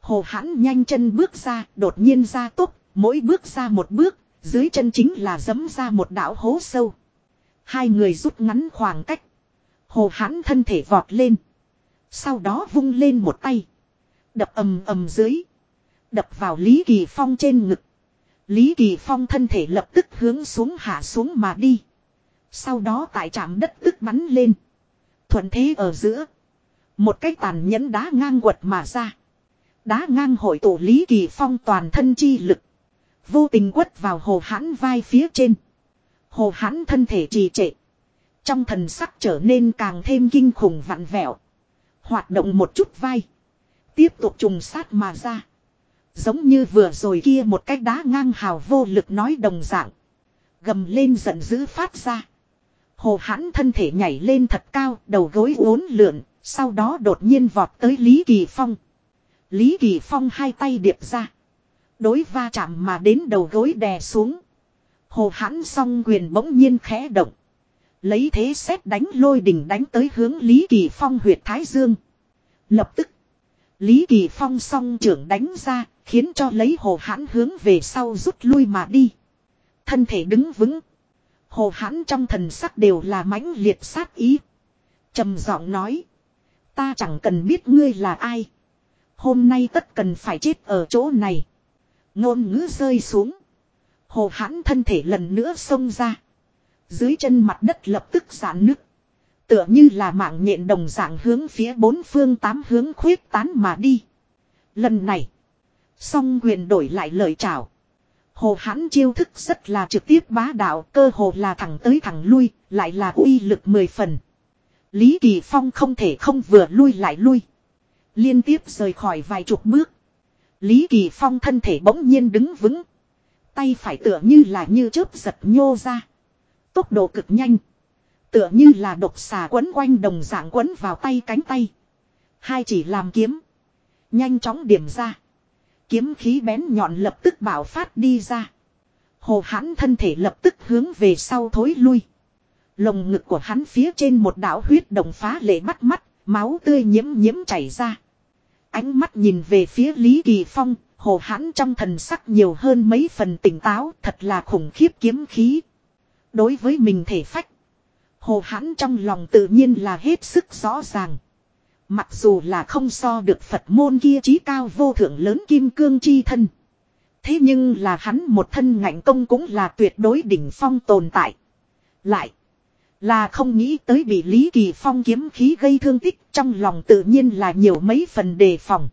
Speaker 1: Hồ hãn nhanh chân bước ra, đột nhiên ra tốc, mỗi bước ra một bước, dưới chân chính là dấm ra một đảo hố sâu. Hai người rút ngắn khoảng cách. Hồ hãn thân thể vọt lên. Sau đó vung lên một tay. Đập ầm ầm dưới. Đập vào Lý Kỳ Phong trên ngực. Lý Kỳ Phong thân thể lập tức hướng xuống hạ xuống mà đi. Sau đó tại trạm đất tức bắn lên. Thuận thế ở giữa. Một cái tàn nhẫn đá ngang quật mà ra. Đá ngang hội tụ Lý Kỳ Phong toàn thân chi lực. Vô tình quất vào hồ hãn vai phía trên. Hồ hãn thân thể trì trệ. Trong thần sắc trở nên càng thêm kinh khủng vặn vẹo. Hoạt động một chút vai. Tiếp tục trùng sát mà ra. Giống như vừa rồi kia một cách đá ngang hào vô lực nói đồng dạng. Gầm lên giận dữ phát ra. Hồ hãn thân thể nhảy lên thật cao, đầu gối uốn lượn, sau đó đột nhiên vọt tới Lý Kỳ Phong. Lý Kỳ Phong hai tay điệp ra. Đối va chạm mà đến đầu gối đè xuống. Hồ hãn song quyền bỗng nhiên khẽ động. Lấy thế xét đánh lôi đỉnh đánh tới hướng Lý Kỳ Phong huyệt Thái Dương. Lập tức. Lý Kỳ Phong song trưởng đánh ra, khiến cho lấy hồ hãn hướng về sau rút lui mà đi. Thân thể đứng vững. Hồ hãn trong thần sắc đều là mãnh liệt sát ý. trầm giọng nói. Ta chẳng cần biết ngươi là ai. Hôm nay tất cần phải chết ở chỗ này. Ngôn ngữ rơi xuống. Hồ hãn thân thể lần nữa xông ra. Dưới chân mặt đất lập tức giãn nứt. Tựa như là mạng nhện đồng dạng hướng phía bốn phương tám hướng khuyết tán mà đi. Lần này. Song quyền đổi lại lời chào. Hồ hãn chiêu thức rất là trực tiếp bá đạo cơ hồ là thẳng tới thẳng lui, lại là uy lực mười phần. Lý Kỳ Phong không thể không vừa lui lại lui. Liên tiếp rời khỏi vài chục bước. Lý Kỳ Phong thân thể bỗng nhiên đứng vững. Tay phải tựa như là như chớp giật nhô ra. Tốc độ cực nhanh. Tựa như là độc xà quấn quanh đồng dạng quấn vào tay cánh tay. Hai chỉ làm kiếm. Nhanh chóng điểm ra. Kiếm khí bén nhọn lập tức bảo phát đi ra. Hồ hãn thân thể lập tức hướng về sau thối lui. Lồng ngực của hắn phía trên một đảo huyết đồng phá lệ bắt mắt, máu tươi nhiễm nhiễm chảy ra. Ánh mắt nhìn về phía Lý Kỳ Phong, hồ hãn trong thần sắc nhiều hơn mấy phần tỉnh táo, thật là khủng khiếp kiếm khí. Đối với mình thể phách, hồ hãn trong lòng tự nhiên là hết sức rõ ràng. Mặc dù là không so được Phật môn kia trí cao vô thượng lớn kim cương chi thân. Thế nhưng là hắn một thân ngạnh công cũng là tuyệt đối đỉnh phong tồn tại. Lại. Là không nghĩ tới bị Lý Kỳ Phong kiếm khí gây thương tích trong lòng tự nhiên là nhiều mấy phần đề phòng.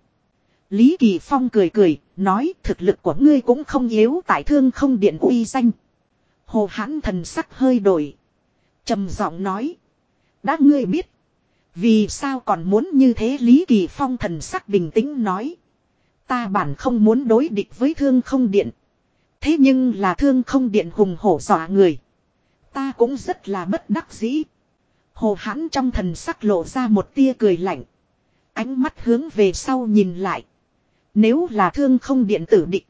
Speaker 1: Lý Kỳ Phong cười cười, nói thực lực của ngươi cũng không yếu tại thương không điện uy danh. Hồ hãn thần sắc hơi đổi. trầm giọng nói. Đã ngươi biết. Vì sao còn muốn như thế Lý Kỳ Phong thần sắc bình tĩnh nói. Ta bản không muốn đối địch với thương không điện. Thế nhưng là thương không điện hùng hổ dọa người. Ta cũng rất là bất đắc dĩ. Hồ hãn trong thần sắc lộ ra một tia cười lạnh. Ánh mắt hướng về sau nhìn lại. Nếu là thương không điện tử địch.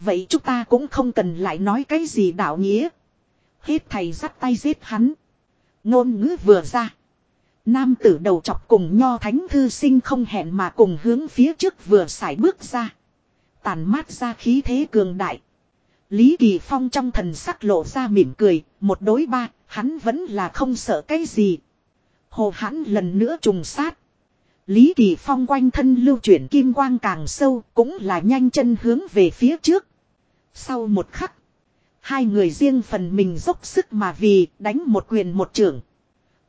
Speaker 1: Vậy chúng ta cũng không cần lại nói cái gì đạo nghĩa. Hết thầy dắt tay giết hắn. Ngôn ngữ vừa ra. Nam tử đầu chọc cùng nho thánh thư sinh không hẹn mà cùng hướng phía trước vừa xài bước ra. Tàn mát ra khí thế cường đại. Lý Kỳ Phong trong thần sắc lộ ra mỉm cười, một đối ba, hắn vẫn là không sợ cái gì. Hồ hắn lần nữa trùng sát. Lý Kỳ Phong quanh thân lưu chuyển kim quang càng sâu, cũng là nhanh chân hướng về phía trước. Sau một khắc, hai người riêng phần mình dốc sức mà vì đánh một quyền một trưởng.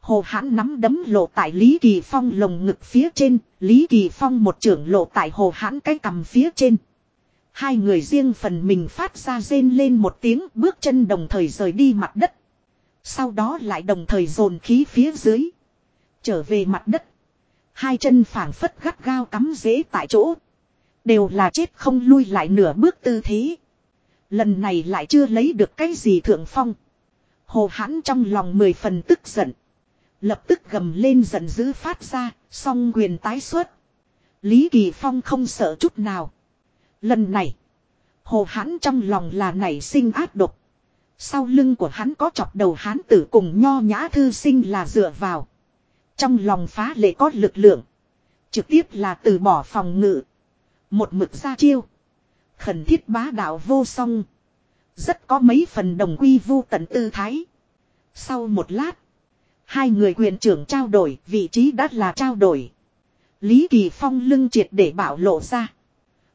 Speaker 1: Hồ hãn nắm đấm lộ tại Lý Kỳ Phong lồng ngực phía trên, Lý Kỳ Phong một trưởng lộ tại hồ hãn cái cầm phía trên. Hai người riêng phần mình phát ra rên lên một tiếng bước chân đồng thời rời đi mặt đất. Sau đó lại đồng thời dồn khí phía dưới. Trở về mặt đất. Hai chân phảng phất gắt gao cắm dễ tại chỗ. Đều là chết không lui lại nửa bước tư thế. Lần này lại chưa lấy được cái gì thượng phong. Hồ hãn trong lòng mười phần tức giận. Lập tức gầm lên giận dữ phát ra, song quyền tái xuất. Lý Kỳ Phong không sợ chút nào. Lần này, hồ hãn trong lòng là nảy sinh ác độc. Sau lưng của hắn có chọc đầu hán tử cùng nho nhã thư sinh là dựa vào. Trong lòng phá lệ có lực lượng. Trực tiếp là từ bỏ phòng ngự. Một mực ra chiêu. Khẩn thiết bá đạo vô song. Rất có mấy phần đồng quy vu tận tư thái. Sau một lát. Hai người quyền trưởng trao đổi, vị trí đã là trao đổi. Lý Kỳ Phong lưng triệt để bảo lộ ra.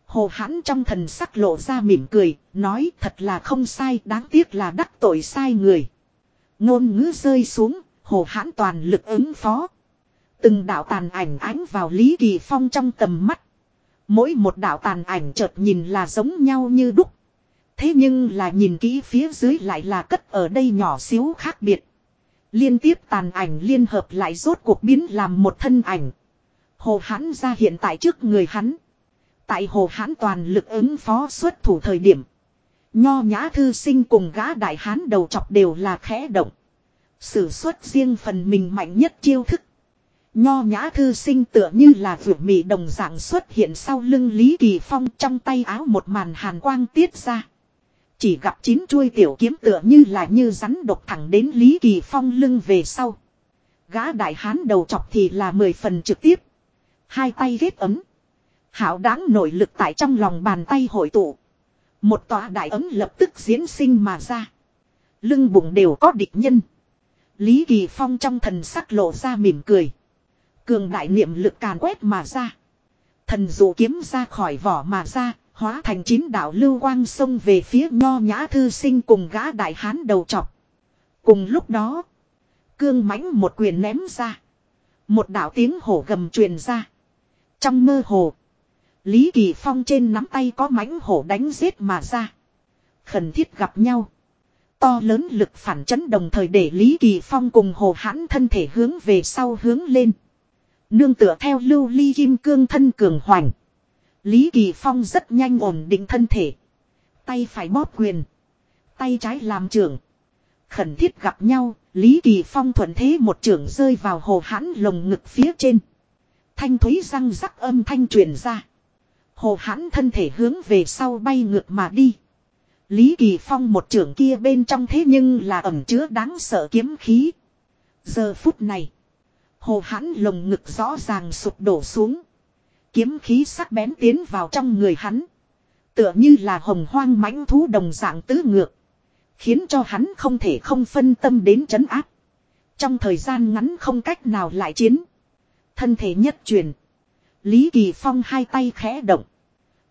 Speaker 1: Hồ hãn trong thần sắc lộ ra mỉm cười, nói thật là không sai, đáng tiếc là đắc tội sai người. Ngôn ngữ rơi xuống, hồ hãn toàn lực ứng phó. Từng đạo tàn ảnh ánh vào Lý Kỳ Phong trong tầm mắt. Mỗi một đạo tàn ảnh chợt nhìn là giống nhau như đúc. Thế nhưng là nhìn kỹ phía dưới lại là cất ở đây nhỏ xíu khác biệt. Liên tiếp tàn ảnh liên hợp lại rốt cuộc biến làm một thân ảnh. Hồ hãn ra hiện tại trước người hắn. Tại hồ hãn toàn lực ứng phó xuất thủ thời điểm. Nho nhã thư sinh cùng gã đại hán đầu chọc đều là khẽ động. Sử xuất riêng phần mình mạnh nhất chiêu thức. Nho nhã thư sinh tựa như là vượt mị đồng dạng xuất hiện sau lưng Lý Kỳ Phong trong tay áo một màn hàn quang tiết ra. Chỉ gặp chín chuôi tiểu kiếm tựa như là như rắn độc thẳng đến Lý Kỳ Phong lưng về sau. Gã đại hán đầu chọc thì là mười phần trực tiếp. Hai tay ghét ấm. Hảo đáng nội lực tại trong lòng bàn tay hội tụ. Một tòa đại ấm lập tức diễn sinh mà ra. Lưng bụng đều có địch nhân. Lý Kỳ Phong trong thần sắc lộ ra mỉm cười. Cường đại niệm lực càn quét mà ra. Thần dụ kiếm ra khỏi vỏ mà ra, hóa thành chín đạo lưu quang sông về phía nho nhã thư sinh cùng gã đại hán đầu chọc. Cùng lúc đó, cương mãnh một quyền ném ra. Một đạo tiếng hổ gầm truyền ra. Trong mơ hồ, Lý Kỳ Phong trên nắm tay có mãnh hổ đánh giết mà ra. Khẩn thiết gặp nhau. To lớn lực phản chấn đồng thời để Lý Kỳ Phong cùng hồ hãn thân thể hướng về sau hướng lên. Nương tựa theo lưu ly kim cương thân cường hoành. Lý Kỳ Phong rất nhanh ổn định thân thể. Tay phải bóp quyền. Tay trái làm trưởng. Khẩn thiết gặp nhau, Lý Kỳ Phong thuận thế một trưởng rơi vào hồ hãn lồng ngực phía trên. Thanh thúy răng rắc âm thanh truyền ra. Hồ hãn thân thể hướng về sau bay ngược mà đi. Lý Kỳ Phong một trưởng kia bên trong thế nhưng là ẩm chứa đáng sợ kiếm khí. Giờ phút này. Hồ hãn lồng ngực rõ ràng sụp đổ xuống. Kiếm khí sắc bén tiến vào trong người hắn. Tựa như là hồng hoang mãnh thú đồng dạng tứ ngược. Khiến cho hắn không thể không phân tâm đến chấn áp. Trong thời gian ngắn không cách nào lại chiến. Thân thể nhất truyền. Lý Kỳ Phong hai tay khẽ động.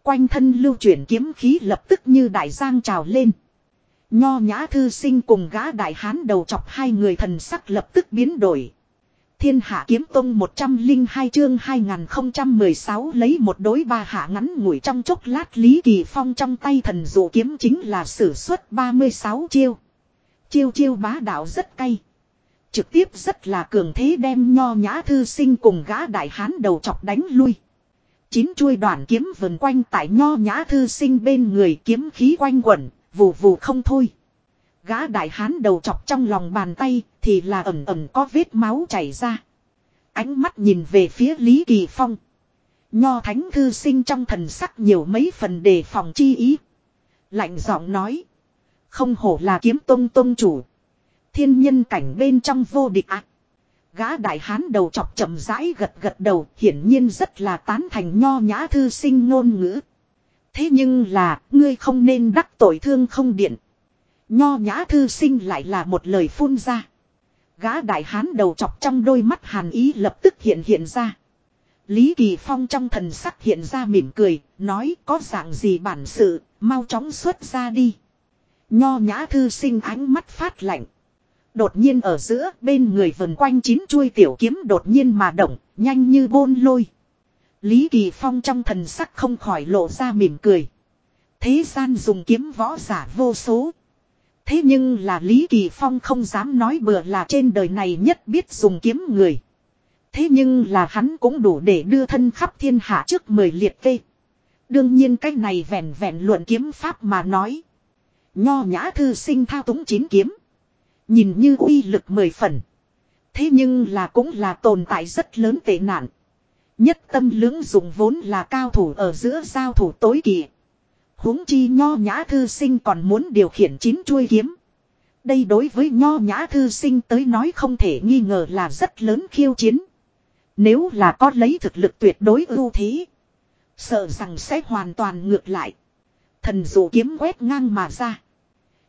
Speaker 1: Quanh thân lưu chuyển kiếm khí lập tức như đại giang trào lên. Nho nhã thư sinh cùng gã đại hán đầu chọc hai người thần sắc lập tức biến đổi. Thiên hạ kiếm tông 102 chương 2016 lấy một đối ba hạ ngắn ngủi trong chốc lát Lý Kỳ Phong trong tay thần dụ kiếm chính là sử xuất 36 chiêu. Chiêu chiêu bá đạo rất cay. Trực tiếp rất là cường thế đem nho nhã thư sinh cùng gã đại hán đầu chọc đánh lui. Chín chuôi đoàn kiếm vần quanh tại nho nhã thư sinh bên người kiếm khí quanh quẩn, vù vù không thôi. Gã đại hán đầu chọc trong lòng bàn tay thì là ẩm ẩm có vết máu chảy ra. Ánh mắt nhìn về phía Lý Kỳ Phong. Nho thánh thư sinh trong thần sắc nhiều mấy phần đề phòng chi ý. Lạnh giọng nói. Không hổ là kiếm tông tông chủ. Thiên nhân cảnh bên trong vô địch ác. Gã đại hán đầu chọc chậm rãi gật gật đầu hiển nhiên rất là tán thành nho nhã thư sinh ngôn ngữ. Thế nhưng là, ngươi không nên đắc tội thương không điện. Nho nhã thư sinh lại là một lời phun ra. Gã đại hán đầu chọc trong đôi mắt hàn ý lập tức hiện hiện ra. Lý Kỳ Phong trong thần sắc hiện ra mỉm cười, nói có dạng gì bản sự, mau chóng xuất ra đi. Nho nhã thư sinh ánh mắt phát lạnh. Đột nhiên ở giữa bên người vần quanh chín chuôi tiểu kiếm đột nhiên mà động, nhanh như bôn lôi. Lý Kỳ Phong trong thần sắc không khỏi lộ ra mỉm cười. Thế gian dùng kiếm võ giả vô số. Thế nhưng là Lý Kỳ Phong không dám nói bừa là trên đời này nhất biết dùng kiếm người. Thế nhưng là hắn cũng đủ để đưa thân khắp thiên hạ trước mười liệt kê. Đương nhiên cái này vẹn vẹn luận kiếm pháp mà nói. Nho nhã thư sinh thao túng chín kiếm. Nhìn như uy lực mười phần. Thế nhưng là cũng là tồn tại rất lớn tệ nạn. Nhất tâm lưỡng dụng vốn là cao thủ ở giữa giao thủ tối kỳ huống chi nho nhã thư sinh còn muốn điều khiển chín chuôi kiếm. Đây đối với nho nhã thư sinh tới nói không thể nghi ngờ là rất lớn khiêu chiến. Nếu là có lấy thực lực tuyệt đối ưu thế. Sợ rằng sẽ hoàn toàn ngược lại. Thần dụ kiếm quét ngang mà ra.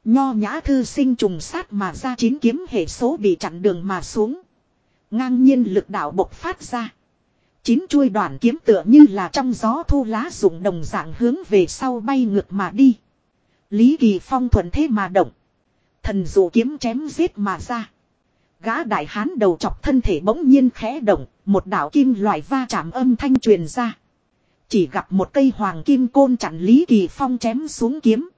Speaker 1: Nho nhã thư sinh trùng sát mà ra chín kiếm hệ số bị chặn đường mà xuống. Ngang nhiên lực đạo bộc phát ra. Chín chuôi đoạn kiếm tựa như là trong gió thu lá rụng đồng dạng hướng về sau bay ngược mà đi. Lý Kỳ Phong thuận thế mà động. Thần dụ kiếm chém giết mà ra. Gã đại hán đầu chọc thân thể bỗng nhiên khẽ động, một đạo kim loại va chạm âm thanh truyền ra. Chỉ gặp một cây hoàng kim côn chặn Lý Kỳ Phong chém xuống kiếm.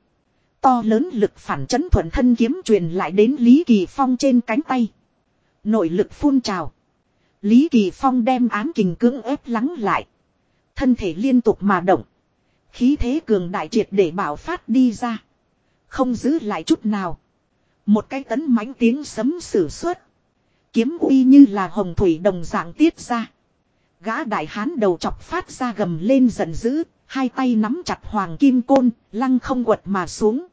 Speaker 1: To lớn lực phản chấn thuận thân kiếm truyền lại đến Lý Kỳ Phong trên cánh tay. Nội lực phun trào. Lý Kỳ Phong đem ám kình cưỡng ép lắng lại. Thân thể liên tục mà động. Khí thế cường đại triệt để bảo phát đi ra. Không giữ lại chút nào. Một cái tấn mãnh tiếng sấm sử xuất. Kiếm uy như là hồng thủy đồng dạng tiết ra. Gã đại hán đầu chọc phát ra gầm lên giận dữ. Hai tay nắm chặt hoàng kim côn, lăng không quật mà xuống.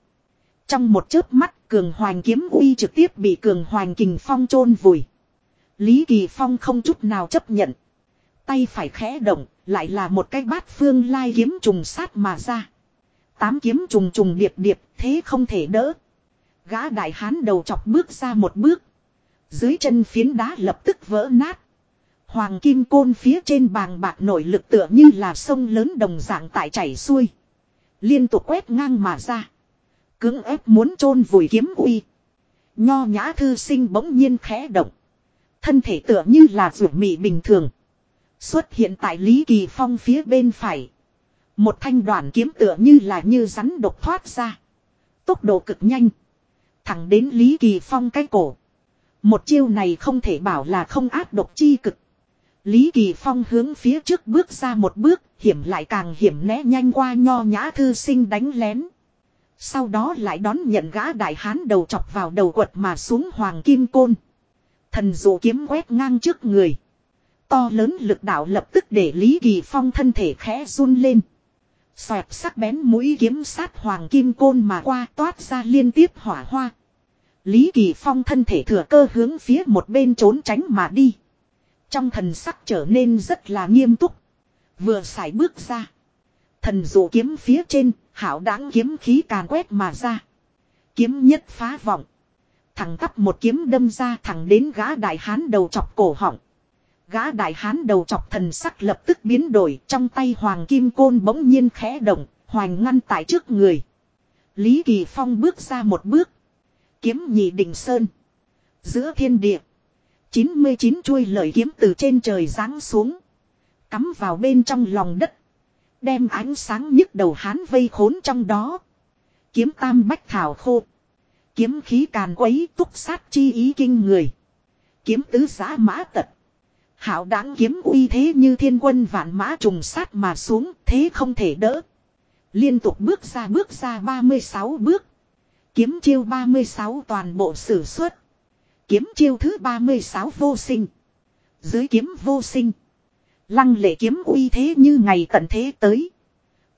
Speaker 1: Trong một chớp mắt, cường hoàng kiếm uy trực tiếp bị cường hoàng kình phong chôn vùi. Lý Kỳ Phong không chút nào chấp nhận. Tay phải khẽ động, lại là một cái bát phương lai kiếm trùng sát mà ra. Tám kiếm trùng trùng điệp điệp, thế không thể đỡ. Gã đại hán đầu chọc bước ra một bước. Dưới chân phiến đá lập tức vỡ nát. Hoàng kim côn phía trên bàng bạc nổi lực tựa như là sông lớn đồng dạng tại chảy xuôi. Liên tục quét ngang mà ra. Cưỡng ép muốn chôn vùi kiếm uy. Nho nhã thư sinh bỗng nhiên khẽ động. Thân thể tựa như là ruột mị bình thường. Xuất hiện tại Lý Kỳ Phong phía bên phải. Một thanh đoàn kiếm tựa như là như rắn độc thoát ra. Tốc độ cực nhanh. Thẳng đến Lý Kỳ Phong cái cổ. Một chiêu này không thể bảo là không áp độc chi cực. Lý Kỳ Phong hướng phía trước bước ra một bước, hiểm lại càng hiểm né nhanh qua nho nhã thư sinh đánh lén. Sau đó lại đón nhận gã đại hán đầu chọc vào đầu quật mà xuống hoàng kim côn. Thần dụ kiếm quét ngang trước người. To lớn lực đạo lập tức để Lý Kỳ Phong thân thể khẽ run lên. Xoẹt sắc bén mũi kiếm sát hoàng kim côn mà qua toát ra liên tiếp hỏa hoa. Lý Kỳ Phong thân thể thừa cơ hướng phía một bên trốn tránh mà đi. Trong thần sắc trở nên rất là nghiêm túc. Vừa xài bước ra. Thần dụ kiếm phía trên, hảo đáng kiếm khí càn quét mà ra. Kiếm nhất phá vọng. Thẳng tắp một kiếm đâm ra thẳng đến gã đại hán đầu chọc cổ họng. Gã đại hán đầu chọc thần sắc lập tức biến đổi trong tay hoàng kim côn bỗng nhiên khẽ động, hoành ngăn tại trước người. Lý Kỳ Phong bước ra một bước. Kiếm nhị đỉnh sơn. Giữa thiên địa. 99 chuôi lợi kiếm từ trên trời giáng xuống. Cắm vào bên trong lòng đất. Đem ánh sáng nhức đầu hán vây khốn trong đó. Kiếm tam bách thảo khô. Kiếm khí càn quấy túc sát chi ý kinh người. Kiếm tứ giã mã tật. Hảo đáng kiếm uy thế như thiên quân vạn mã trùng sát mà xuống, thế không thể đỡ. Liên tục bước ra bước ra 36 bước. Kiếm chiêu 36 toàn bộ sử xuất. Kiếm chiêu thứ 36 vô sinh. Dưới kiếm vô sinh. Lăng lệ kiếm uy thế như ngày tận thế tới.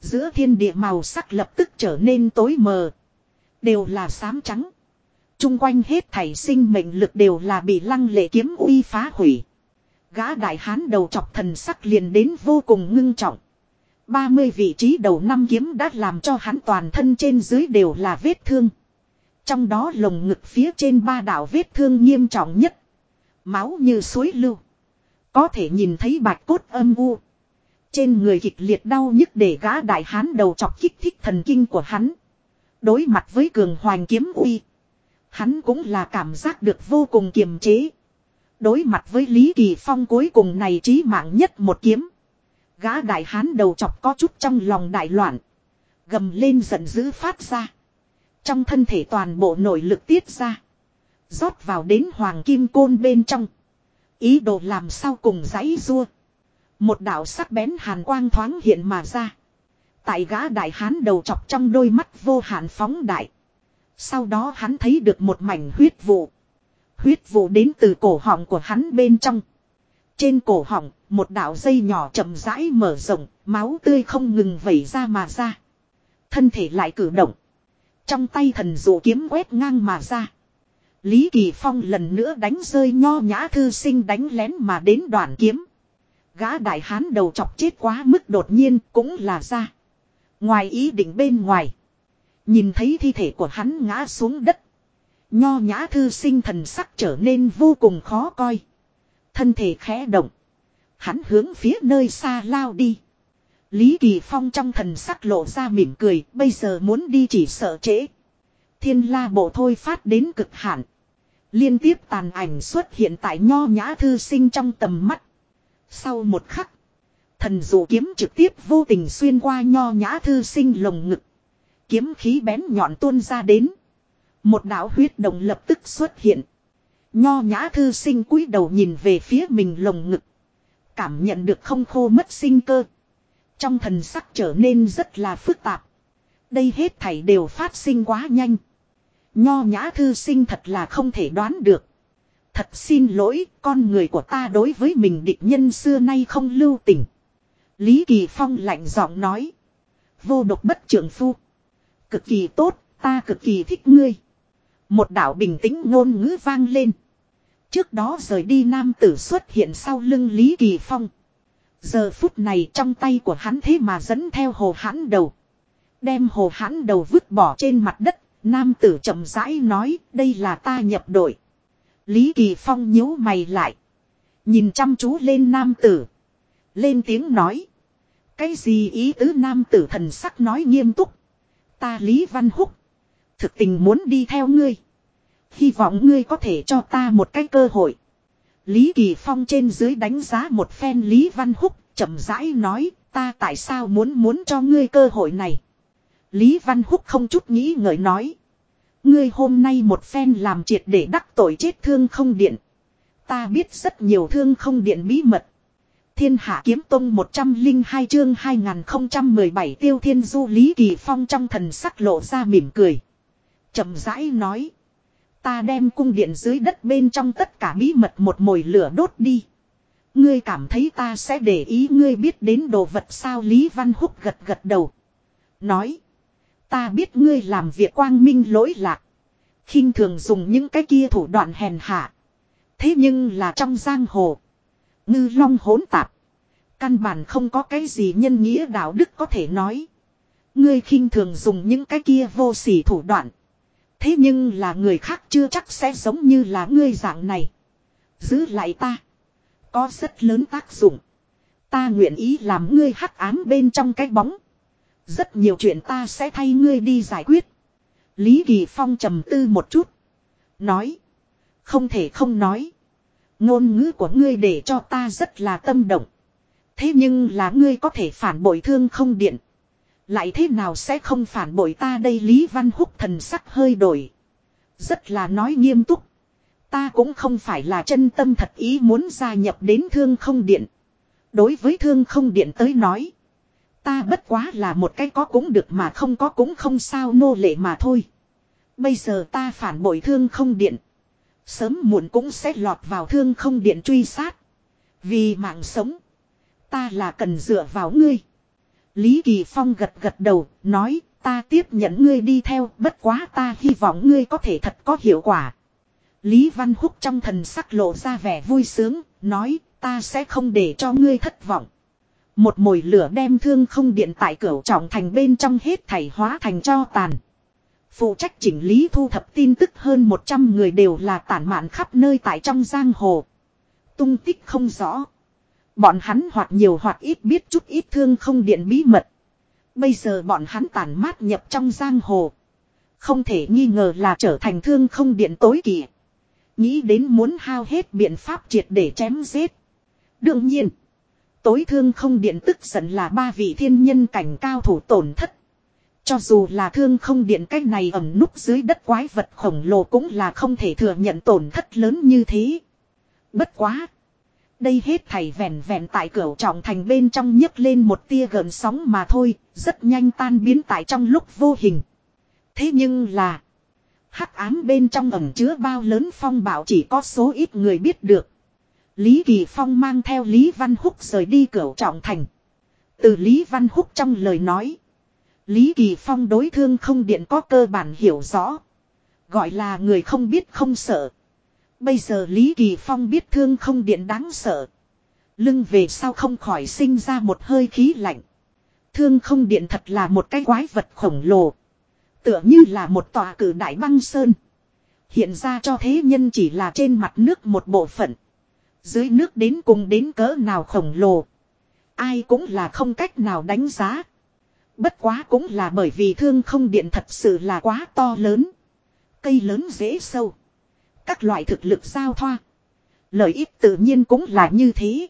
Speaker 1: Giữa thiên địa màu sắc lập tức trở nên tối mờ. Đều là xám trắng. Trung quanh hết thảy sinh mệnh lực đều là bị lăng lệ kiếm uy phá hủy. Gã đại hán đầu chọc thần sắc liền đến vô cùng ngưng trọng. 30 vị trí đầu năm kiếm đã làm cho hắn toàn thân trên dưới đều là vết thương. Trong đó lồng ngực phía trên ba đảo vết thương nghiêm trọng nhất. Máu như suối lưu. Có thể nhìn thấy bạch cốt âm u. Trên người kịch liệt đau nhức để gã đại hán đầu chọc kích thích thần kinh của hắn. Đối mặt với cường hoành kiếm uy. Hắn cũng là cảm giác được vô cùng kiềm chế. Đối mặt với Lý Kỳ Phong cuối cùng này trí mạng nhất một kiếm. Gã đại hán đầu chọc có chút trong lòng đại loạn. Gầm lên giận dữ phát ra. Trong thân thể toàn bộ nội lực tiết ra. rót vào đến hoàng kim côn bên trong. Ý đồ làm sao cùng giấy rua. Một đạo sắc bén hàn quang thoáng hiện mà ra. Tại gã đại hán đầu chọc trong đôi mắt vô hạn phóng đại. Sau đó hắn thấy được một mảnh huyết vụ. Huyết vụ đến từ cổ họng của hắn bên trong. Trên cổ họng, một đạo dây nhỏ chậm rãi mở rộng, máu tươi không ngừng vẩy ra mà ra. Thân thể lại cử động. Trong tay thần dụ kiếm quét ngang mà ra. Lý Kỳ Phong lần nữa đánh rơi nho nhã thư sinh đánh lén mà đến đoàn kiếm. Gã đại hán đầu chọc chết quá mức đột nhiên cũng là ra. Ngoài ý định bên ngoài. Nhìn thấy thi thể của hắn ngã xuống đất. Nho nhã thư sinh thần sắc trở nên vô cùng khó coi. Thân thể khẽ động. Hắn hướng phía nơi xa lao đi. Lý Kỳ Phong trong thần sắc lộ ra mỉm cười, bây giờ muốn đi chỉ sợ trễ. Thiên la bộ thôi phát đến cực hạn. Liên tiếp tàn ảnh xuất hiện tại nho nhã thư sinh trong tầm mắt. Sau một khắc, thần dụ kiếm trực tiếp vô tình xuyên qua nho nhã thư sinh lồng ngực. Kiếm khí bén nhọn tuôn ra đến. Một đạo huyết đồng lập tức xuất hiện. Nho nhã thư sinh cúi đầu nhìn về phía mình lồng ngực. Cảm nhận được không khô mất sinh cơ. Trong thần sắc trở nên rất là phức tạp. Đây hết thảy đều phát sinh quá nhanh. Nho nhã thư sinh thật là không thể đoán được. Thật xin lỗi, con người của ta đối với mình địch nhân xưa nay không lưu tình. Lý Kỳ Phong lạnh giọng nói. Vô độc bất trưởng phu. Cực kỳ tốt, ta cực kỳ thích ngươi. Một đạo bình tĩnh ngôn ngữ vang lên. Trước đó rời đi nam tử xuất hiện sau lưng Lý Kỳ Phong. Giờ phút này trong tay của hắn thế mà dẫn theo hồ hãn đầu. Đem hồ hãn đầu vứt bỏ trên mặt đất. Nam tử chậm rãi nói đây là ta nhập đội. Lý Kỳ Phong nhíu mày lại. Nhìn chăm chú lên nam tử. Lên tiếng nói. Cái gì ý tứ nam tử thần sắc nói nghiêm túc. Ta Lý Văn Húc. Thực tình muốn đi theo ngươi. Hy vọng ngươi có thể cho ta một cái cơ hội. Lý Kỳ Phong trên dưới đánh giá một phen Lý Văn Húc, chậm rãi nói, ta tại sao muốn muốn cho ngươi cơ hội này. Lý Văn Húc không chút nghĩ ngợi nói. Ngươi hôm nay một phen làm triệt để đắc tội chết thương không điện. Ta biết rất nhiều thương không điện bí mật. Thiên Hạ Kiếm Tông 102 chương 2017 Tiêu Thiên Du Lý Kỳ Phong trong thần sắc lộ ra mỉm cười. chậm rãi nói. Ta đem cung điện dưới đất bên trong tất cả bí mật một mồi lửa đốt đi. Ngươi cảm thấy ta sẽ để ý ngươi biết đến đồ vật sao Lý Văn Húc gật gật đầu. Nói. Ta biết ngươi làm việc quang minh lỗi lạc. khinh thường dùng những cái kia thủ đoạn hèn hạ. Thế nhưng là trong giang hồ. Ngư long hỗn tạp. Căn bản không có cái gì nhân nghĩa đạo đức có thể nói. Ngươi khinh thường dùng những cái kia vô sỉ thủ đoạn. Thế nhưng là người khác chưa chắc sẽ giống như là ngươi dạng này. Giữ lại ta. Có rất lớn tác dụng. Ta nguyện ý làm ngươi hắc ám bên trong cái bóng. Rất nhiều chuyện ta sẽ thay ngươi đi giải quyết. Lý Kỳ Phong trầm tư một chút. Nói. Không thể không nói. Ngôn ngữ của ngươi để cho ta rất là tâm động. Thế nhưng là ngươi có thể phản bội thương không điện. Lại thế nào sẽ không phản bội ta đây Lý Văn Húc thần sắc hơi đổi. Rất là nói nghiêm túc. Ta cũng không phải là chân tâm thật ý muốn gia nhập đến thương không điện. Đối với thương không điện tới nói. Ta bất quá là một cái có cũng được mà không có cũng không sao nô lệ mà thôi. Bây giờ ta phản bội thương không điện. Sớm muộn cũng sẽ lọt vào thương không điện truy sát. Vì mạng sống. Ta là cần dựa vào ngươi. Lý Kỳ Phong gật gật đầu, nói, ta tiếp nhận ngươi đi theo, bất quá ta hy vọng ngươi có thể thật có hiệu quả. Lý Văn Húc trong thần sắc lộ ra vẻ vui sướng, nói, ta sẽ không để cho ngươi thất vọng. Một mồi lửa đem thương không điện tại cửa trọng thành bên trong hết thảy hóa thành cho tàn. Phụ trách chỉnh lý thu thập tin tức hơn 100 người đều là tản mạn khắp nơi tại trong giang hồ. Tung tích không rõ. Bọn hắn hoặc nhiều hoặc ít biết chút ít thương không điện bí mật. Bây giờ bọn hắn tản mát nhập trong giang hồ. Không thể nghi ngờ là trở thành thương không điện tối kỵ. Nghĩ đến muốn hao hết biện pháp triệt để chém giết. Đương nhiên. Tối thương không điện tức giận là ba vị thiên nhân cảnh cao thủ tổn thất. Cho dù là thương không điện cách này ẩm núp dưới đất quái vật khổng lồ cũng là không thể thừa nhận tổn thất lớn như thế. Bất quá. Đây hết thảy vẹn vẹn tại cửa trọng thành bên trong nhấc lên một tia gần sóng mà thôi, rất nhanh tan biến tại trong lúc vô hình. Thế nhưng là, hắc ám bên trong ẩm chứa bao lớn phong bảo chỉ có số ít người biết được. Lý Kỳ Phong mang theo Lý Văn Húc rời đi cửa trọng thành. Từ Lý Văn Húc trong lời nói. Lý Kỳ Phong đối thương không điện có cơ bản hiểu rõ. Gọi là người không biết không sợ. Bây giờ Lý Kỳ Phong biết thương không điện đáng sợ. Lưng về sau không khỏi sinh ra một hơi khí lạnh. Thương không điện thật là một cái quái vật khổng lồ. Tựa như là một tòa cử đại băng sơn. Hiện ra cho thế nhân chỉ là trên mặt nước một bộ phận. Dưới nước đến cùng đến cỡ nào khổng lồ. Ai cũng là không cách nào đánh giá. Bất quá cũng là bởi vì thương không điện thật sự là quá to lớn. Cây lớn dễ sâu. Các loại thực lực giao thoa. Lợi ích tự nhiên cũng là như thế.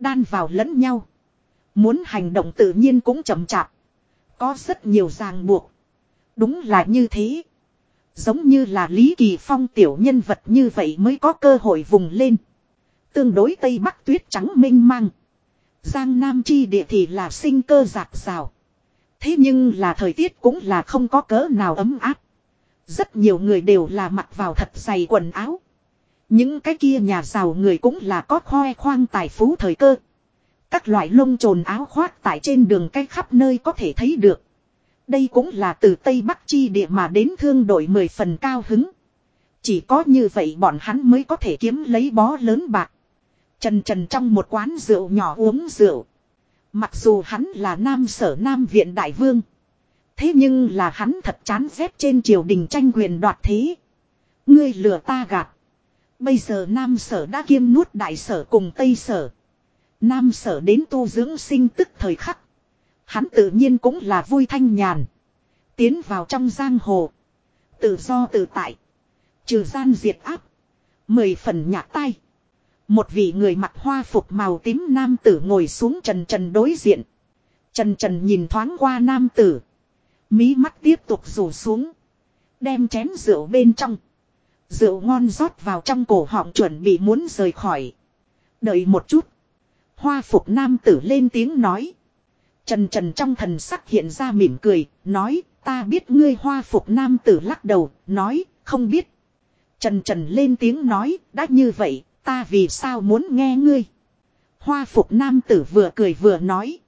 Speaker 1: Đan vào lẫn nhau. Muốn hành động tự nhiên cũng chậm chạp. Có rất nhiều ràng buộc. Đúng là như thế. Giống như là Lý Kỳ Phong tiểu nhân vật như vậy mới có cơ hội vùng lên. Tương đối Tây Bắc tuyết trắng minh mang. Giang Nam chi địa thì là sinh cơ giạc rào. Thế nhưng là thời tiết cũng là không có cỡ nào ấm áp. Rất nhiều người đều là mặc vào thật dày quần áo. Những cái kia nhà giàu người cũng là có khoe khoang tài phú thời cơ. Các loại lông trồn áo khoác tại trên đường cách khắp nơi có thể thấy được. Đây cũng là từ Tây Bắc chi địa mà đến thương đội mười phần cao hứng. Chỉ có như vậy bọn hắn mới có thể kiếm lấy bó lớn bạc. Trần trần trong một quán rượu nhỏ uống rượu. Mặc dù hắn là nam sở nam viện đại vương. Thế nhưng là hắn thật chán ghét trên triều đình tranh quyền đoạt thế. Ngươi lừa ta gạt. Bây giờ Nam Sở đã kiêm nuốt Đại Sở cùng Tây Sở. Nam Sở đến tu dưỡng sinh tức thời khắc. Hắn tự nhiên cũng là vui thanh nhàn. Tiến vào trong giang hồ. Tự do tự tại. Trừ gian diệt áp. Mười phần nhạc tay. Một vị người mặc hoa phục màu tím nam tử ngồi xuống trần trần đối diện. Trần trần nhìn thoáng qua nam tử. Mí mắt tiếp tục rủ xuống. Đem chén rượu bên trong. Rượu ngon rót vào trong cổ họng chuẩn bị muốn rời khỏi. Đợi một chút. Hoa phục nam tử lên tiếng nói. Trần trần trong thần sắc hiện ra mỉm cười, nói, ta biết ngươi hoa phục nam tử lắc đầu, nói, không biết. Trần trần lên tiếng nói, đã như vậy, ta vì sao muốn nghe ngươi. Hoa phục nam tử vừa cười vừa nói.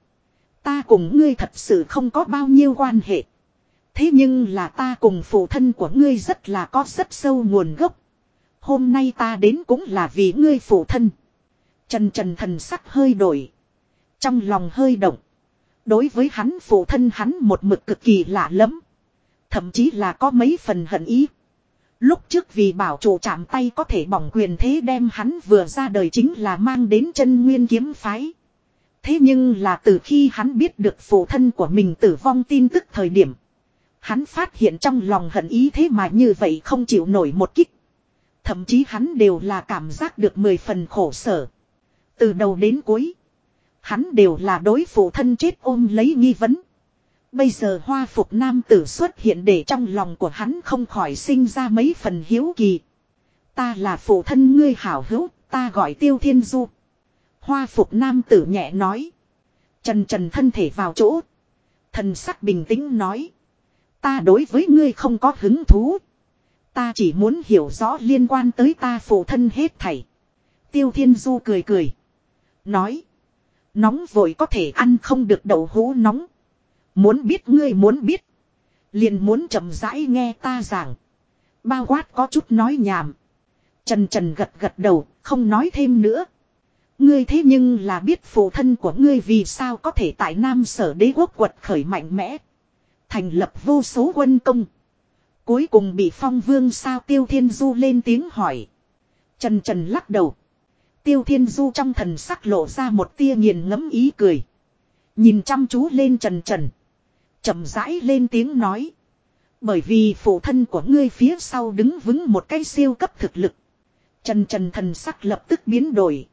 Speaker 1: Ta cùng ngươi thật sự không có bao nhiêu quan hệ. Thế nhưng là ta cùng phụ thân của ngươi rất là có rất sâu nguồn gốc. Hôm nay ta đến cũng là vì ngươi phụ thân. Trần trần thần sắc hơi đổi. Trong lòng hơi động. Đối với hắn phụ thân hắn một mực cực kỳ lạ lẫm, Thậm chí là có mấy phần hận ý. Lúc trước vì bảo chủ chạm tay có thể bỏng quyền thế đem hắn vừa ra đời chính là mang đến chân nguyên kiếm phái. Thế nhưng là từ khi hắn biết được phụ thân của mình tử vong tin tức thời điểm. Hắn phát hiện trong lòng hận ý thế mà như vậy không chịu nổi một kích. Thậm chí hắn đều là cảm giác được mười phần khổ sở. Từ đầu đến cuối. Hắn đều là đối phụ thân chết ôm lấy nghi vấn. Bây giờ hoa phục nam tử xuất hiện để trong lòng của hắn không khỏi sinh ra mấy phần hiếu kỳ. Ta là phụ thân ngươi hảo hữu, ta gọi tiêu thiên du. Hoa phục nam tử nhẹ nói. Trần trần thân thể vào chỗ. Thần sắc bình tĩnh nói. Ta đối với ngươi không có hứng thú. Ta chỉ muốn hiểu rõ liên quan tới ta phụ thân hết thảy. Tiêu thiên du cười cười. Nói. Nóng vội có thể ăn không được đậu hũ nóng. Muốn biết ngươi muốn biết. Liền muốn chậm rãi nghe ta giảng. Bao quát có chút nói nhảm. Trần trần gật gật đầu, không nói thêm nữa. Ngươi thế nhưng là biết phụ thân của ngươi vì sao có thể tại Nam sở đế quốc quật khởi mạnh mẽ. Thành lập vô số quân công. Cuối cùng bị phong vương sao tiêu thiên du lên tiếng hỏi. Trần trần lắc đầu. Tiêu thiên du trong thần sắc lộ ra một tia nghiền ngẫm ý cười. Nhìn chăm chú lên trần trần chậm rãi lên tiếng nói. Bởi vì phụ thân của ngươi phía sau đứng vững một cái siêu cấp thực lực. Trần trần thần sắc lập tức biến đổi.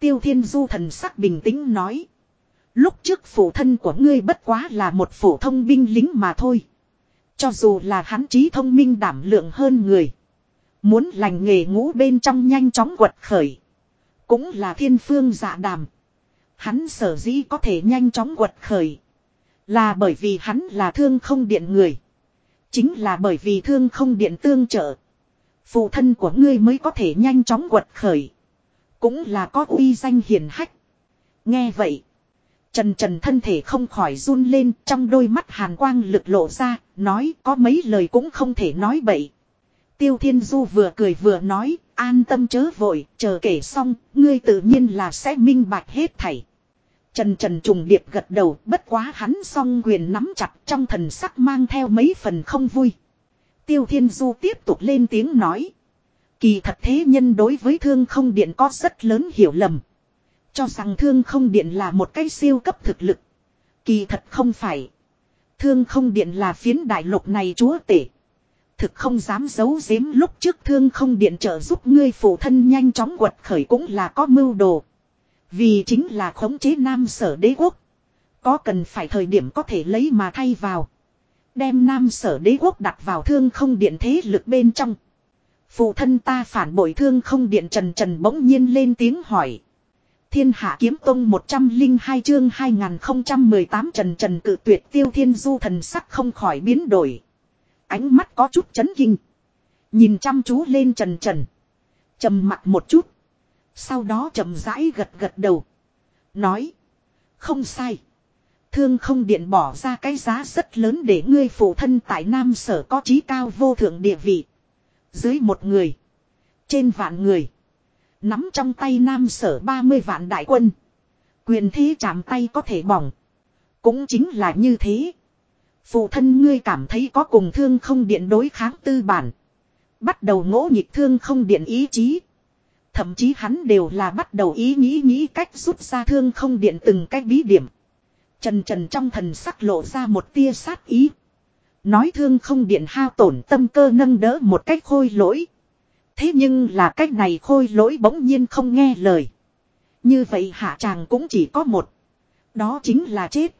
Speaker 1: Tiêu thiên du thần sắc bình tĩnh nói. Lúc trước phụ thân của ngươi bất quá là một phổ thông binh lính mà thôi. Cho dù là hắn trí thông minh đảm lượng hơn người. Muốn lành nghề ngũ bên trong nhanh chóng quật khởi. Cũng là thiên phương dạ đàm. Hắn sở dĩ có thể nhanh chóng quật khởi. Là bởi vì hắn là thương không điện người. Chính là bởi vì thương không điện tương trợ. Phụ thân của ngươi mới có thể nhanh chóng quật khởi. Cũng là có uy danh hiền hách. Nghe vậy. Trần trần thân thể không khỏi run lên trong đôi mắt hàn quang lực lộ ra. Nói có mấy lời cũng không thể nói bậy. Tiêu Thiên Du vừa cười vừa nói. An tâm chớ vội, chờ kể xong, ngươi tự nhiên là sẽ minh bạch hết thảy. Trần Trần trùng điệp gật đầu, bất quá hắn song quyền nắm chặt trong thần sắc mang theo mấy phần không vui. Tiêu Thiên Du tiếp tục lên tiếng nói. Kỳ thật thế nhân đối với thương không điện có rất lớn hiểu lầm. Cho rằng thương không điện là một cái siêu cấp thực lực. Kỳ thật không phải. Thương không điện là phiến đại lục này chúa tể. Thực không dám giấu giếm lúc trước thương không điện trợ giúp ngươi phụ thân nhanh chóng quật khởi cũng là có mưu đồ. Vì chính là khống chế nam sở đế quốc. Có cần phải thời điểm có thể lấy mà thay vào. Đem nam sở đế quốc đặt vào thương không điện thế lực bên trong. Phụ thân ta phản bội thương không điện trần trần bỗng nhiên lên tiếng hỏi. Thiên hạ kiếm tông 102 chương 2018 trần trần cự tuyệt tiêu thiên du thần sắc không khỏi biến đổi. Ánh mắt có chút chấn kinh. Nhìn chăm chú lên trần trần. trầm mặt một chút. Sau đó chậm rãi gật gật đầu. Nói. Không sai. Thương không điện bỏ ra cái giá rất lớn để ngươi phụ thân tại Nam Sở có trí cao vô thượng địa vị. Dưới một người. Trên vạn người. Nắm trong tay Nam Sở 30 vạn đại quân. Quyền thế chạm tay có thể bỏng. Cũng chính là như thế. Phụ thân ngươi cảm thấy có cùng thương không điện đối kháng tư bản. Bắt đầu ngỗ nhịp thương không điện ý chí. Thậm chí hắn đều là bắt đầu ý nghĩ nghĩ cách rút ra thương không điện từng cái bí điểm. Trần trần trong thần sắc lộ ra một tia sát ý. Nói thương không điện hao tổn tâm cơ nâng đỡ một cách khôi lỗi. Thế nhưng là cách này khôi lỗi bỗng nhiên không nghe lời. Như vậy hạ chàng cũng chỉ có một. Đó chính là chết.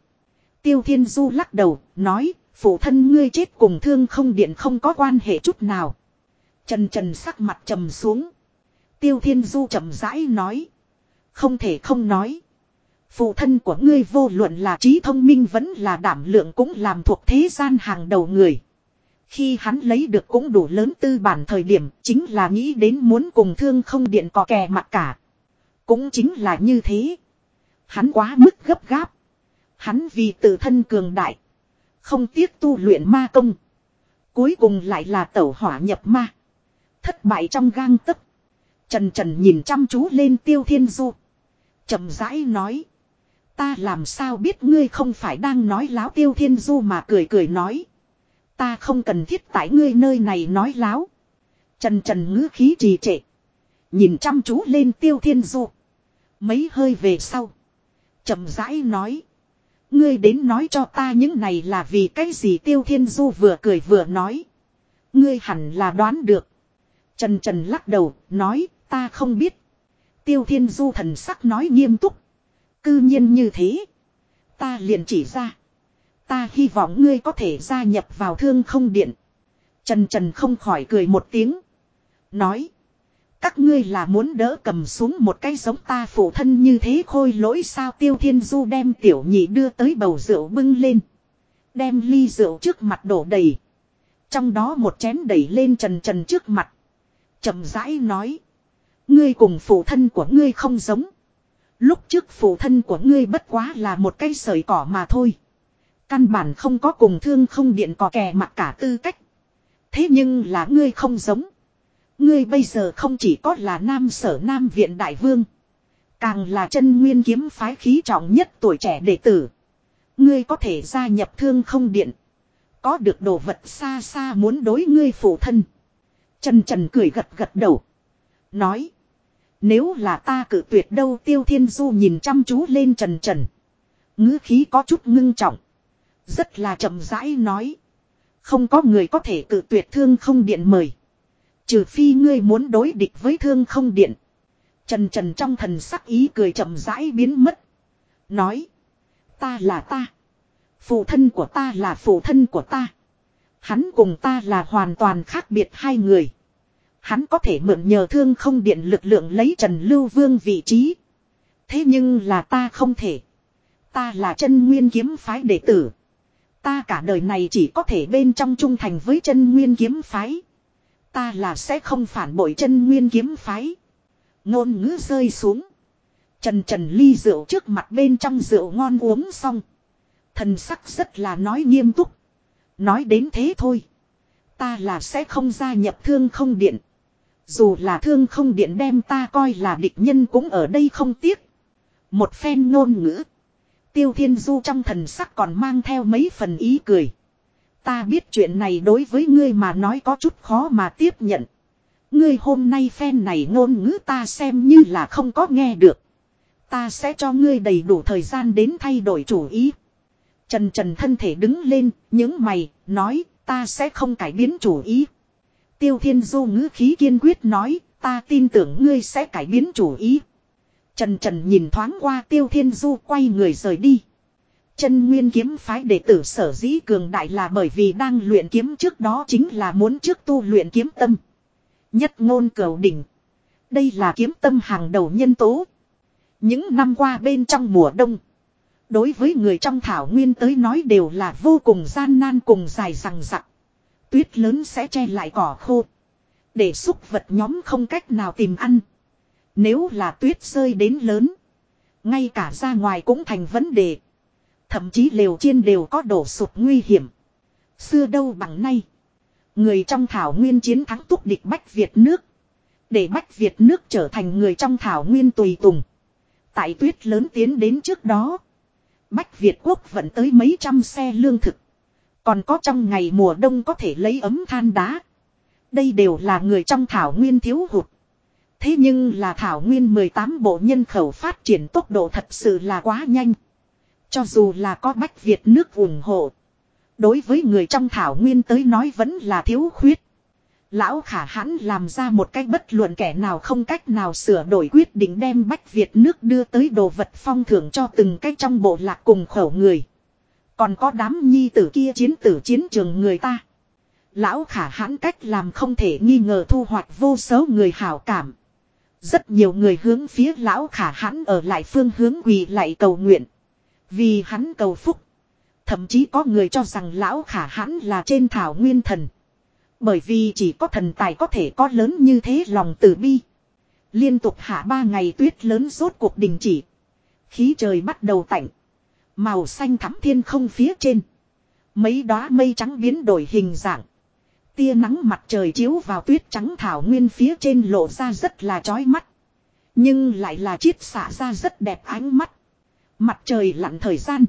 Speaker 1: Tiêu Thiên Du lắc đầu, nói, phụ thân ngươi chết cùng thương không điện không có quan hệ chút nào. Trần trần sắc mặt trầm xuống. Tiêu Thiên Du chậm rãi nói. Không thể không nói. Phụ thân của ngươi vô luận là trí thông minh vẫn là đảm lượng cũng làm thuộc thế gian hàng đầu người. Khi hắn lấy được cũng đủ lớn tư bản thời điểm, chính là nghĩ đến muốn cùng thương không điện có kè mặt cả. Cũng chính là như thế. Hắn quá mức gấp gáp. Hắn vì tự thân cường đại. Không tiếc tu luyện ma công. Cuối cùng lại là tẩu hỏa nhập ma. Thất bại trong gang tấc. Trần trần nhìn chăm chú lên tiêu thiên du. chậm rãi nói. Ta làm sao biết ngươi không phải đang nói láo tiêu thiên du mà cười cười nói. Ta không cần thiết tại ngươi nơi này nói láo. Trần trần ngữ khí trì trệ. Nhìn chăm chú lên tiêu thiên du. Mấy hơi về sau. chậm rãi nói. Ngươi đến nói cho ta những này là vì cái gì tiêu thiên du vừa cười vừa nói. Ngươi hẳn là đoán được. Trần trần lắc đầu, nói, ta không biết. Tiêu thiên du thần sắc nói nghiêm túc. Cư nhiên như thế. Ta liền chỉ ra. Ta hy vọng ngươi có thể gia nhập vào thương không điện. Trần Trần không khỏi cười một tiếng. Nói. Các ngươi là muốn đỡ cầm xuống một cái giống ta phụ thân như thế khôi lỗi sao tiêu thiên du đem tiểu nhị đưa tới bầu rượu bưng lên. Đem ly rượu trước mặt đổ đầy. Trong đó một chén đẩy lên trần trần trước mặt. chậm rãi nói. Ngươi cùng phụ thân của ngươi không giống. Lúc trước phụ thân của ngươi bất quá là một cây sợi cỏ mà thôi. Căn bản không có cùng thương không điện có kè mặt cả tư cách. Thế nhưng là ngươi không giống. Ngươi bây giờ không chỉ có là nam sở nam viện đại vương. Càng là chân nguyên kiếm phái khí trọng nhất tuổi trẻ đệ tử. Ngươi có thể gia nhập thương không điện. Có được đồ vật xa xa muốn đối ngươi phụ thân. Trần Trần cười gật gật đầu. Nói. Nếu là ta cử tuyệt đâu tiêu thiên du nhìn chăm chú lên Trần Trần. ngữ khí có chút ngưng trọng. Rất là chậm rãi nói. Không có người có thể cử tuyệt thương không điện mời. Trừ phi ngươi muốn đối địch với thương không điện. Trần trần trong thần sắc ý cười chậm rãi biến mất. Nói. Ta là ta. Phụ thân của ta là phụ thân của ta. Hắn cùng ta là hoàn toàn khác biệt hai người. Hắn có thể mượn nhờ thương không điện lực lượng lấy Trần Lưu Vương vị trí. Thế nhưng là ta không thể. Ta là chân nguyên kiếm phái đệ tử. Ta cả đời này chỉ có thể bên trong trung thành với chân nguyên kiếm phái. Ta là sẽ không phản bội chân nguyên kiếm phái. Ngôn ngữ rơi xuống. Trần trần ly rượu trước mặt bên trong rượu ngon uống xong. Thần sắc rất là nói nghiêm túc. Nói đến thế thôi. Ta là sẽ không gia nhập thương không điện. Dù là thương không điện đem ta coi là địch nhân cũng ở đây không tiếc. Một phen ngôn ngữ. Tiêu Thiên Du trong thần sắc còn mang theo mấy phần ý cười. Ta biết chuyện này đối với ngươi mà nói có chút khó mà tiếp nhận. Ngươi hôm nay phen này ngôn ngữ ta xem như là không có nghe được. Ta sẽ cho ngươi đầy đủ thời gian đến thay đổi chủ ý. Trần trần thân thể đứng lên, những mày, nói, ta sẽ không cải biến chủ ý. Tiêu Thiên Du ngữ khí kiên quyết nói, ta tin tưởng ngươi sẽ cải biến chủ ý. Trần Trần nhìn thoáng qua Tiêu Thiên Du quay người rời đi. Chân nguyên kiếm phái đệ tử sở dĩ cường đại là bởi vì đang luyện kiếm trước đó chính là muốn trước tu luyện kiếm tâm. Nhất ngôn cầu đỉnh. Đây là kiếm tâm hàng đầu nhân tố. Những năm qua bên trong mùa đông. Đối với người trong thảo nguyên tới nói đều là vô cùng gian nan cùng dài rằng rặc. Tuyết lớn sẽ che lại cỏ khô. Để xúc vật nhóm không cách nào tìm ăn. Nếu là tuyết rơi đến lớn. Ngay cả ra ngoài cũng thành vấn đề. Thậm chí lều chiên đều có đổ sụp nguy hiểm. Xưa đâu bằng nay. Người trong thảo nguyên chiến thắng túc địch Bách Việt nước. Để Bách Việt nước trở thành người trong thảo nguyên tùy tùng. Tại tuyết lớn tiến đến trước đó. Bách Việt quốc vận tới mấy trăm xe lương thực. Còn có trong ngày mùa đông có thể lấy ấm than đá. Đây đều là người trong thảo nguyên thiếu hụt. Thế nhưng là thảo nguyên 18 bộ nhân khẩu phát triển tốc độ thật sự là quá nhanh. Cho dù là có Bách Việt nước ủng hộ. Đối với người trong thảo nguyên tới nói vẫn là thiếu khuyết. Lão khả hãn làm ra một cách bất luận kẻ nào không cách nào sửa đổi quyết định đem Bách Việt nước đưa tới đồ vật phong thưởng cho từng cách trong bộ lạc cùng khẩu người. Còn có đám nhi tử kia chiến tử chiến trường người ta. Lão khả hãn cách làm không thể nghi ngờ thu hoạch vô số người hảo cảm. Rất nhiều người hướng phía lão khả hãn ở lại phương hướng quỳ lại cầu nguyện. Vì hắn cầu phúc. Thậm chí có người cho rằng lão khả hãn là trên thảo nguyên thần. Bởi vì chỉ có thần tài có thể có lớn như thế lòng từ bi. Liên tục hạ ba ngày tuyết lớn rốt cuộc đình chỉ. Khí trời bắt đầu tạnh. Màu xanh thắm thiên không phía trên. Mấy đóa mây trắng biến đổi hình dạng. Tia nắng mặt trời chiếu vào tuyết trắng thảo nguyên phía trên lộ ra rất là chói mắt. Nhưng lại là chiết xả ra rất đẹp ánh mắt. Mặt trời lặn thời gian.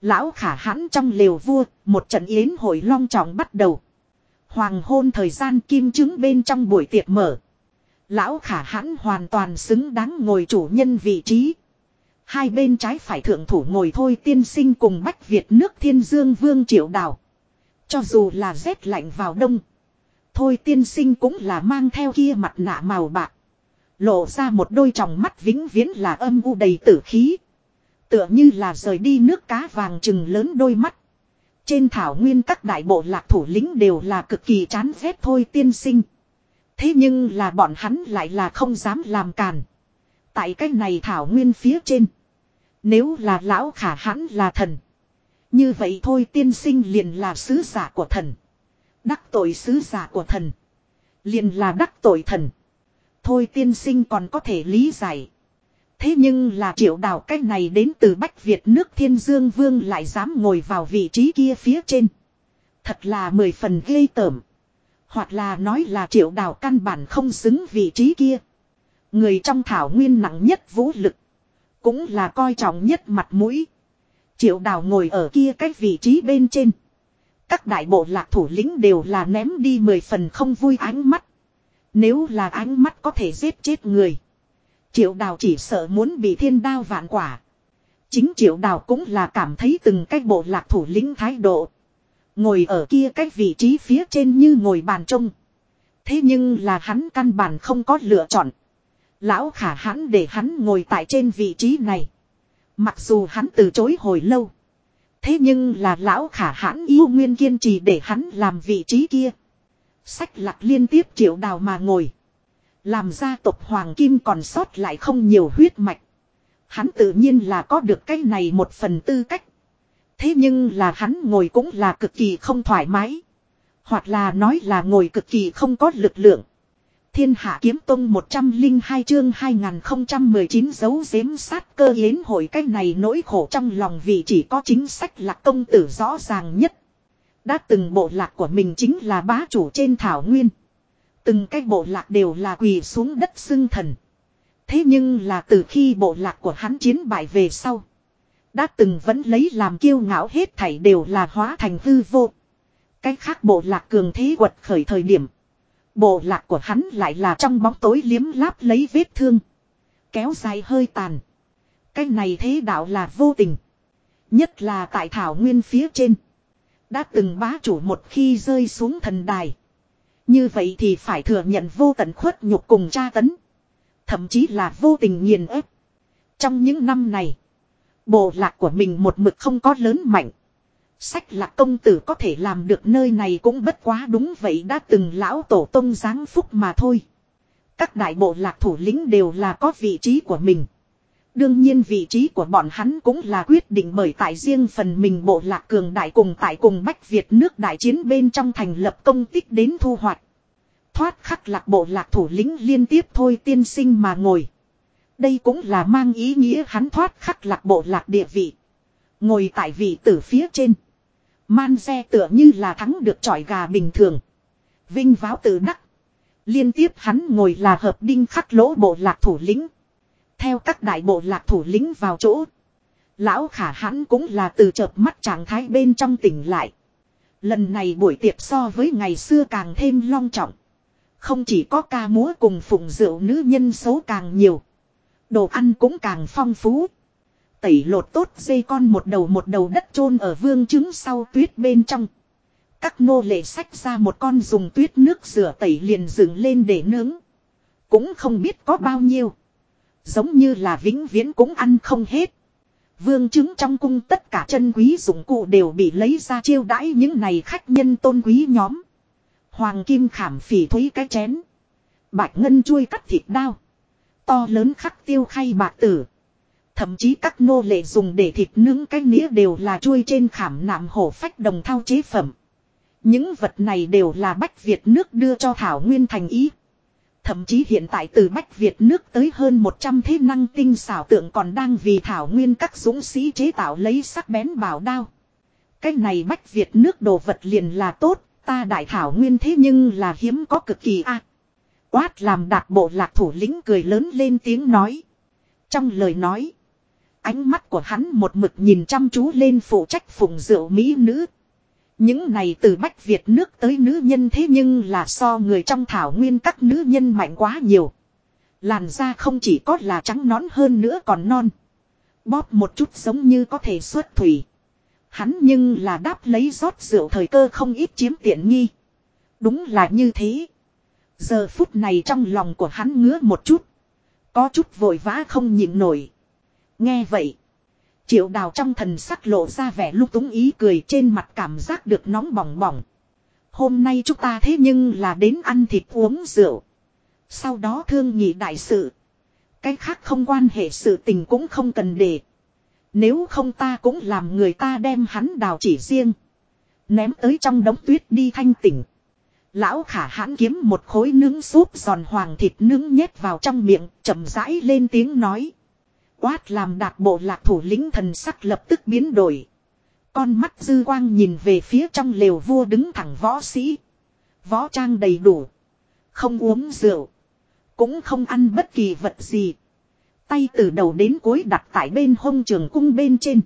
Speaker 1: Lão khả hãn trong lều vua, một trận yến hội long trọng bắt đầu. Hoàng hôn thời gian kim chứng bên trong buổi tiệc mở. Lão khả hãn hoàn toàn xứng đáng ngồi chủ nhân vị trí. Hai bên trái phải thượng thủ ngồi thôi tiên sinh cùng Bách Việt nước thiên dương vương triệu đào. Cho dù là rét lạnh vào đông. Thôi tiên sinh cũng là mang theo kia mặt nạ màu bạc. Lộ ra một đôi tròng mắt vĩnh viễn là âm u đầy tử khí. Tựa như là rời đi nước cá vàng trừng lớn đôi mắt. Trên thảo nguyên các đại bộ lạc thủ lĩnh đều là cực kỳ chán ghét thôi tiên sinh. Thế nhưng là bọn hắn lại là không dám làm càn. Tại cái này thảo nguyên phía trên. Nếu là lão khả hãn là thần. Như vậy thôi tiên sinh liền là sứ giả của thần. Đắc tội sứ giả của thần. Liền là đắc tội thần. Thôi tiên sinh còn có thể lý giải. Thế nhưng là triệu đảo cái này đến từ Bách Việt nước Thiên Dương Vương lại dám ngồi vào vị trí kia phía trên. Thật là mười phần ghê tởm. Hoặc là nói là triệu đảo căn bản không xứng vị trí kia. Người trong thảo nguyên nặng nhất vũ lực. Cũng là coi trọng nhất mặt mũi. Triệu đào ngồi ở kia cái vị trí bên trên. Các đại bộ lạc thủ lĩnh đều là ném đi mười phần không vui ánh mắt. Nếu là ánh mắt có thể giết chết người. Triệu đào chỉ sợ muốn bị thiên đao vạn quả. Chính triệu đào cũng là cảm thấy từng cái bộ lạc thủ lĩnh thái độ. Ngồi ở kia cái vị trí phía trên như ngồi bàn trông. Thế nhưng là hắn căn bản không có lựa chọn. Lão khả hãn để hắn ngồi tại trên vị trí này. Mặc dù hắn từ chối hồi lâu. Thế nhưng là lão khả hãn yêu nguyên kiên trì để hắn làm vị trí kia. Sách lạc liên tiếp triệu đào mà ngồi. Làm gia tộc Hoàng Kim còn sót lại không nhiều huyết mạch. Hắn tự nhiên là có được cái này một phần tư cách. Thế nhưng là hắn ngồi cũng là cực kỳ không thoải mái. Hoặc là nói là ngồi cực kỳ không có lực lượng. Thiên hạ kiếm tông 102 chương 2019 dấu giếm sát cơ yến hội cách này nỗi khổ trong lòng vì chỉ có chính sách là công tử rõ ràng nhất. Đã từng bộ lạc của mình chính là bá chủ trên thảo nguyên. Từng cái bộ lạc đều là quỳ xuống đất xưng thần. Thế nhưng là từ khi bộ lạc của hắn chiến bại về sau. Đã từng vẫn lấy làm kiêu ngạo hết thảy đều là hóa thành hư vô. Cách khác bộ lạc cường thế quật khởi thời điểm. Bộ lạc của hắn lại là trong bóng tối liếm láp lấy vết thương. Kéo dài hơi tàn. Cái này thế đạo là vô tình. Nhất là tại thảo nguyên phía trên. Đã từng bá chủ một khi rơi xuống thần đài. Như vậy thì phải thừa nhận vô tận khuất nhục cùng tra tấn. Thậm chí là vô tình nghiền ép. Trong những năm này. Bộ lạc của mình một mực không có lớn mạnh. Sách lạc công tử có thể làm được nơi này cũng bất quá đúng vậy đã từng lão tổ tông giáng phúc mà thôi. Các đại bộ lạc thủ lĩnh đều là có vị trí của mình. Đương nhiên vị trí của bọn hắn cũng là quyết định bởi tại riêng phần mình bộ lạc cường đại cùng tại cùng Bách Việt nước đại chiến bên trong thành lập công tích đến thu hoạch. Thoát khắc lạc bộ lạc thủ lĩnh liên tiếp thôi tiên sinh mà ngồi. Đây cũng là mang ý nghĩa hắn thoát khắc lạc bộ lạc địa vị. Ngồi tại vị tử phía trên. Man xe tựa như là thắng được trọi gà bình thường. Vinh váo tự đắc. Liên tiếp hắn ngồi là hợp đinh khắc lỗ bộ lạc thủ lĩnh. Theo các đại bộ lạc thủ lĩnh vào chỗ. Lão khả hắn cũng là từ chợp mắt trạng thái bên trong tỉnh lại. Lần này buổi tiệc so với ngày xưa càng thêm long trọng. Không chỉ có ca múa cùng phụng rượu nữ nhân xấu càng nhiều. Đồ ăn cũng càng phong phú. Tẩy lột tốt dây con một đầu một đầu đất chôn ở vương trứng sau tuyết bên trong. Các nô lệ sách ra một con dùng tuyết nước rửa tẩy liền dựng lên để nướng. Cũng không biết có bao nhiêu. Giống như là vĩnh viễn cũng ăn không hết. Vương chứng trong cung tất cả chân quý dụng cụ đều bị lấy ra chiêu đãi những này khách nhân tôn quý nhóm. Hoàng kim khảm phỉ thúy cái chén. Bạch ngân chuôi cắt thịt đao. To lớn khắc tiêu khay bạc tử. Thậm chí các nô lệ dùng để thịt nướng cái nĩa đều là chui trên khảm nạm hổ phách đồng thao chế phẩm. Những vật này đều là Bách Việt nước đưa cho Thảo Nguyên thành ý. Thậm chí hiện tại từ Bách Việt nước tới hơn 100 thế năng tinh xảo tượng còn đang vì Thảo Nguyên các dũng sĩ chế tạo lấy sắc bén bảo đao. Cái này Bách Việt nước đồ vật liền là tốt, ta đại Thảo Nguyên thế nhưng là hiếm có cực kỳ a. Quát làm đạt bộ lạc thủ lĩnh cười lớn lên tiếng nói. Trong lời nói, ánh mắt của hắn một mực nhìn chăm chú lên phụ trách phụng rượu mỹ nữ. Những này từ Bách Việt nước tới nữ nhân thế nhưng là so người trong thảo nguyên các nữ nhân mạnh quá nhiều. Làn da không chỉ có là trắng nón hơn nữa còn non. Bóp một chút giống như có thể xuất thủy. Hắn nhưng là đáp lấy rót rượu thời cơ không ít chiếm tiện nghi. Đúng là như thế. Giờ phút này trong lòng của hắn ngứa một chút. Có chút vội vã không nhịn nổi. Nghe vậy. Triệu đào trong thần sắc lộ ra vẻ lúc túng ý cười trên mặt cảm giác được nóng bỏng bỏng. Hôm nay chúng ta thế nhưng là đến ăn thịt uống rượu. Sau đó thương nhị đại sự. Cái khác không quan hệ sự tình cũng không cần để. Nếu không ta cũng làm người ta đem hắn đào chỉ riêng. Ném tới trong đống tuyết đi thanh tỉnh. Lão khả hãn kiếm một khối nướng súp giòn hoàng thịt nướng nhét vào trong miệng, chậm rãi lên tiếng nói. Quát làm đạc bộ lạc thủ lĩnh thần sắc lập tức biến đổi. Con mắt dư quang nhìn về phía trong lều vua đứng thẳng võ sĩ. Võ trang đầy đủ. Không uống rượu. Cũng không ăn bất kỳ vật gì. Tay từ đầu đến cuối đặt tại bên hông trường cung bên trên.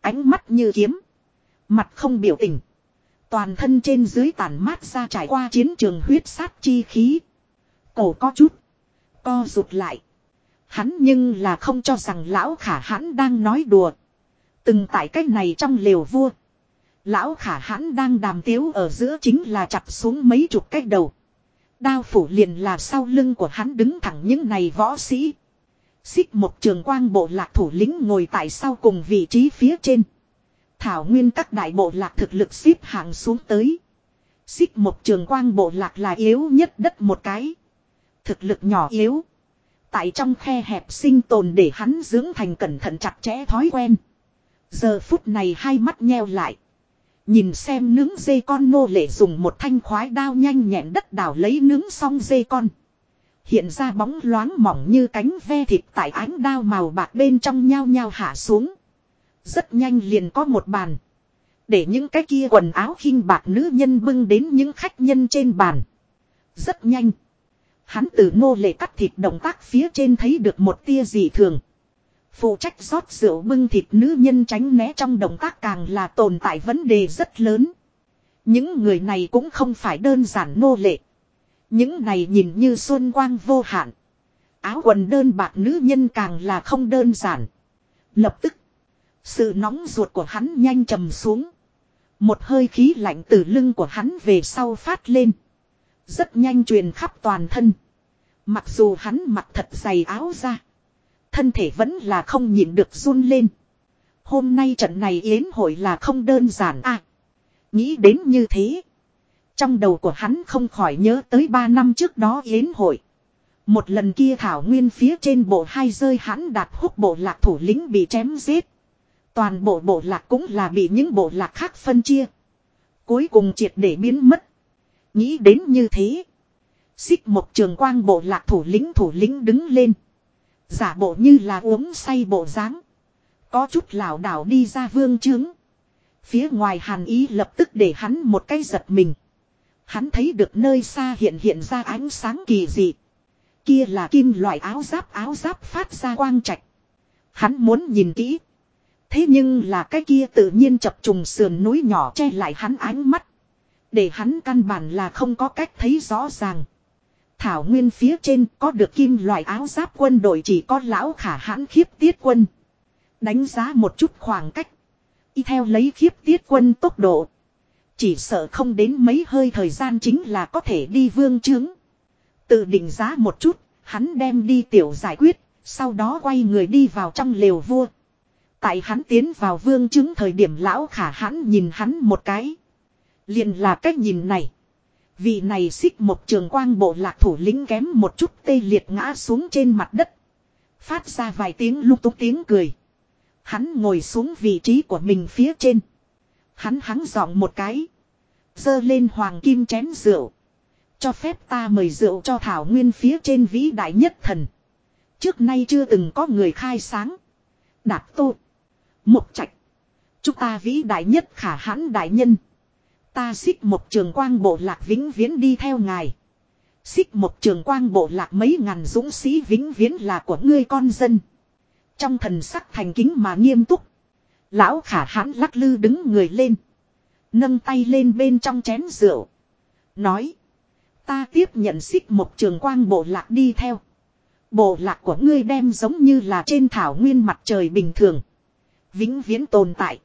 Speaker 1: Ánh mắt như kiếm. Mặt không biểu tình. Toàn thân trên dưới tàn mát ra trải qua chiến trường huyết sát chi khí. Cổ có chút. Co rụt lại. Hắn nhưng là không cho rằng lão khả hãn đang nói đùa. Từng tại cách này trong liều vua. Lão khả hãn đang đàm tiếu ở giữa chính là chặt xuống mấy chục cách đầu. Đao phủ liền là sau lưng của hắn đứng thẳng những này võ sĩ. Xích một trường quang bộ lạc thủ lĩnh ngồi tại sau cùng vị trí phía trên. Thảo nguyên các đại bộ lạc thực lực xếp hạng xuống tới. Xích một trường quang bộ lạc là yếu nhất đất một cái. Thực lực nhỏ yếu. Tại trong khe hẹp sinh tồn để hắn dưỡng thành cẩn thận chặt chẽ thói quen. Giờ phút này hai mắt nheo lại. Nhìn xem nướng dê con nô lệ dùng một thanh khoái đao nhanh nhẹn đất đảo lấy nướng xong dê con. Hiện ra bóng loáng mỏng như cánh ve thịt tại ánh đao màu bạc bên trong nhao nhao hạ xuống. Rất nhanh liền có một bàn. Để những cái kia quần áo khinh bạc nữ nhân bưng đến những khách nhân trên bàn. Rất nhanh. Hắn từ nô lệ cắt thịt động tác phía trên thấy được một tia dị thường. Phụ trách rót rượu bưng thịt nữ nhân tránh né trong động tác càng là tồn tại vấn đề rất lớn. Những người này cũng không phải đơn giản nô lệ. Những này nhìn như xuân quang vô hạn. Áo quần đơn bạc nữ nhân càng là không đơn giản. Lập tức. Sự nóng ruột của hắn nhanh trầm xuống. Một hơi khí lạnh từ lưng của hắn về sau phát lên. Rất nhanh truyền khắp toàn thân. Mặc dù hắn mặc thật dày áo ra. Thân thể vẫn là không nhịn được run lên. Hôm nay trận này yến hội là không đơn giản à. Nghĩ đến như thế. Trong đầu của hắn không khỏi nhớ tới 3 năm trước đó yến hội. Một lần kia thảo nguyên phía trên bộ hai rơi hắn đạt húc bộ lạc thủ lĩnh bị chém giết. Toàn bộ bộ lạc cũng là bị những bộ lạc khác phân chia. Cuối cùng triệt để biến mất. Nghĩ đến như thế. Xích một trường quang bộ lạc thủ lĩnh thủ lĩnh đứng lên. Giả bộ như là uống say bộ dáng Có chút lảo đảo đi ra vương trướng. Phía ngoài hàn ý lập tức để hắn một cái giật mình. Hắn thấy được nơi xa hiện hiện ra ánh sáng kỳ dị. Kia là kim loại áo giáp áo giáp phát ra quang trạch. Hắn muốn nhìn kỹ. Thế nhưng là cái kia tự nhiên chập trùng sườn núi nhỏ che lại hắn ánh mắt. Để hắn căn bản là không có cách thấy rõ ràng. Thảo nguyên phía trên có được kim loại áo giáp quân đội chỉ có lão khả hãn khiếp tiết quân. Đánh giá một chút khoảng cách. Y theo lấy khiếp tiết quân tốc độ. Chỉ sợ không đến mấy hơi thời gian chính là có thể đi vương trướng. Tự định giá một chút, hắn đem đi tiểu giải quyết, sau đó quay người đi vào trong lều vua. Tại hắn tiến vào vương chứng thời điểm lão khả hãn nhìn hắn một cái liền là cách nhìn này. Vị này xích một trường quang bộ lạc thủ lĩnh kém một chút tê liệt ngã xuống trên mặt đất. Phát ra vài tiếng lúc túc tiếng cười. Hắn ngồi xuống vị trí của mình phía trên. Hắn hắng giọng một cái. Dơ lên hoàng kim chén rượu. Cho phép ta mời rượu cho Thảo Nguyên phía trên vĩ đại nhất thần. Trước nay chưa từng có người khai sáng. Đạt tô. Một trạch. Chúng ta vĩ đại nhất khả hãn đại nhân. Ta xích một trường quang bộ lạc vĩnh viễn đi theo ngài. Xích một trường quang bộ lạc mấy ngàn dũng sĩ vĩnh viễn là của ngươi con dân. Trong thần sắc thành kính mà nghiêm túc. Lão khả hãn lắc lư đứng người lên. Nâng tay lên bên trong chén rượu. Nói. Ta tiếp nhận xích một trường quang bộ lạc đi theo. Bộ lạc của ngươi đem giống như là trên thảo nguyên mặt trời bình thường. Vĩnh viễn tồn tại.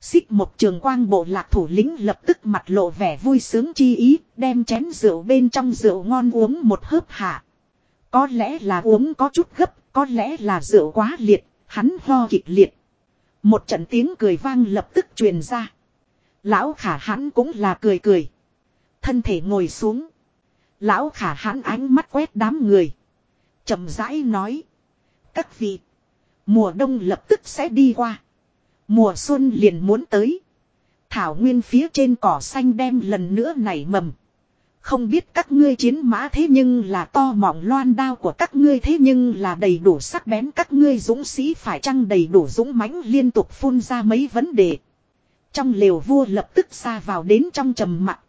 Speaker 1: Xích một trường quang bộ lạc thủ lĩnh lập tức mặt lộ vẻ vui sướng chi ý, đem chén rượu bên trong rượu ngon uống một hớp hạ. Có lẽ là uống có chút gấp, có lẽ là rượu quá liệt, hắn ho kịch liệt. Một trận tiếng cười vang lập tức truyền ra. Lão khả hắn cũng là cười cười. Thân thể ngồi xuống. Lão khả hắn ánh mắt quét đám người. chậm rãi nói. Các vị. Mùa đông lập tức sẽ đi qua. Mùa xuân liền muốn tới. Thảo nguyên phía trên cỏ xanh đem lần nữa nảy mầm. Không biết các ngươi chiến mã thế nhưng là to mọng loan đao của các ngươi, thế nhưng là đầy đủ sắc bén các ngươi dũng sĩ phải chăng đầy đủ dũng mãnh liên tục phun ra mấy vấn đề. Trong liều vua lập tức xa vào đến trong trầm mặc.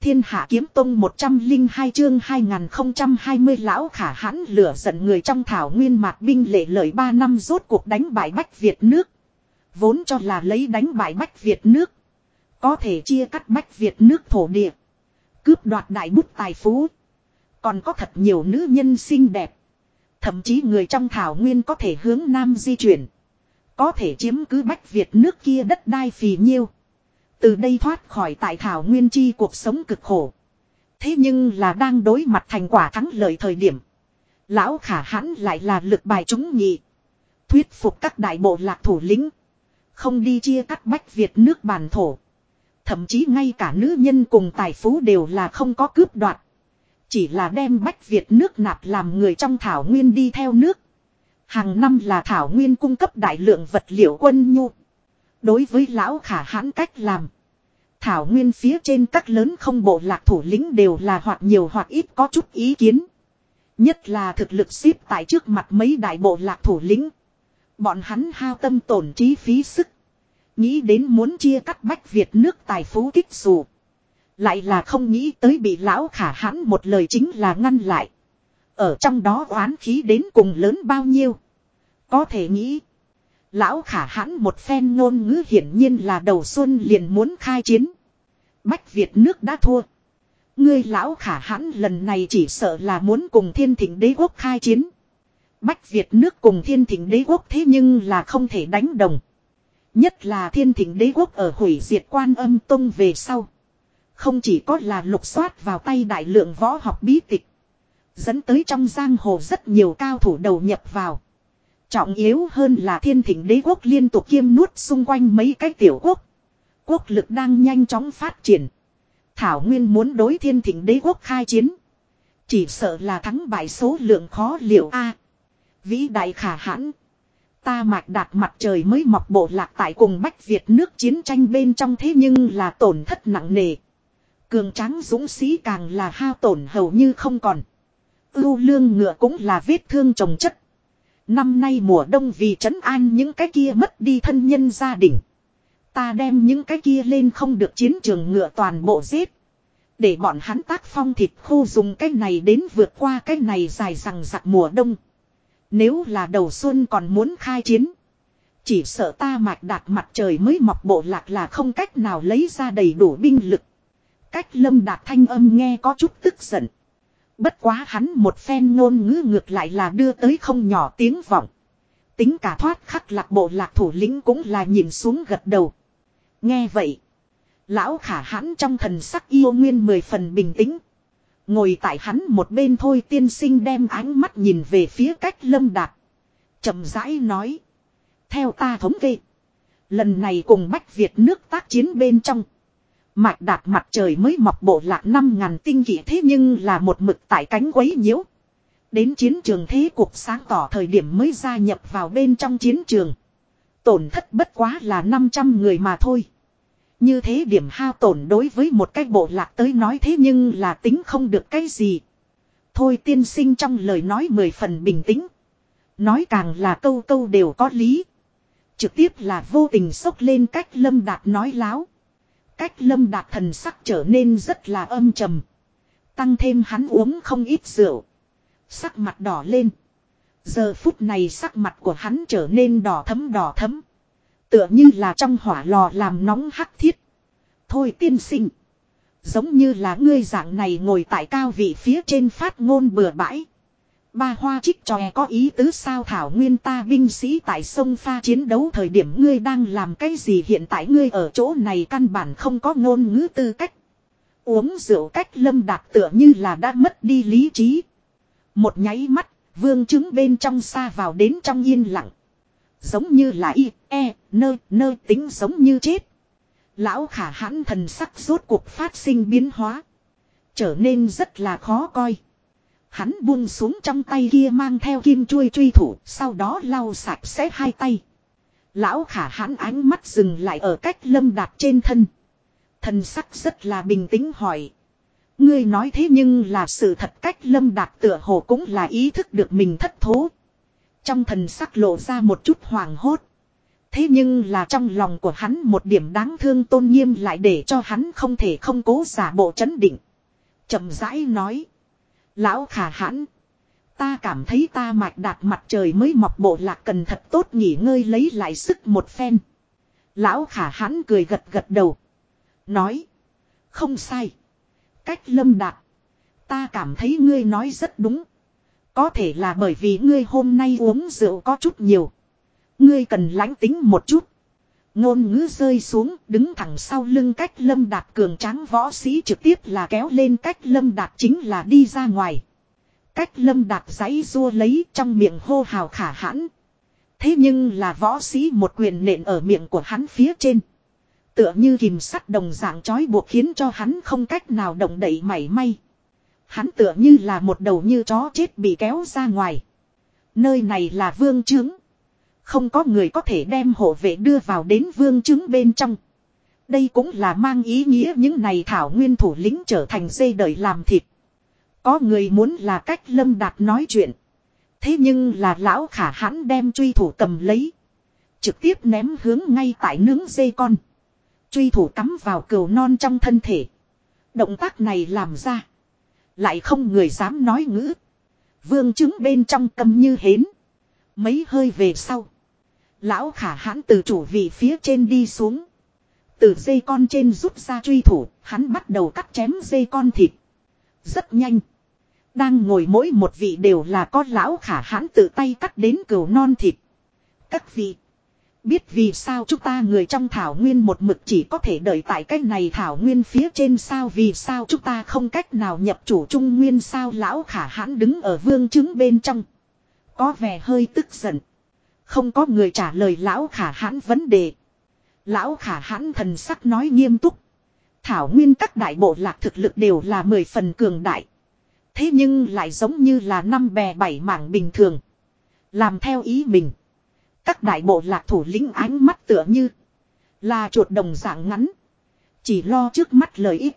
Speaker 1: Thiên hạ kiếm tông 102 chương 2020 lão khả hãn lửa giận người trong thảo nguyên mạc binh lệ lợi 3 năm rốt cuộc đánh bại Bách Việt nước. Vốn cho là lấy đánh bại Bách Việt nước. Có thể chia cắt Bách Việt nước thổ địa. Cướp đoạt đại bút tài phú. Còn có thật nhiều nữ nhân xinh đẹp. Thậm chí người trong thảo nguyên có thể hướng nam di chuyển. Có thể chiếm cứ Bách Việt nước kia đất đai phì nhiêu. Từ đây thoát khỏi tại thảo nguyên chi cuộc sống cực khổ. Thế nhưng là đang đối mặt thành quả thắng lợi thời điểm. Lão khả hãn lại là lực bài chúng nhị. Thuyết phục các đại bộ lạc thủ lĩnh. Không đi chia cắt bách Việt nước bản thổ. Thậm chí ngay cả nữ nhân cùng tài phú đều là không có cướp đoạt. Chỉ là đem bách Việt nước nạp làm người trong thảo nguyên đi theo nước. Hàng năm là thảo nguyên cung cấp đại lượng vật liệu quân nhu. Đối với lão khả hãn cách làm. Thảo nguyên phía trên các lớn không bộ lạc thủ lĩnh đều là hoặc nhiều hoặc ít có chút ý kiến. Nhất là thực lực xếp tại trước mặt mấy đại bộ lạc thủ lĩnh. Bọn hắn hao tâm tổn trí phí sức. Nghĩ đến muốn chia cắt bách Việt nước tài phú kích dù. Lại là không nghĩ tới bị lão khả hãn một lời chính là ngăn lại. Ở trong đó oán khí đến cùng lớn bao nhiêu. Có thể nghĩ. Lão khả hãn một phen ngôn ngữ hiển nhiên là đầu xuân liền muốn khai chiến. Bách Việt nước đã thua. Ngươi lão khả hãn lần này chỉ sợ là muốn cùng thiên thỉnh đế quốc khai chiến. Bách Việt nước cùng thiên thỉnh đế quốc thế nhưng là không thể đánh đồng. Nhất là thiên thỉnh đế quốc ở hủy diệt quan âm tông về sau. Không chỉ có là lục soát vào tay đại lượng võ học bí tịch. Dẫn tới trong giang hồ rất nhiều cao thủ đầu nhập vào. Trọng yếu hơn là thiên thỉnh đế quốc liên tục kiêm nuốt xung quanh mấy cái tiểu quốc. Quốc lực đang nhanh chóng phát triển. Thảo Nguyên muốn đối thiên thỉnh đế quốc khai chiến. Chỉ sợ là thắng bại số lượng khó liệu a Vĩ đại khả hãn. Ta mạch đạt mặt trời mới mọc bộ lạc tại cùng Bách Việt nước chiến tranh bên trong thế nhưng là tổn thất nặng nề. Cường tráng dũng sĩ càng là hao tổn hầu như không còn. Ưu lương ngựa cũng là vết thương trồng chất. Năm nay mùa đông vì trấn an những cái kia mất đi thân nhân gia đình. Ta đem những cái kia lên không được chiến trường ngựa toàn bộ giết. Để bọn hắn tác phong thịt khô dùng cái này đến vượt qua cái này dài rằng giặc mùa đông. Nếu là đầu xuân còn muốn khai chiến. Chỉ sợ ta mạch đạt mặt trời mới mọc bộ lạc là không cách nào lấy ra đầy đủ binh lực. Cách lâm đạt thanh âm nghe có chút tức giận. Bất quá hắn một phen ngôn ngữ ngược lại là đưa tới không nhỏ tiếng vọng. Tính cả thoát khắc lạc bộ lạc thủ lĩnh cũng là nhìn xuống gật đầu. Nghe vậy. Lão khả hãn trong thần sắc yêu nguyên mười phần bình tĩnh. Ngồi tại hắn một bên thôi tiên sinh đem ánh mắt nhìn về phía cách lâm đạt. chậm rãi nói. Theo ta thống kê. Lần này cùng Bách Việt nước tác chiến bên trong. Mạch đạt mặt trời mới mọc bộ lạc năm ngàn tinh kỷ thế nhưng là một mực tại cánh quấy nhiễu. Đến chiến trường thế cuộc sáng tỏ thời điểm mới gia nhập vào bên trong chiến trường. Tổn thất bất quá là 500 người mà thôi. Như thế điểm hao tổn đối với một cái bộ lạc tới nói thế nhưng là tính không được cái gì. Thôi tiên sinh trong lời nói mười phần bình tĩnh. Nói càng là câu câu đều có lý. Trực tiếp là vô tình sốc lên cách lâm đạt nói láo. Cách lâm đạt thần sắc trở nên rất là âm trầm. Tăng thêm hắn uống không ít rượu. Sắc mặt đỏ lên. Giờ phút này sắc mặt của hắn trở nên đỏ thấm đỏ thấm. Tựa như là trong hỏa lò làm nóng hắc thiết. Thôi tiên sinh. Giống như là ngươi dạng này ngồi tại cao vị phía trên phát ngôn bừa bãi. Ba hoa trích tròe có ý tứ sao thảo nguyên ta binh sĩ tại sông pha chiến đấu thời điểm ngươi đang làm cái gì hiện tại ngươi ở chỗ này căn bản không có ngôn ngữ tư cách. Uống rượu cách lâm đạt tựa như là đã mất đi lý trí. Một nháy mắt, vương chứng bên trong xa vào đến trong yên lặng. Giống như là y, e, nơ, nơ tính giống như chết. Lão khả hãn thần sắc rốt cuộc phát sinh biến hóa. Trở nên rất là khó coi. Hắn buông xuống trong tay kia mang theo kim chuôi truy thủ, sau đó lau sạch sẽ hai tay. Lão khả hãn ánh mắt dừng lại ở cách lâm đạt trên thân. Thần sắc rất là bình tĩnh hỏi. Ngươi nói thế nhưng là sự thật cách lâm đạt tựa hồ cũng là ý thức được mình thất thố. Trong thần sắc lộ ra một chút hoàng hốt. Thế nhưng là trong lòng của hắn một điểm đáng thương tôn nghiêm lại để cho hắn không thể không cố giả bộ chấn định. chậm rãi nói. Lão khả hãn. Ta cảm thấy ta mạch đạt mặt trời mới mọc bộ lạc cần thật tốt nghỉ ngơi lấy lại sức một phen. Lão khả hãn cười gật gật đầu. Nói. Không sai. Cách lâm đạt. Ta cảm thấy ngươi nói rất đúng. Có thể là bởi vì ngươi hôm nay uống rượu có chút nhiều. Ngươi cần lánh tính một chút. Ngôn ngữ rơi xuống, đứng thẳng sau lưng cách lâm đạt cường tráng võ sĩ trực tiếp là kéo lên cách lâm đạt chính là đi ra ngoài. Cách lâm đạt giấy rua lấy trong miệng hô hào khả hãn. Thế nhưng là võ sĩ một quyền nện ở miệng của hắn phía trên. Tựa như kìm sắt đồng dạng trói buộc khiến cho hắn không cách nào động đậy mảy may. Hắn tựa như là một đầu như chó chết bị kéo ra ngoài. Nơi này là vương trướng. Không có người có thể đem hộ vệ đưa vào đến vương chứng bên trong. Đây cũng là mang ý nghĩa những này thảo nguyên thủ lĩnh trở thành dây đời làm thịt. Có người muốn là cách lâm đạt nói chuyện. Thế nhưng là lão khả hãn đem truy thủ cầm lấy. Trực tiếp ném hướng ngay tại nướng dây con. Truy thủ cắm vào cừu non trong thân thể. Động tác này làm ra. Lại không người dám nói ngữ. Vương chứng bên trong cầm như hến. Mấy hơi về sau. Lão khả hãn từ chủ vị phía trên đi xuống. Từ dây con trên rút ra truy thủ, hắn bắt đầu cắt chém dây con thịt. Rất nhanh. Đang ngồi mỗi một vị đều là con lão khả hãn tự tay cắt đến cừu non thịt. Các vị. Biết vì sao chúng ta người trong thảo nguyên một mực chỉ có thể đợi tại cách này thảo nguyên phía trên sao vì sao chúng ta không cách nào nhập chủ trung nguyên sao lão khả hãn đứng ở vương chứng bên trong. Có vẻ hơi tức giận. Không có người trả lời lão khả hãn vấn đề. Lão khả hãn thần sắc nói nghiêm túc. Thảo nguyên các đại bộ lạc thực lực đều là mười phần cường đại. Thế nhưng lại giống như là năm bè bảy mảng bình thường. Làm theo ý mình. Các đại bộ lạc thủ lĩnh ánh mắt tựa như. Là chuột đồng dạng ngắn. Chỉ lo trước mắt lợi ích.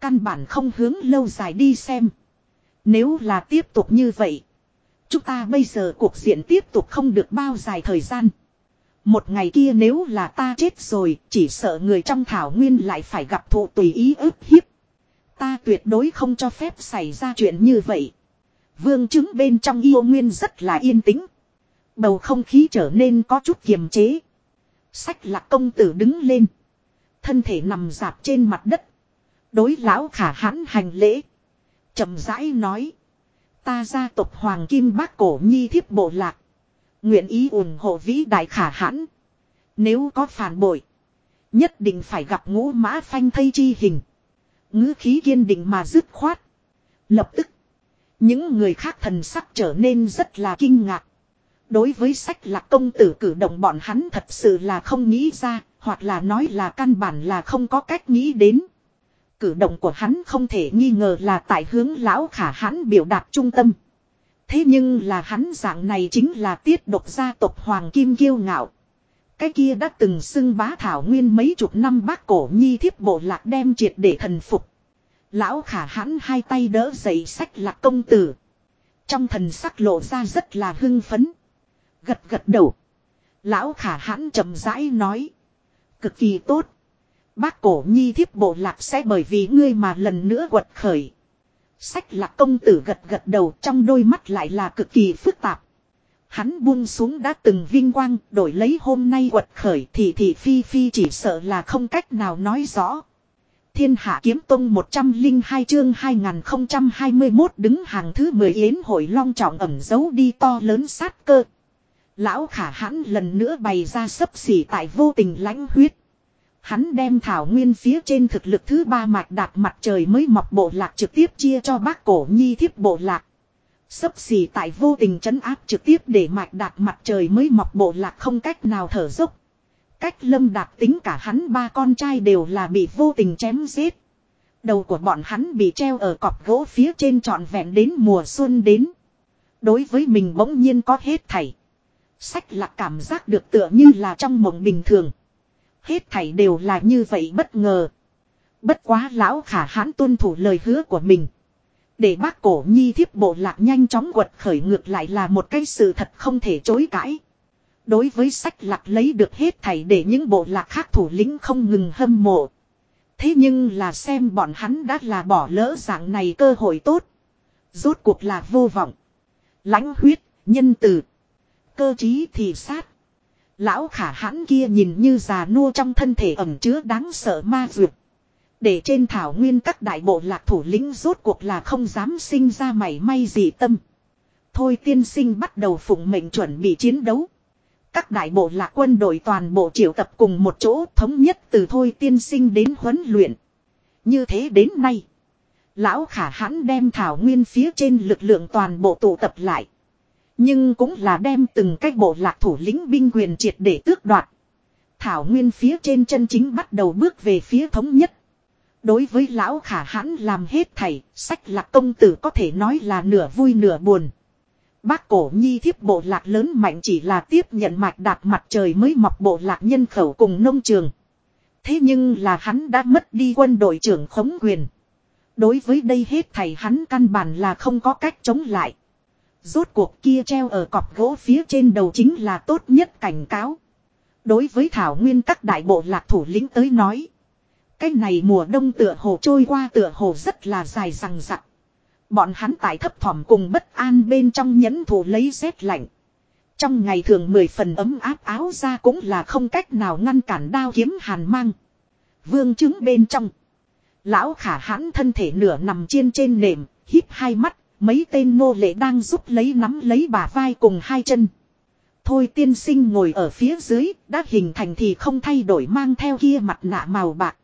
Speaker 1: Căn bản không hướng lâu dài đi xem. Nếu là tiếp tục như vậy. Chúng ta bây giờ cuộc diện tiếp tục không được bao dài thời gian. Một ngày kia nếu là ta chết rồi, chỉ sợ người trong thảo nguyên lại phải gặp thụ tùy ý ức hiếp. Ta tuyệt đối không cho phép xảy ra chuyện như vậy. Vương chứng bên trong yêu nguyên rất là yên tĩnh. Bầu không khí trở nên có chút kiềm chế. Sách lạc công tử đứng lên. Thân thể nằm dạp trên mặt đất. Đối lão khả hãn hành lễ. chậm rãi nói. Ta gia tộc Hoàng Kim Bác Cổ Nhi thiếp bộ lạc. Nguyện ý ủng hộ vĩ đại khả hãn. Nếu có phản bội. Nhất định phải gặp ngũ mã phanh thây chi hình. ngữ khí kiên định mà dứt khoát. Lập tức. Những người khác thần sắc trở nên rất là kinh ngạc. Đối với sách lạc công tử cử động bọn hắn thật sự là không nghĩ ra. Hoặc là nói là căn bản là không có cách nghĩ đến. Cử động của hắn không thể nghi ngờ là tại hướng lão khả hãn biểu đạt trung tâm. Thế nhưng là hắn dạng này chính là tiết độc gia tộc Hoàng Kim kiêu ngạo. Cái kia đã từng xưng bá thảo nguyên mấy chục năm bác cổ nhi thiếp bộ lạc đem triệt để thần phục. Lão khả hãn hai tay đỡ dậy sách lạc công tử. Trong thần sắc lộ ra rất là hưng phấn. Gật gật đầu. Lão khả hãn chậm rãi nói. Cực kỳ tốt. Bác cổ nhi thiếp bộ lạc sẽ bởi vì ngươi mà lần nữa quật khởi. Sách lạc công tử gật gật đầu trong đôi mắt lại là cực kỳ phức tạp. Hắn buông xuống đã từng vinh quang, đổi lấy hôm nay quật khởi thì thì phi phi chỉ sợ là không cách nào nói rõ. Thiên hạ kiếm tông 102 chương 2021 đứng hàng thứ 10 yến hội long trọng ẩm giấu đi to lớn sát cơ. Lão khả hãn lần nữa bày ra sấp xỉ tại vô tình lãnh huyết. Hắn đem thảo nguyên phía trên thực lực thứ ba mạch đạt mặt trời mới mọc bộ lạc trực tiếp chia cho bác cổ nhi thiếp bộ lạc. Sấp xỉ tại vô tình chấn áp trực tiếp để mạch đạt mặt trời mới mọc bộ lạc không cách nào thở dốc. Cách lâm đạt tính cả hắn ba con trai đều là bị vô tình chém giết. Đầu của bọn hắn bị treo ở cọp gỗ phía trên trọn vẹn đến mùa xuân đến. Đối với mình bỗng nhiên có hết thảy. Sách là cảm giác được tựa như là trong mộng bình thường. Hết thảy đều là như vậy bất ngờ. Bất quá lão khả hãn tuân thủ lời hứa của mình. Để bác cổ nhi thiếp bộ lạc nhanh chóng quật khởi ngược lại là một cái sự thật không thể chối cãi. Đối với sách lạc lấy được hết thảy để những bộ lạc khác thủ lĩnh không ngừng hâm mộ. Thế nhưng là xem bọn hắn đã là bỏ lỡ dạng này cơ hội tốt. Rốt cuộc là vô vọng. lãnh huyết, nhân từ. Cơ trí thì sát. Lão khả hãn kia nhìn như già nua trong thân thể ẩm chứa đáng sợ ma dược. Để trên thảo nguyên các đại bộ lạc thủ lĩnh rốt cuộc là không dám sinh ra mảy may gì tâm. Thôi tiên sinh bắt đầu phụng mệnh chuẩn bị chiến đấu. Các đại bộ lạc quân đội toàn bộ triệu tập cùng một chỗ thống nhất từ thôi tiên sinh đến huấn luyện. Như thế đến nay. Lão khả hãn đem thảo nguyên phía trên lực lượng toàn bộ tụ tập lại. Nhưng cũng là đem từng cách bộ lạc thủ lĩnh binh quyền triệt để tước đoạt. Thảo nguyên phía trên chân chính bắt đầu bước về phía thống nhất. Đối với lão khả hãn làm hết thảy, sách lạc công tử có thể nói là nửa vui nửa buồn. Bác cổ nhi thiếp bộ lạc lớn mạnh chỉ là tiếp nhận mạch đạt mặt trời mới mọc bộ lạc nhân khẩu cùng nông trường. Thế nhưng là hắn đã mất đi quân đội trưởng khống quyền. Đối với đây hết thầy hắn căn bản là không có cách chống lại. Rốt cuộc kia treo ở cọp gỗ phía trên đầu chính là tốt nhất cảnh cáo. Đối với Thảo Nguyên các đại bộ lạc thủ lĩnh tới nói. Cái này mùa đông tựa hồ trôi qua tựa hồ rất là dài rằng rặc. Bọn hắn tại thấp thỏm cùng bất an bên trong nhẫn thủ lấy rét lạnh. Trong ngày thường mười phần ấm áp áo ra cũng là không cách nào ngăn cản đao kiếm hàn mang. Vương chứng bên trong. Lão khả hãn thân thể nửa nằm trên trên nệm, híp hai mắt, mấy tên nô lệ đang giúp lấy nắm lấy bà vai cùng hai chân. Thôi tiên sinh ngồi ở phía dưới, đã hình thành thì không thay đổi mang theo kia mặt nạ màu bạc.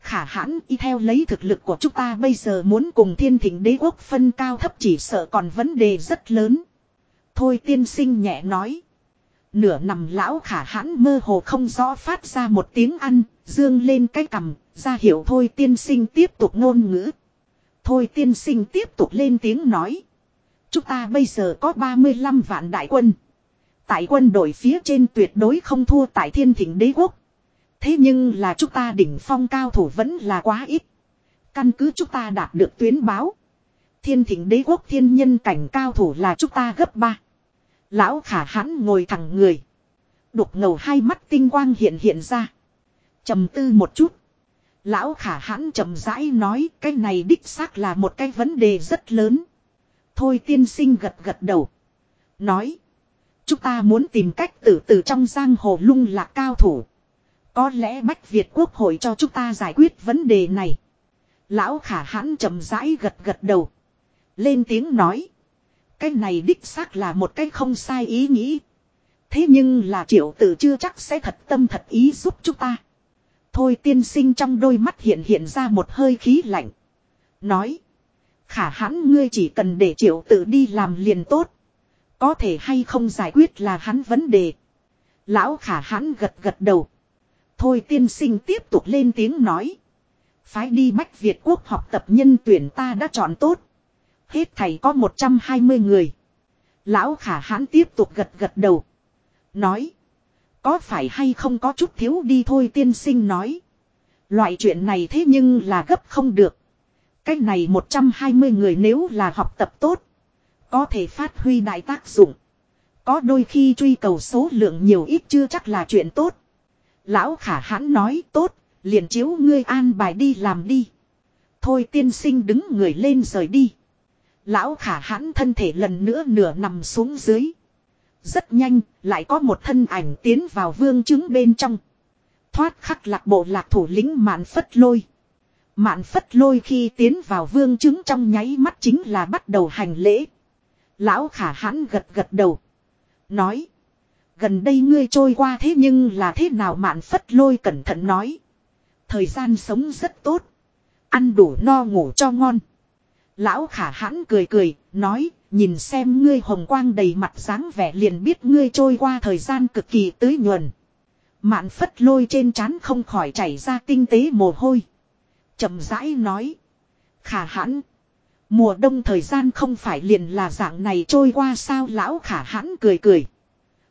Speaker 1: Khả hãn y theo lấy thực lực của chúng ta bây giờ muốn cùng thiên thỉnh đế quốc phân cao thấp chỉ sợ còn vấn đề rất lớn. Thôi tiên sinh nhẹ nói. Nửa nằm lão khả hãn mơ hồ không rõ phát ra một tiếng ăn, dương lên cái cằm, ra hiểu thôi tiên sinh tiếp tục ngôn ngữ. Thôi tiên sinh tiếp tục lên tiếng nói. Chúng ta bây giờ có 35 vạn đại quân. Tại quân đội phía trên tuyệt đối không thua tại thiên thỉnh đế quốc. Thế nhưng là chúng ta đỉnh phong cao thủ vẫn là quá ít. Căn cứ chúng ta đạt được tuyến báo. Thiên thỉnh đế quốc thiên nhân cảnh cao thủ là chúng ta gấp ba. Lão khả hãn ngồi thẳng người. Đục ngầu hai mắt tinh quang hiện hiện ra. trầm tư một chút. Lão khả hãn chậm rãi nói, cái này đích xác là một cái vấn đề rất lớn. Thôi tiên sinh gật gật đầu. Nói. Chúng ta muốn tìm cách từ từ trong giang hồ lung lạc cao thủ. Có lẽ Bách Việt Quốc hội cho chúng ta giải quyết vấn đề này. Lão khả hãn chậm rãi gật gật đầu. Lên tiếng nói. Cái này đích xác là một cái không sai ý nghĩ. Thế nhưng là triệu tử chưa chắc sẽ thật tâm thật ý giúp chúng ta. Thôi tiên sinh trong đôi mắt hiện hiện ra một hơi khí lạnh. Nói. Khả hãn ngươi chỉ cần để triệu tử đi làm liền tốt. Có thể hay không giải quyết là hắn vấn đề. Lão khả hãn gật gật đầu. Thôi tiên sinh tiếp tục lên tiếng nói. Phái đi Bách Việt quốc học tập nhân tuyển ta đã chọn tốt. Hết thầy có 120 người. Lão khả hãn tiếp tục gật gật đầu. Nói. Có phải hay không có chút thiếu đi thôi tiên sinh nói. Loại chuyện này thế nhưng là gấp không được. Cái này 120 người nếu là học tập tốt. Có thể phát huy đại tác dụng. Có đôi khi truy cầu số lượng nhiều ít chưa chắc là chuyện tốt. Lão khả hãn nói tốt, liền chiếu ngươi an bài đi làm đi. Thôi tiên sinh đứng người lên rời đi. Lão khả hãn thân thể lần nữa nửa nằm xuống dưới. Rất nhanh, lại có một thân ảnh tiến vào vương chứng bên trong. Thoát khắc lạc bộ lạc thủ lĩnh mạn phất lôi. Mạn phất lôi khi tiến vào vương chứng trong nháy mắt chính là bắt đầu hành lễ. Lão khả hãn gật gật đầu. Nói. Gần đây ngươi trôi qua thế nhưng là thế nào mạn phất lôi cẩn thận nói. Thời gian sống rất tốt. Ăn đủ no ngủ cho ngon. Lão khả hãn cười cười, nói, nhìn xem ngươi hồng quang đầy mặt dáng vẻ liền biết ngươi trôi qua thời gian cực kỳ tưới nhuần. Mạn phất lôi trên trán không khỏi chảy ra tinh tế mồ hôi. chậm rãi nói. Khả hãn. Mùa đông thời gian không phải liền là dạng này trôi qua sao lão khả hãn cười cười.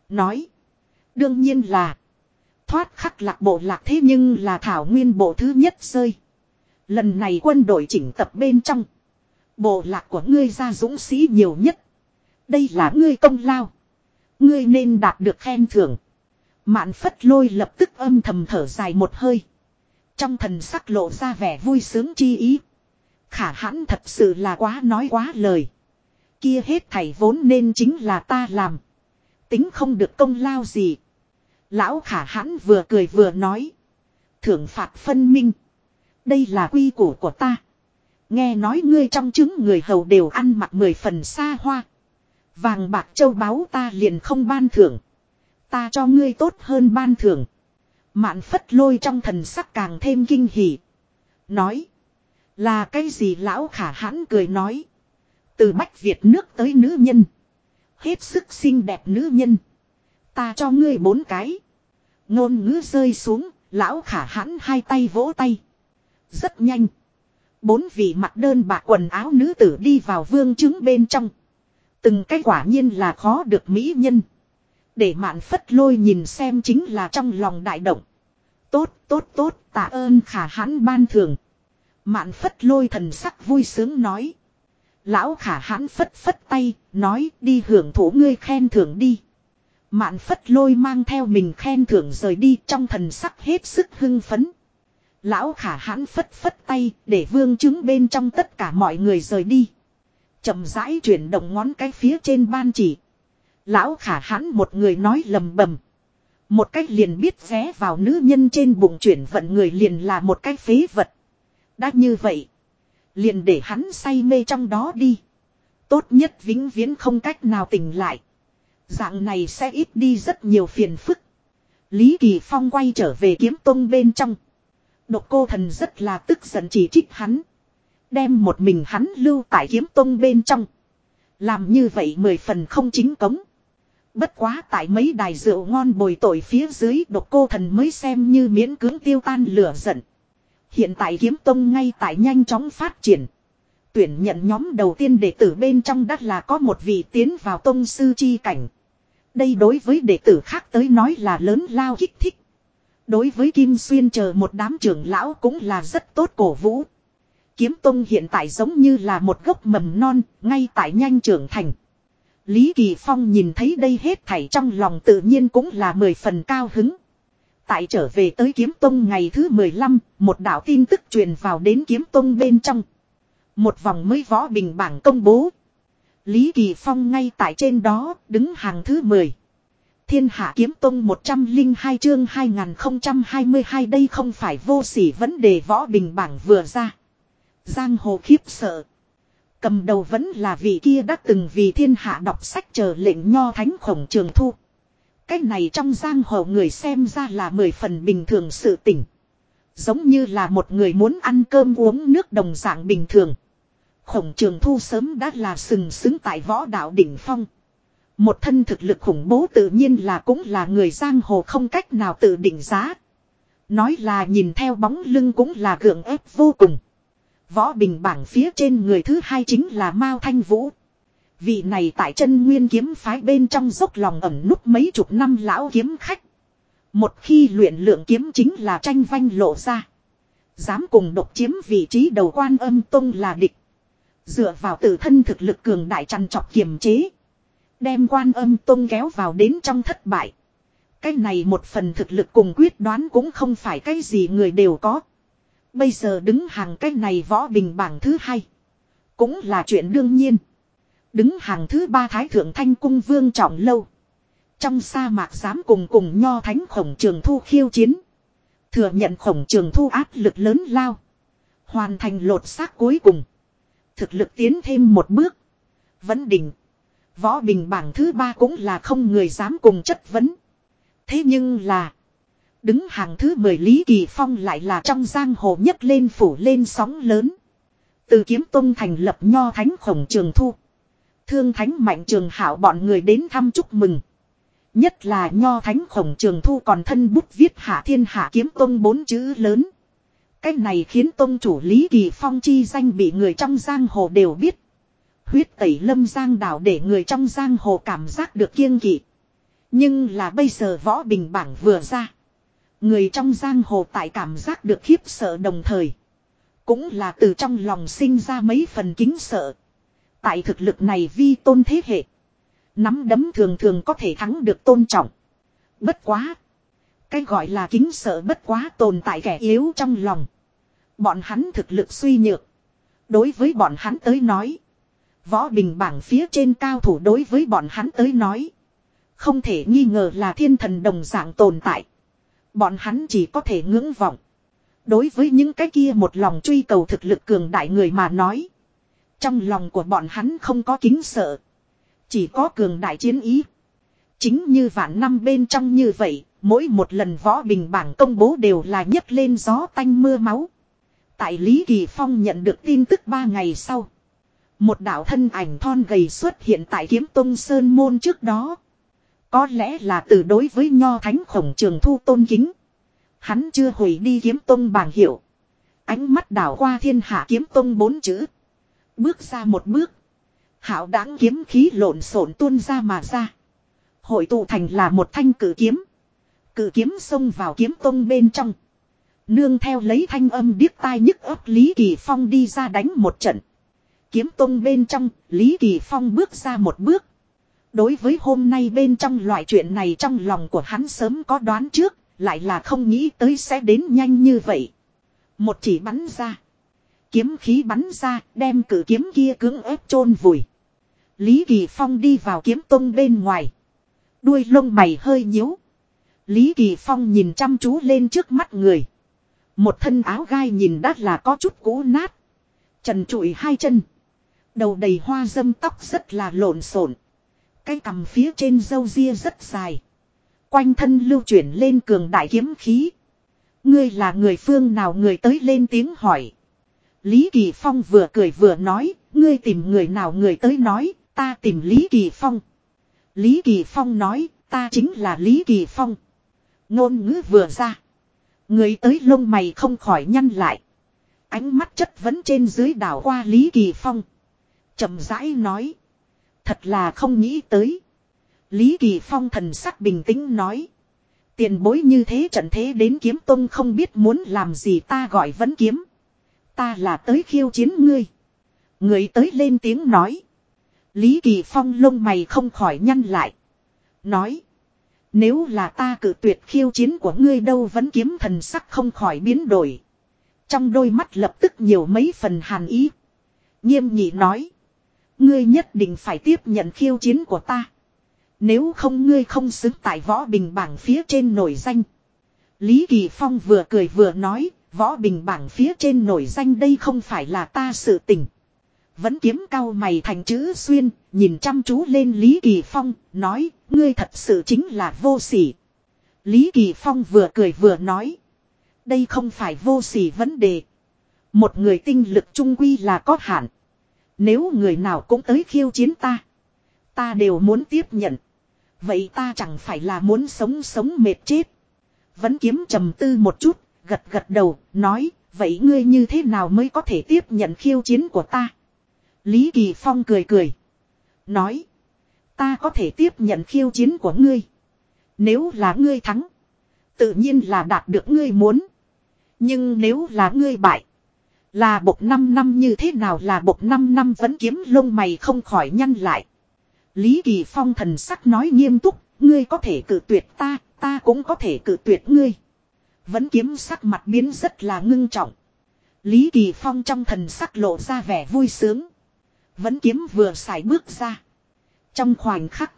Speaker 1: Nói. Đương nhiên là. Thoát khắc lạc bộ lạc thế nhưng là thảo nguyên bộ thứ nhất rơi. Lần này quân đội chỉnh tập bên trong. Bộ lạc của ngươi ra dũng sĩ nhiều nhất. Đây là ngươi công lao. Ngươi nên đạt được khen thưởng. Mạn phất lôi lập tức âm thầm thở dài một hơi. Trong thần sắc lộ ra vẻ vui sướng chi ý. Khả hãn thật sự là quá nói quá lời. Kia hết thảy vốn nên chính là ta làm. Tính không được công lao gì. Lão khả hãn vừa cười vừa nói. Thưởng phạt phân minh. Đây là quy củ của ta. Nghe nói ngươi trong chứng người hầu đều ăn mặc mười phần xa hoa. Vàng bạc châu báu ta liền không ban thưởng. Ta cho ngươi tốt hơn ban thưởng. Mạn phất lôi trong thần sắc càng thêm kinh hỉ. Nói. Là cái gì lão khả hãn cười nói. Từ Bách Việt nước tới nữ nhân. Hết sức xinh đẹp nữ nhân. Ta cho ngươi bốn cái. Ngôn ngữ rơi xuống, lão khả hãn hai tay vỗ tay. Rất nhanh. Bốn vị mặt đơn bạc quần áo nữ tử đi vào vương chứng bên trong. Từng cái quả nhiên là khó được mỹ nhân. Để mạn phất lôi nhìn xem chính là trong lòng đại động. Tốt, tốt, tốt, tạ ơn khả hãn ban thường. Mạn phất lôi thần sắc vui sướng nói. Lão khả hãn phất phất tay, nói đi hưởng thụ ngươi khen thưởng đi. Mạn phất lôi mang theo mình khen thưởng rời đi trong thần sắc hết sức hưng phấn. Lão khả hãn phất phất tay để vương chứng bên trong tất cả mọi người rời đi. chậm rãi chuyển động ngón cái phía trên ban chỉ. Lão khả hãn một người nói lầm bầm. Một cách liền biết vé vào nữ nhân trên bụng chuyển vận người liền là một cái phế vật. Đã như vậy. Liền để hắn say mê trong đó đi. Tốt nhất vĩnh viễn không cách nào tỉnh lại. Dạng này sẽ ít đi rất nhiều phiền phức. Lý Kỳ Phong quay trở về kiếm tông bên trong. Độc cô thần rất là tức giận chỉ trích hắn. Đem một mình hắn lưu tại kiếm tông bên trong. Làm như vậy mười phần không chính cống. Bất quá tại mấy đài rượu ngon bồi tội phía dưới độc cô thần mới xem như miễn cưỡng tiêu tan lửa giận. Hiện tại kiếm tông ngay tại nhanh chóng phát triển. Tuyển nhận nhóm đầu tiên đệ tử bên trong đất là có một vị tiến vào tông sư chi cảnh. Đây đối với đệ tử khác tới nói là lớn lao kích thích. Đối với Kim Xuyên chờ một đám trưởng lão cũng là rất tốt cổ vũ. Kiếm Tông hiện tại giống như là một gốc mầm non, ngay tại nhanh trưởng thành. Lý Kỳ Phong nhìn thấy đây hết thảy trong lòng tự nhiên cũng là mười phần cao hứng. Tại trở về tới Kiếm Tông ngày thứ 15, một đạo tin tức truyền vào đến Kiếm Tông bên trong. Một vòng mới võ bình bảng công bố. Lý Kỳ Phong ngay tại trên đó, đứng hàng thứ 10. Thiên Hạ Kiếm Tông 102 chương 2022 đây không phải vô sỉ vấn đề võ bình bảng vừa ra. Giang hồ khiếp sợ. Cầm đầu vẫn là vị kia đã từng vì thiên hạ đọc sách chờ lệnh nho thánh khổng trường thu. Cái này trong giang hồ người xem ra là mười phần bình thường sự tỉnh. Giống như là một người muốn ăn cơm uống nước đồng dạng bình thường. Khổng trường thu sớm đã là sừng sững tại võ đạo đỉnh phong. Một thân thực lực khủng bố tự nhiên là cũng là người giang hồ không cách nào tự định giá. Nói là nhìn theo bóng lưng cũng là gượng ép vô cùng. Võ bình bảng phía trên người thứ hai chính là Mao Thanh Vũ. Vị này tại chân nguyên kiếm phái bên trong dốc lòng ẩn núp mấy chục năm lão kiếm khách. Một khi luyện lượng kiếm chính là tranh vanh lộ ra. Dám cùng độc chiếm vị trí đầu quan âm tông là địch. Dựa vào tự thân thực lực cường đại chăn trọc kiềm chế. Đem quan âm tôn kéo vào đến trong thất bại. Cái này một phần thực lực cùng quyết đoán cũng không phải cái gì người đều có. Bây giờ đứng hàng cái này võ bình bảng thứ hai. Cũng là chuyện đương nhiên. Đứng hàng thứ ba thái thượng thanh cung vương trọng lâu. Trong sa mạc dám cùng cùng nho thánh khổng trường thu khiêu chiến. Thừa nhận khổng trường thu áp lực lớn lao. Hoàn thành lột xác cuối cùng. Thực lực tiến thêm một bước. Vẫn đỉnh. Võ bình bảng thứ ba cũng là không người dám cùng chất vấn. Thế nhưng là. Đứng hàng thứ 10 Lý Kỳ Phong lại là trong giang hồ nhất lên phủ lên sóng lớn. Từ kiếm tông thành lập nho thánh khổng trường thu. Thương thánh mạnh trường hảo bọn người đến thăm chúc mừng. Nhất là nho thánh khổng trường thu còn thân bút viết hạ thiên hạ kiếm tông bốn chữ lớn. Cái này khiến tông chủ Lý Kỳ Phong chi danh bị người trong giang hồ đều biết. Huyết tẩy lâm giang đảo để người trong giang hồ cảm giác được kiêng kỵ. Nhưng là bây giờ võ bình bảng vừa ra. Người trong giang hồ tại cảm giác được khiếp sợ đồng thời. Cũng là từ trong lòng sinh ra mấy phần kính sợ. Tại thực lực này vi tôn thế hệ. Nắm đấm thường thường có thể thắng được tôn trọng. Bất quá. Cái gọi là kính sợ bất quá tồn tại kẻ yếu trong lòng. Bọn hắn thực lực suy nhược. Đối với bọn hắn tới nói. Võ bình bảng phía trên cao thủ đối với bọn hắn tới nói. Không thể nghi ngờ là thiên thần đồng dạng tồn tại. Bọn hắn chỉ có thể ngưỡng vọng. Đối với những cái kia một lòng truy cầu thực lực cường đại người mà nói. Trong lòng của bọn hắn không có kính sợ. Chỉ có cường đại chiến ý. Chính như vạn năm bên trong như vậy, mỗi một lần võ bình bảng công bố đều là nhấc lên gió tanh mưa máu. Tại Lý Kỳ Phong nhận được tin tức ba ngày sau. Một đạo thân ảnh thon gầy xuất hiện tại kiếm tông Sơn Môn trước đó. Có lẽ là từ đối với nho thánh khổng trường thu tôn kính. Hắn chưa hủy đi kiếm tông bảng hiệu. Ánh mắt đảo qua thiên hạ kiếm tông bốn chữ. Bước ra một bước. Hảo đáng kiếm khí lộn xộn tuôn ra mà ra. Hội tụ thành là một thanh cử kiếm. Cử kiếm xông vào kiếm tông bên trong. Nương theo lấy thanh âm điếc tai nhức ấp Lý Kỳ Phong đi ra đánh một trận. Kiếm tông bên trong, Lý Kỳ Phong bước ra một bước. Đối với hôm nay bên trong loại chuyện này trong lòng của hắn sớm có đoán trước, lại là không nghĩ tới sẽ đến nhanh như vậy. Một chỉ bắn ra. Kiếm khí bắn ra, đem cử kiếm kia cứng ép chôn vùi. Lý Kỳ Phong đi vào kiếm tông bên ngoài. Đuôi lông mày hơi nhíu. Lý Kỳ Phong nhìn chăm chú lên trước mắt người. Một thân áo gai nhìn đắt là có chút cũ nát. Trần trụi hai chân. Đầu đầy hoa dâm tóc rất là lộn xộn. Cái cằm phía trên râu ria rất dài. Quanh thân lưu chuyển lên cường đại kiếm khí. Ngươi là người phương nào người tới lên tiếng hỏi. Lý Kỳ Phong vừa cười vừa nói, ngươi tìm người nào người tới nói, ta tìm Lý Kỳ Phong. Lý Kỳ Phong nói, ta chính là Lý Kỳ Phong. Ngôn ngữ vừa ra. Người tới lông mày không khỏi nhăn lại. Ánh mắt chất vấn trên dưới đảo qua Lý Kỳ Phong chậm rãi nói. Thật là không nghĩ tới. Lý Kỳ Phong thần sắc bình tĩnh nói. Tiền bối như thế trận thế đến kiếm tông không biết muốn làm gì ta gọi vẫn kiếm. Ta là tới khiêu chiến ngươi. Người tới lên tiếng nói. Lý Kỳ Phong lông mày không khỏi nhăn lại. Nói. Nếu là ta cử tuyệt khiêu chiến của ngươi đâu vẫn kiếm thần sắc không khỏi biến đổi. Trong đôi mắt lập tức nhiều mấy phần hàn ý. Nghiêm nhị nói. Ngươi nhất định phải tiếp nhận khiêu chiến của ta. Nếu không ngươi không xứng tại võ bình bảng phía trên nổi danh. Lý Kỳ Phong vừa cười vừa nói, võ bình bảng phía trên nổi danh đây không phải là ta sự tình. Vẫn kiếm cao mày thành chữ xuyên, nhìn chăm chú lên Lý Kỳ Phong, nói, ngươi thật sự chính là vô sỉ. Lý Kỳ Phong vừa cười vừa nói. Đây không phải vô sỉ vấn đề. Một người tinh lực trung quy là có hạn. Nếu người nào cũng tới khiêu chiến ta. Ta đều muốn tiếp nhận. Vậy ta chẳng phải là muốn sống sống mệt chết. Vẫn kiếm trầm tư một chút, gật gật đầu, nói, vậy ngươi như thế nào mới có thể tiếp nhận khiêu chiến của ta? Lý Kỳ Phong cười cười. Nói, ta có thể tiếp nhận khiêu chiến của ngươi. Nếu là ngươi thắng, tự nhiên là đạt được ngươi muốn. Nhưng nếu là ngươi bại, là bộc 5 năm như thế nào là bộc 5 năm vẫn kiếm lông mày không khỏi nhăn lại. Lý Kỳ Phong thần sắc nói nghiêm túc, ngươi có thể cử tuyệt ta, ta cũng có thể cử tuyệt ngươi. Vẫn kiếm sắc mặt biến rất là ngưng trọng. Lý Kỳ Phong trong thần sắc lộ ra vẻ vui sướng. Vẫn kiếm vừa xài bước ra. Trong khoảnh khắc,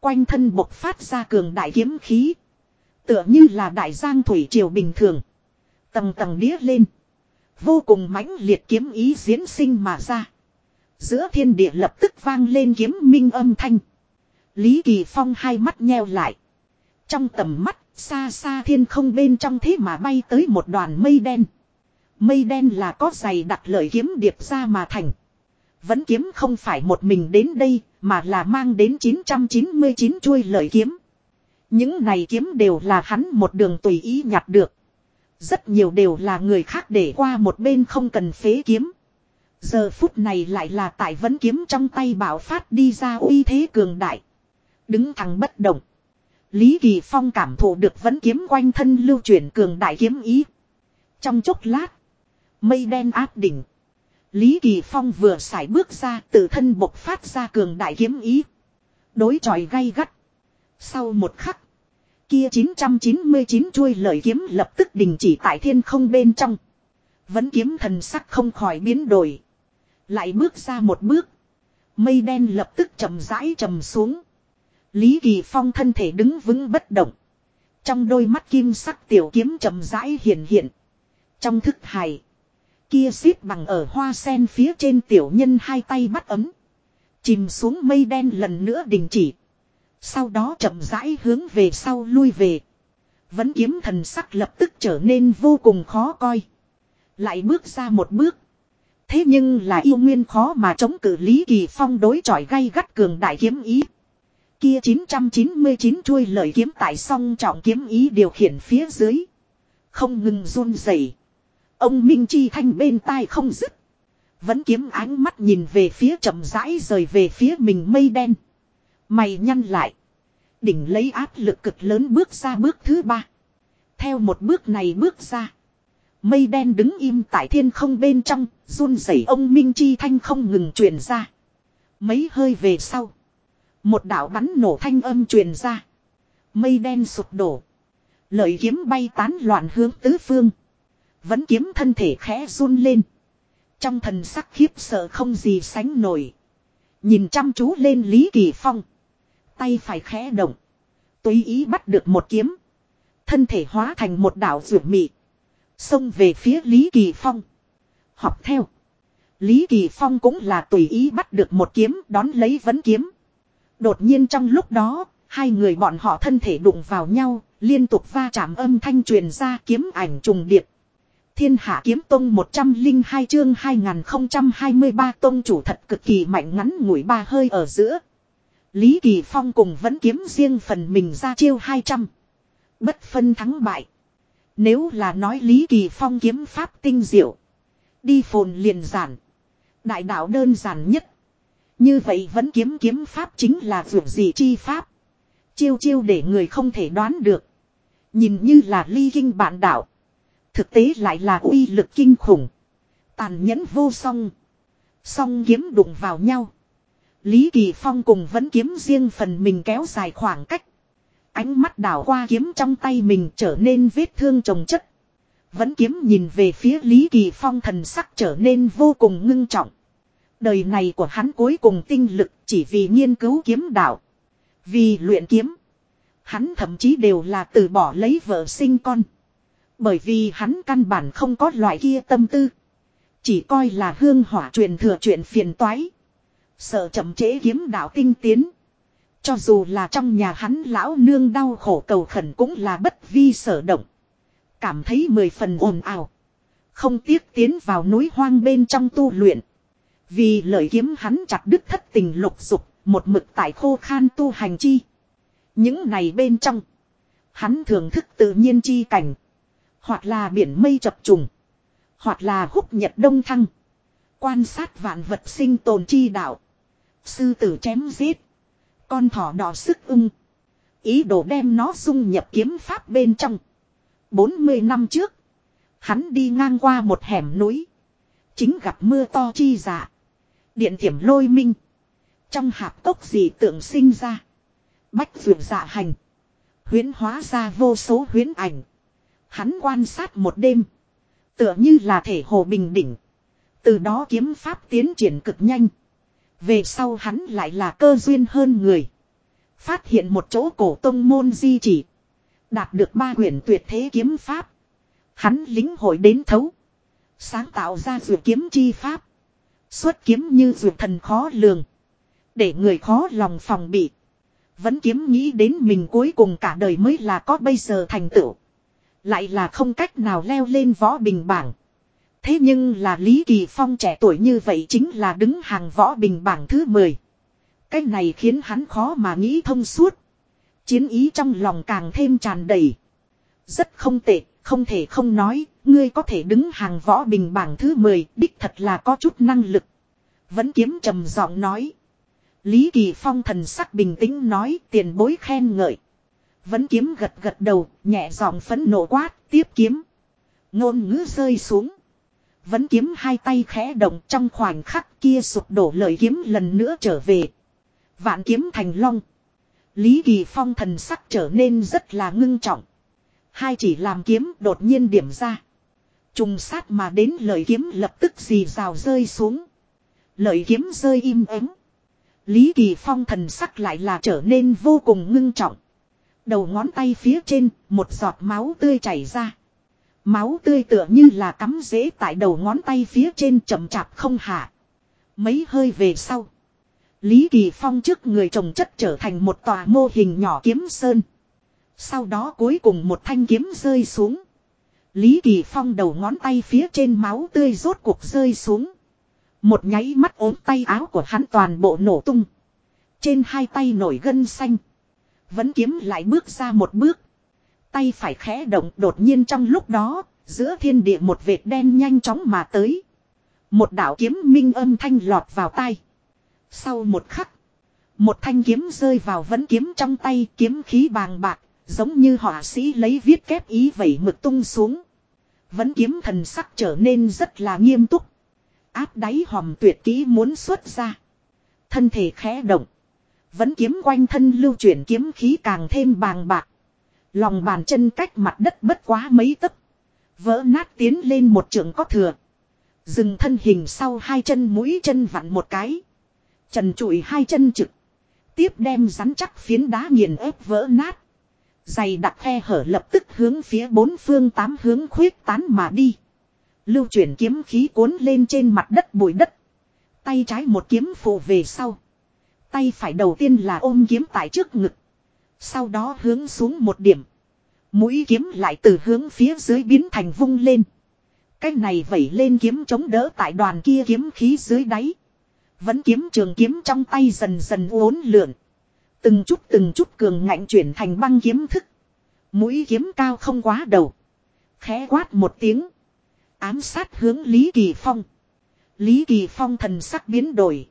Speaker 1: quanh thân bộc phát ra cường đại kiếm khí. Tựa như là đại giang thủy triều bình thường. Tầng tầng đĩa lên. Vô cùng mãnh liệt kiếm ý diễn sinh mà ra. Giữa thiên địa lập tức vang lên kiếm minh âm thanh. Lý Kỳ Phong hai mắt nheo lại. Trong tầm mắt, xa xa thiên không bên trong thế mà bay tới một đoàn mây đen. Mây đen là có giày đặt lợi kiếm điệp ra mà thành. Vẫn kiếm không phải một mình đến đây, mà là mang đến 999 chuôi lợi kiếm. Những này kiếm đều là hắn một đường tùy ý nhặt được. Rất nhiều đều là người khác để qua một bên không cần phế kiếm. Giờ phút này lại là tại vấn kiếm trong tay bảo phát đi ra uy thế cường đại. Đứng thẳng bất động. Lý Kỳ Phong cảm thụ được vấn kiếm quanh thân lưu chuyển cường đại kiếm ý. Trong chốc lát. Mây đen áp đỉnh. Lý Kỳ Phong vừa xài bước ra tự thân bộc phát ra cường đại kiếm ý. Đối chọi gay gắt. Sau một khắc. Kia 999 chuôi lợi kiếm lập tức đình chỉ tại thiên không bên trong. Vẫn kiếm thần sắc không khỏi biến đổi. Lại bước ra một bước. Mây đen lập tức chậm rãi trầm xuống. Lý Kỳ Phong thân thể đứng vững bất động. Trong đôi mắt kim sắc tiểu kiếm chậm rãi hiện hiện. Trong thức hài. Kia xếp bằng ở hoa sen phía trên tiểu nhân hai tay bắt ấm. Chìm xuống mây đen lần nữa đình chỉ. Sau đó chậm rãi hướng về sau lui về. Vẫn kiếm thần sắc lập tức trở nên vô cùng khó coi. Lại bước ra một bước. Thế nhưng là yêu nguyên khó mà chống cử Lý Kỳ Phong đối chọi gay gắt cường đại kiếm ý. Kia 999 chuôi lợi kiếm tại song trọng kiếm ý điều khiển phía dưới. Không ngừng run rẩy. Ông Minh Chi Thanh bên tai không dứt. Vẫn kiếm ánh mắt nhìn về phía chậm rãi rời về phía mình mây đen. Mày nhăn lại. Đỉnh lấy áp lực cực lớn bước ra bước thứ ba. Theo một bước này bước ra. Mây đen đứng im tại thiên không bên trong, run rẩy ông Minh Chi Thanh không ngừng truyền ra. Mấy hơi về sau. Một đạo bắn nổ thanh âm truyền ra. Mây đen sụp đổ. Lợi kiếm bay tán loạn hướng tứ phương. Vẫn kiếm thân thể khẽ run lên. Trong thần sắc khiếp sợ không gì sánh nổi. Nhìn chăm chú lên Lý Kỳ Phong. Tay phải khẽ động. Tùy ý bắt được một kiếm. Thân thể hóa thành một đảo rượu mị. Xông về phía Lý Kỳ Phong. Học theo. Lý Kỳ Phong cũng là tùy ý bắt được một kiếm đón lấy vấn kiếm. Đột nhiên trong lúc đó, hai người bọn họ thân thể đụng vào nhau, liên tục va chạm âm thanh truyền ra kiếm ảnh trùng điệp. Thiên Hạ Kiếm Tông 102 chương 2023 Tông chủ thật cực kỳ mạnh ngắn ngủi ba hơi ở giữa. Lý Kỳ Phong cùng vẫn kiếm riêng phần mình ra chiêu 200. Bất phân thắng bại. Nếu là nói Lý Kỳ Phong kiếm pháp tinh diệu. Đi phồn liền giản. Đại đạo đơn giản nhất. Như vậy vẫn kiếm kiếm pháp chính là vượt gì chi pháp. Chiêu chiêu để người không thể đoán được. Nhìn như là ly kinh bản đạo. Thực tế lại là uy lực kinh khủng. Tàn nhẫn vô song. Song kiếm đụng vào nhau. Lý Kỳ Phong cùng vẫn kiếm riêng phần mình kéo dài khoảng cách. Ánh mắt đảo qua kiếm trong tay mình trở nên vết thương trồng chất. Vẫn kiếm nhìn về phía Lý Kỳ Phong thần sắc trở nên vô cùng ngưng trọng. Đời này của hắn cuối cùng tinh lực chỉ vì nghiên cứu kiếm đạo. Vì luyện kiếm. Hắn thậm chí đều là từ bỏ lấy vợ sinh con. Bởi vì hắn căn bản không có loại kia tâm tư. Chỉ coi là hương hỏa truyền thừa chuyện phiền toái. Sợ chậm chế kiếm đạo tinh tiến. Cho dù là trong nhà hắn lão nương đau khổ cầu khẩn cũng là bất vi sở động. Cảm thấy mười phần ồn ào. Không tiếc tiến vào núi hoang bên trong tu luyện. Vì lợi kiếm hắn chặt đứt thất tình lục dục, một mực tại khô khan tu hành chi. Những này bên trong. Hắn thưởng thức tự nhiên chi cảnh. Hoặc là biển mây chập trùng. Hoặc là húc nhật đông thăng. Quan sát vạn vật sinh tồn chi đạo. Sư tử chém giết. Con thỏ đỏ sức ưng. Ý đồ đem nó dung nhập kiếm pháp bên trong. 40 năm trước. Hắn đi ngang qua một hẻm núi. Chính gặp mưa to chi dạ. Điện thiểm lôi minh. Trong hạp cốc gì tượng sinh ra. Bách vượt dạ hành. Huyến hóa ra vô số huyến ảnh. Hắn quan sát một đêm. Tựa như là thể hồ bình đỉnh. Từ đó kiếm pháp tiến triển cực nhanh. Về sau hắn lại là cơ duyên hơn người. Phát hiện một chỗ cổ tông môn di chỉ. Đạt được ba quyển tuyệt thế kiếm pháp. Hắn lính hội đến thấu. Sáng tạo ra dược kiếm chi pháp. Xuất kiếm như dược thần khó lường. Để người khó lòng phòng bị. Vẫn kiếm nghĩ đến mình cuối cùng cả đời mới là có bây giờ thành tựu. Lại là không cách nào leo lên võ bình bảng. Thế nhưng là Lý Kỳ Phong trẻ tuổi như vậy chính là đứng hàng võ bình bảng thứ 10. Cái này khiến hắn khó mà nghĩ thông suốt. Chiến ý trong lòng càng thêm tràn đầy. Rất không tệ, không thể không nói, ngươi có thể đứng hàng võ bình bảng thứ 10, đích thật là có chút năng lực. Vẫn kiếm trầm giọng nói. Lý Kỳ Phong thần sắc bình tĩnh nói tiền bối khen ngợi. Vẫn kiếm gật gật đầu, nhẹ giọng phấn nộ quát, tiếp kiếm. Ngôn ngữ rơi xuống. Vẫn kiếm hai tay khẽ động trong khoảnh khắc kia sụp đổ lời kiếm lần nữa trở về. Vạn kiếm thành long. Lý Kỳ Phong thần sắc trở nên rất là ngưng trọng. Hai chỉ làm kiếm đột nhiên điểm ra. Trùng sát mà đến lời kiếm lập tức xì rào rơi xuống. Lời kiếm rơi im ắng. Lý Kỳ Phong thần sắc lại là trở nên vô cùng ngưng trọng. Đầu ngón tay phía trên, một giọt máu tươi chảy ra. Máu tươi tựa như là cắm rễ tại đầu ngón tay phía trên chậm chạp không hạ. Mấy hơi về sau. Lý Kỳ Phong trước người trồng chất trở thành một tòa mô hình nhỏ kiếm sơn. Sau đó cuối cùng một thanh kiếm rơi xuống. Lý Kỳ Phong đầu ngón tay phía trên máu tươi rốt cuộc rơi xuống. Một nháy mắt ốm tay áo của hắn toàn bộ nổ tung. Trên hai tay nổi gân xanh. Vẫn kiếm lại bước ra một bước. Tay phải khẽ động đột nhiên trong lúc đó, giữa thiên địa một vệt đen nhanh chóng mà tới. Một đạo kiếm minh âm thanh lọt vào tay. Sau một khắc, một thanh kiếm rơi vào vẫn kiếm trong tay kiếm khí bàng bạc, giống như họa sĩ lấy viết kép ý vẩy mực tung xuống. Vẫn kiếm thần sắc trở nên rất là nghiêm túc. Áp đáy hòm tuyệt kỹ muốn xuất ra. Thân thể khẽ động. Vẫn kiếm quanh thân lưu chuyển kiếm khí càng thêm bàng bạc. Lòng bàn chân cách mặt đất bất quá mấy tấc. Vỡ nát tiến lên một trường có thừa. Dừng thân hình sau hai chân mũi chân vặn một cái. Trần trụi hai chân trực. Tiếp đem rắn chắc phiến đá nghiền ép vỡ nát. Dày đặc khe hở lập tức hướng phía bốn phương tám hướng khuyết tán mà đi. Lưu chuyển kiếm khí cuốn lên trên mặt đất bụi đất. Tay trái một kiếm phụ về sau. Tay phải đầu tiên là ôm kiếm tại trước ngực. Sau đó hướng xuống một điểm. Mũi kiếm lại từ hướng phía dưới biến thành vung lên. Cái này vẩy lên kiếm chống đỡ tại đoàn kia kiếm khí dưới đáy. Vẫn kiếm trường kiếm trong tay dần dần uốn lượn. Từng chút từng chút cường ngạnh chuyển thành băng kiếm thức. Mũi kiếm cao không quá đầu. Khẽ quát một tiếng. Ám sát hướng Lý Kỳ Phong. Lý Kỳ Phong thần sắc biến đổi.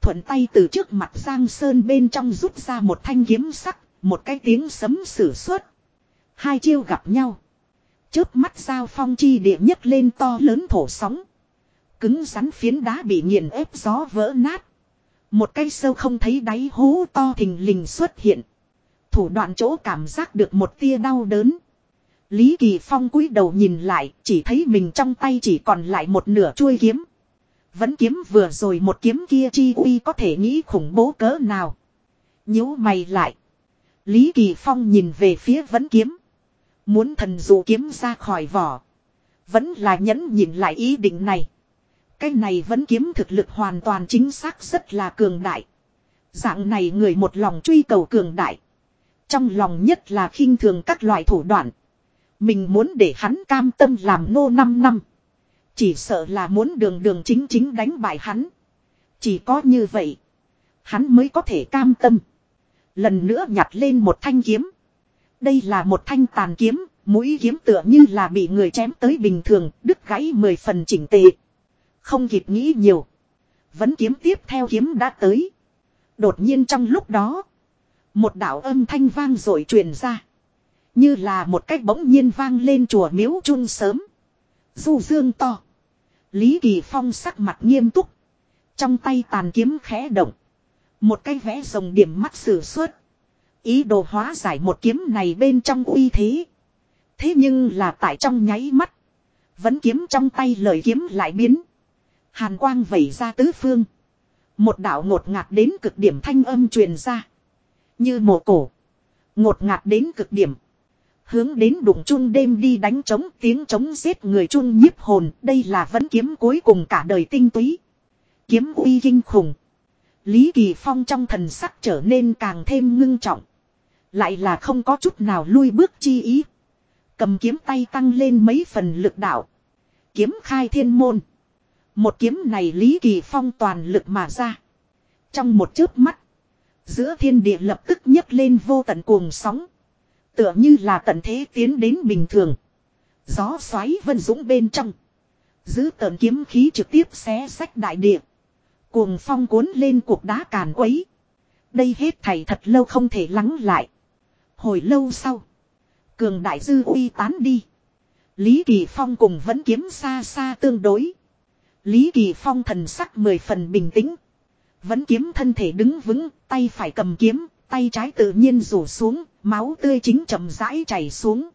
Speaker 1: Thuận tay từ trước mặt Giang Sơn bên trong rút ra một thanh kiếm sắc, một cái tiếng sấm sử xuất. Hai chiêu gặp nhau. Chớp mắt giao phong chi địa nhất lên to lớn thổ sóng. Cứng rắn phiến đá bị nghiền ép gió vỡ nát. Một cây sâu không thấy đáy hố to thình lình xuất hiện. Thủ đoạn chỗ cảm giác được một tia đau đớn. Lý Kỳ Phong cúi đầu nhìn lại, chỉ thấy mình trong tay chỉ còn lại một nửa chuôi kiếm. Vẫn kiếm vừa rồi một kiếm kia chi uy có thể nghĩ khủng bố cỡ nào. nhíu mày lại. Lý Kỳ Phong nhìn về phía vẫn kiếm. Muốn thần dụ kiếm ra khỏi vỏ. Vẫn là nhẫn nhìn lại ý định này. Cái này vẫn kiếm thực lực hoàn toàn chính xác rất là cường đại. Dạng này người một lòng truy cầu cường đại. Trong lòng nhất là khinh thường các loại thủ đoạn. Mình muốn để hắn cam tâm làm nô 5 năm. Chỉ sợ là muốn đường đường chính chính đánh bại hắn. Chỉ có như vậy. Hắn mới có thể cam tâm. Lần nữa nhặt lên một thanh kiếm. Đây là một thanh tàn kiếm, mũi kiếm tựa như là bị người chém tới bình thường, đứt gãy mười phần chỉnh tề. Không kịp nghĩ nhiều. Vẫn kiếm tiếp theo kiếm đã tới. Đột nhiên trong lúc đó. Một đạo âm thanh vang rồi truyền ra. Như là một cách bỗng nhiên vang lên chùa miếu chun sớm. Du dương to. Lý Kỳ Phong sắc mặt nghiêm túc. Trong tay tàn kiếm khẽ động. Một cái vẽ rồng điểm mắt sử xuất. Ý đồ hóa giải một kiếm này bên trong uy thế. Thế nhưng là tại trong nháy mắt. Vẫn kiếm trong tay lời kiếm lại biến. Hàn quang vẩy ra tứ phương. Một đạo ngột ngạt đến cực điểm thanh âm truyền ra. Như mồ cổ. Ngột ngạt đến cực điểm. Hướng đến đụng chung đêm đi đánh trống, tiếng trống giết người chung nhiếp hồn. Đây là vẫn kiếm cuối cùng cả đời tinh túy. Kiếm uy kinh khủng. Lý Kỳ Phong trong thần sắc trở nên càng thêm ngưng trọng. Lại là không có chút nào lui bước chi ý. Cầm kiếm tay tăng lên mấy phần lực đạo. Kiếm khai thiên môn. Một kiếm này Lý Kỳ Phong toàn lực mà ra. Trong một chớp mắt. Giữa thiên địa lập tức nhấc lên vô tận cuồng sóng. Tựa như là tận thế tiến đến bình thường. Gió xoáy vân dũng bên trong. Giữ tợn kiếm khí trực tiếp xé sách đại địa. Cuồng phong cuốn lên cuộc đá càn quấy. Đây hết thảy thật lâu không thể lắng lại. Hồi lâu sau. Cường đại dư uy tán đi. Lý Kỳ Phong cùng vẫn kiếm xa xa tương đối. Lý Kỳ Phong thần sắc mười phần bình tĩnh. Vẫn kiếm thân thể đứng vững, tay phải cầm kiếm, tay trái tự nhiên rủ xuống, máu tươi chính chậm rãi chảy xuống.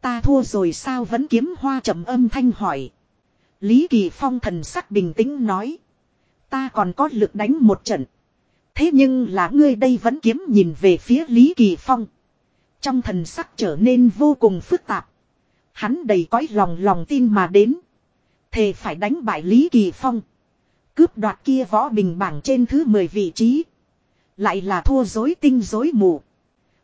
Speaker 1: Ta thua rồi sao vẫn kiếm hoa trầm âm thanh hỏi. Lý Kỳ Phong thần sắc bình tĩnh nói. Ta còn có lực đánh một trận. Thế nhưng là ngươi đây vẫn kiếm nhìn về phía Lý Kỳ Phong. Trong thần sắc trở nên vô cùng phức tạp. Hắn đầy cõi lòng lòng tin mà đến. Thề phải đánh bại Lý Kỳ Phong. Cướp đoạt kia võ bình bảng trên thứ 10 vị trí. Lại là thua dối tinh dối mù.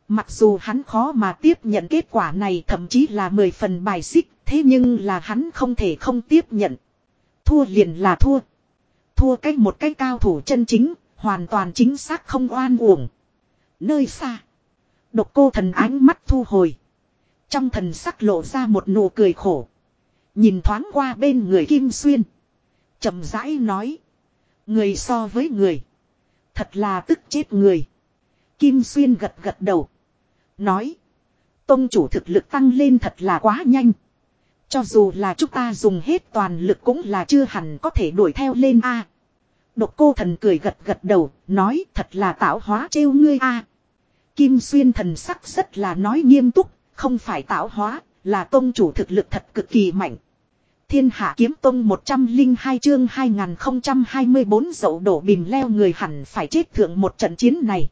Speaker 1: Mặc dù hắn khó mà tiếp nhận kết quả này thậm chí là 10 phần bài xích. Thế nhưng là hắn không thể không tiếp nhận. Thua liền là thua. Thua cách một cái cao thủ chân chính. Hoàn toàn chính xác không oan uổng. Nơi xa. Độc cô thần ánh mắt thu hồi. Trong thần sắc lộ ra một nụ cười khổ. Nhìn thoáng qua bên người Kim Xuyên. chậm rãi nói. Người so với người. Thật là tức chết người. Kim Xuyên gật gật đầu. Nói. Tông chủ thực lực tăng lên thật là quá nhanh. Cho dù là chúng ta dùng hết toàn lực cũng là chưa hẳn có thể đuổi theo lên A. Độc cô thần cười gật gật đầu, nói thật là tạo hóa trêu ngươi A. Kim Xuyên thần sắc rất là nói nghiêm túc, không phải tạo hóa, là tông chủ thực lực thật cực kỳ mạnh. Thiên hạ kiếm tông 102 chương 2024 dậu đổ bìm leo người hẳn phải chết thượng một trận chiến này.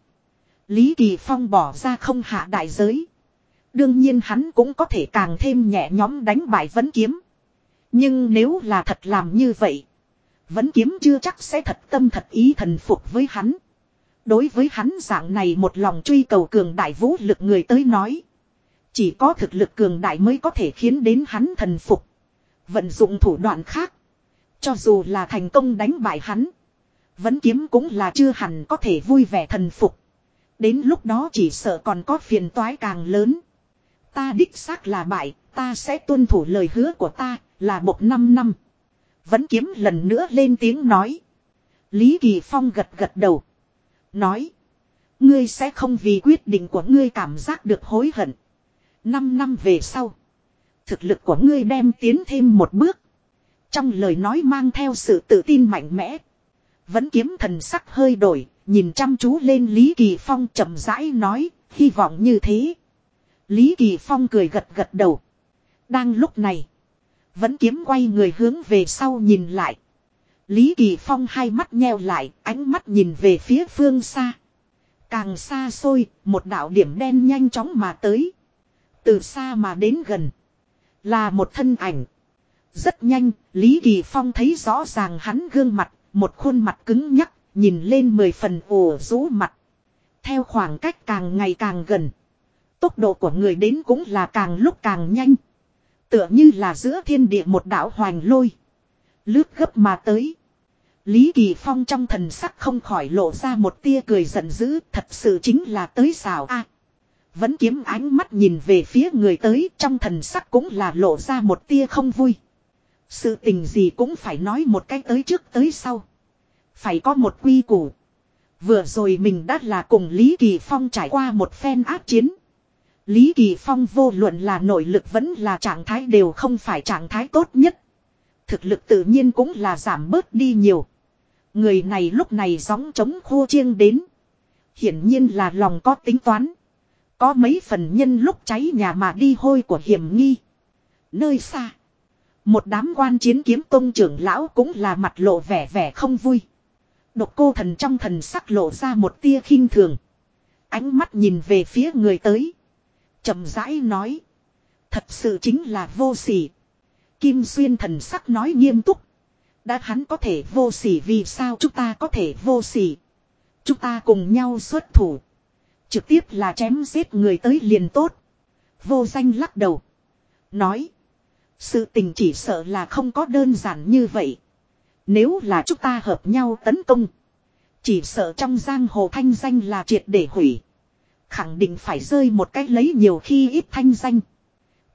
Speaker 1: Lý Kỳ Phong bỏ ra không hạ đại giới. Đương nhiên hắn cũng có thể càng thêm nhẹ nhóm đánh bại vấn kiếm. Nhưng nếu là thật làm như vậy. Vấn kiếm chưa chắc sẽ thật tâm thật ý thần phục với hắn. Đối với hắn dạng này một lòng truy cầu cường đại vũ lực người tới nói. Chỉ có thực lực cường đại mới có thể khiến đến hắn thần phục. Vận dụng thủ đoạn khác. Cho dù là thành công đánh bại hắn. Vẫn kiếm cũng là chưa hẳn có thể vui vẻ thần phục. Đến lúc đó chỉ sợ còn có phiền toái càng lớn. Ta đích xác là bại, ta sẽ tuân thủ lời hứa của ta, là một năm năm. Vẫn kiếm lần nữa lên tiếng nói. Lý Kỳ Phong gật gật đầu. Nói. Ngươi sẽ không vì quyết định của ngươi cảm giác được hối hận. Năm năm về sau. Thực lực của ngươi đem tiến thêm một bước. Trong lời nói mang theo sự tự tin mạnh mẽ. Vẫn kiếm thần sắc hơi đổi, nhìn chăm chú lên Lý Kỳ Phong chậm rãi nói, hy vọng như thế. Lý Kỳ Phong cười gật gật đầu. Đang lúc này, vẫn kiếm quay người hướng về sau nhìn lại. Lý Kỳ Phong hai mắt nheo lại, ánh mắt nhìn về phía phương xa. Càng xa xôi, một đạo điểm đen nhanh chóng mà tới. Từ xa mà đến gần. Là một thân ảnh. Rất nhanh, Lý Kỳ Phong thấy rõ ràng hắn gương mặt, một khuôn mặt cứng nhắc, nhìn lên mười phần ồ rũ mặt. Theo khoảng cách càng ngày càng gần. Tốc độ của người đến cũng là càng lúc càng nhanh. Tựa như là giữa thiên địa một đạo hoành lôi. Lướt gấp mà tới. Lý Kỳ Phong trong thần sắc không khỏi lộ ra một tia cười giận dữ, thật sự chính là tới xào a. Vẫn kiếm ánh mắt nhìn về phía người tới trong thần sắc cũng là lộ ra một tia không vui. Sự tình gì cũng phải nói một cách tới trước tới sau. Phải có một quy củ. Vừa rồi mình đã là cùng Lý Kỳ Phong trải qua một phen áp chiến. Lý Kỳ Phong vô luận là nội lực vẫn là trạng thái đều không phải trạng thái tốt nhất. Thực lực tự nhiên cũng là giảm bớt đi nhiều. Người này lúc này gióng chống khô chiêng đến. Hiển nhiên là lòng có tính toán. Có mấy phần nhân lúc cháy nhà mà đi hôi của hiểm nghi. Nơi xa. Một đám quan chiến kiếm tôn trưởng lão cũng là mặt lộ vẻ vẻ không vui. Độc cô thần trong thần sắc lộ ra một tia khinh thường. Ánh mắt nhìn về phía người tới chậm rãi nói. Thật sự chính là vô sỉ. Kim xuyên thần sắc nói nghiêm túc. Đã hắn có thể vô sỉ vì sao chúng ta có thể vô sỉ. Chúng ta cùng nhau xuất thủ. Trực tiếp là chém giết người tới liền tốt. Vô danh lắc đầu. Nói. Sự tình chỉ sợ là không có đơn giản như vậy. Nếu là chúng ta hợp nhau tấn công. Chỉ sợ trong giang hồ thanh danh là triệt để hủy. Khẳng định phải rơi một cách lấy nhiều khi ít thanh danh.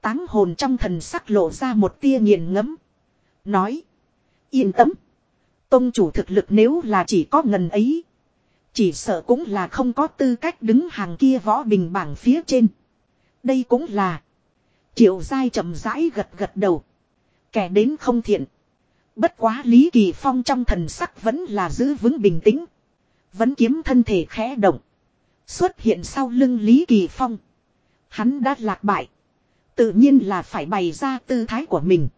Speaker 1: Táng hồn trong thần sắc lộ ra một tia nghiền ngẫm Nói. Yên tâm. Tông chủ thực lực nếu là chỉ có ngần ấy. Chỉ sợ cũng là không có tư cách đứng hàng kia võ bình bảng phía trên. Đây cũng là. Triệu dai chậm rãi gật gật đầu. Kẻ đến không thiện. Bất quá Lý Kỳ Phong trong thần sắc vẫn là giữ vững bình tĩnh. Vẫn kiếm thân thể khẽ động. Xuất hiện sau lưng Lý Kỳ Phong. Hắn đã lạc bại. Tự nhiên là phải bày ra tư thái của mình.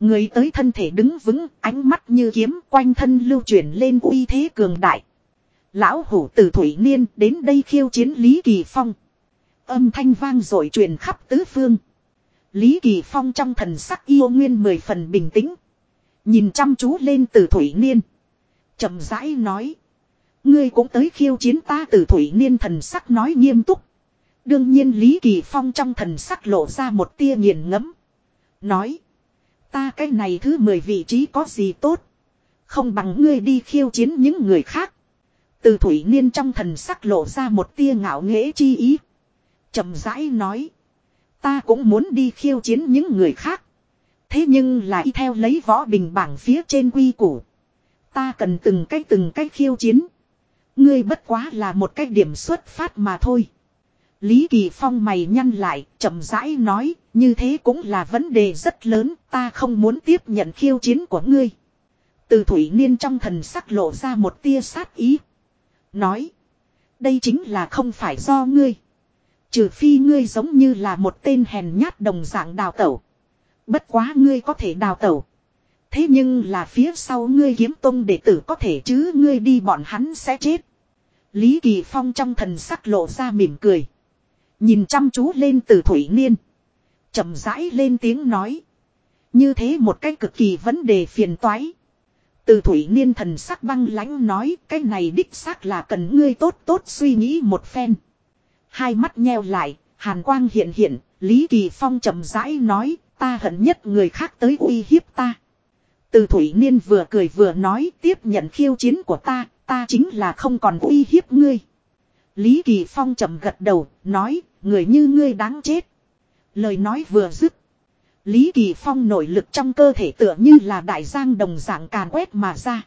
Speaker 1: Người tới thân thể đứng vững, ánh mắt như kiếm quanh thân lưu chuyển lên uy thế cường đại. Lão hủ từ Thủy Niên đến đây khiêu chiến Lý Kỳ Phong. Âm thanh vang rồi truyền khắp tứ phương. Lý Kỳ Phong trong thần sắc yêu nguyên mười phần bình tĩnh. Nhìn chăm chú lên từ Thủy Niên. chậm rãi nói. Ngươi cũng tới khiêu chiến ta từ Thủy Niên thần sắc nói nghiêm túc. Đương nhiên Lý Kỳ Phong trong thần sắc lộ ra một tia nghiền ngẫm Nói. Ta cái này thứ mười vị trí có gì tốt. Không bằng ngươi đi khiêu chiến những người khác. Từ Thủy Niên trong thần sắc lộ ra một tia ngạo nghễ chi ý. chậm rãi nói. Ta cũng muốn đi khiêu chiến những người khác. Thế nhưng là y theo lấy võ bình bảng phía trên quy củ. Ta cần từng cái từng cái khiêu chiến. Ngươi bất quá là một cái điểm xuất phát mà thôi. Lý Kỳ Phong mày nhăn lại, chậm rãi nói, như thế cũng là vấn đề rất lớn, ta không muốn tiếp nhận khiêu chiến của ngươi. Từ Thủy Niên trong thần sắc lộ ra một tia sát ý. Nói, đây chính là không phải do ngươi. Trừ phi ngươi giống như là một tên hèn nhát đồng dạng đào tẩu. Bất quá ngươi có thể đào tẩu. Thế nhưng là phía sau ngươi kiếm tông đệ tử có thể chứ ngươi đi bọn hắn sẽ chết. Lý Kỳ Phong trong thần sắc lộ ra mỉm cười. Nhìn chăm chú lên từ Thủy Niên. chậm rãi lên tiếng nói. Như thế một cái cực kỳ vấn đề phiền toái. Từ Thủy Niên thần sắc băng lãnh nói cái này đích xác là cần ngươi tốt tốt suy nghĩ một phen. Hai mắt nheo lại, hàn quang hiện hiện, Lý Kỳ Phong chậm rãi nói ta hận nhất người khác tới uy hiếp ta. Từ Thủy Niên vừa cười vừa nói tiếp nhận khiêu chiến của ta, ta chính là không còn uy hiếp ngươi. Lý Kỳ Phong chậm gật đầu, nói, người như ngươi đáng chết. Lời nói vừa dứt. Lý Kỳ Phong nội lực trong cơ thể tựa như là đại giang đồng dạng càn quét mà ra.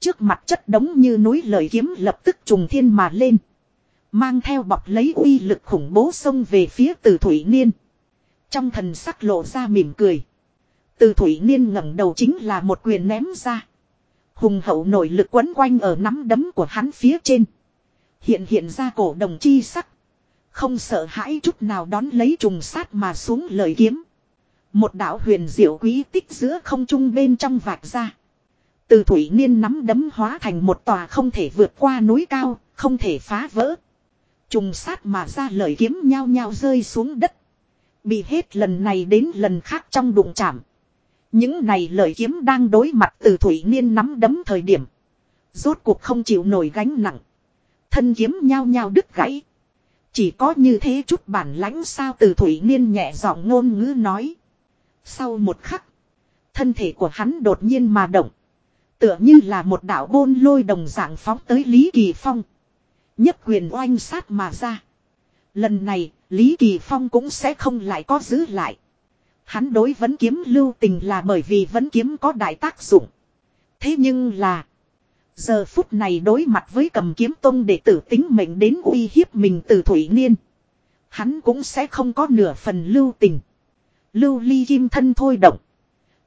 Speaker 1: Trước mặt chất đống như núi lời kiếm lập tức trùng thiên mà lên. Mang theo bọc lấy uy lực khủng bố xông về phía từ Thủy Niên. Trong thần sắc lộ ra mỉm cười. Từ Thủy Niên ngẩng đầu chính là một quyền ném ra. Hùng hậu nội lực quấn quanh ở nắm đấm của hắn phía trên. Hiện hiện ra cổ đồng chi sắc. Không sợ hãi chút nào đón lấy trùng sát mà xuống lời kiếm. Một đạo huyền diệu quý tích giữa không trung bên trong vạch ra. Từ thủy niên nắm đấm hóa thành một tòa không thể vượt qua núi cao, không thể phá vỡ. Trùng sát mà ra lời kiếm nhao nhao rơi xuống đất. Bị hết lần này đến lần khác trong đụng chạm. Những này lời kiếm đang đối mặt từ thủy niên nắm đấm thời điểm. Rốt cuộc không chịu nổi gánh nặng. Thân kiếm nhao nhao đứt gãy. Chỉ có như thế chút bản lãnh sao từ thủy niên nhẹ giọng ngôn ngữ nói. Sau một khắc. Thân thể của hắn đột nhiên mà động. Tựa như là một đạo bôn lôi đồng dạng phóng tới Lý Kỳ Phong. Nhất quyền oanh sát mà ra. Lần này, Lý Kỳ Phong cũng sẽ không lại có giữ lại. Hắn đối vẫn kiếm lưu tình là bởi vì vẫn kiếm có đại tác dụng. Thế nhưng là. Giờ phút này đối mặt với cầm kiếm tông để tử tính mệnh đến uy hiếp mình từ Thủy Niên. Hắn cũng sẽ không có nửa phần lưu tình. Lưu ly kim thân thôi động.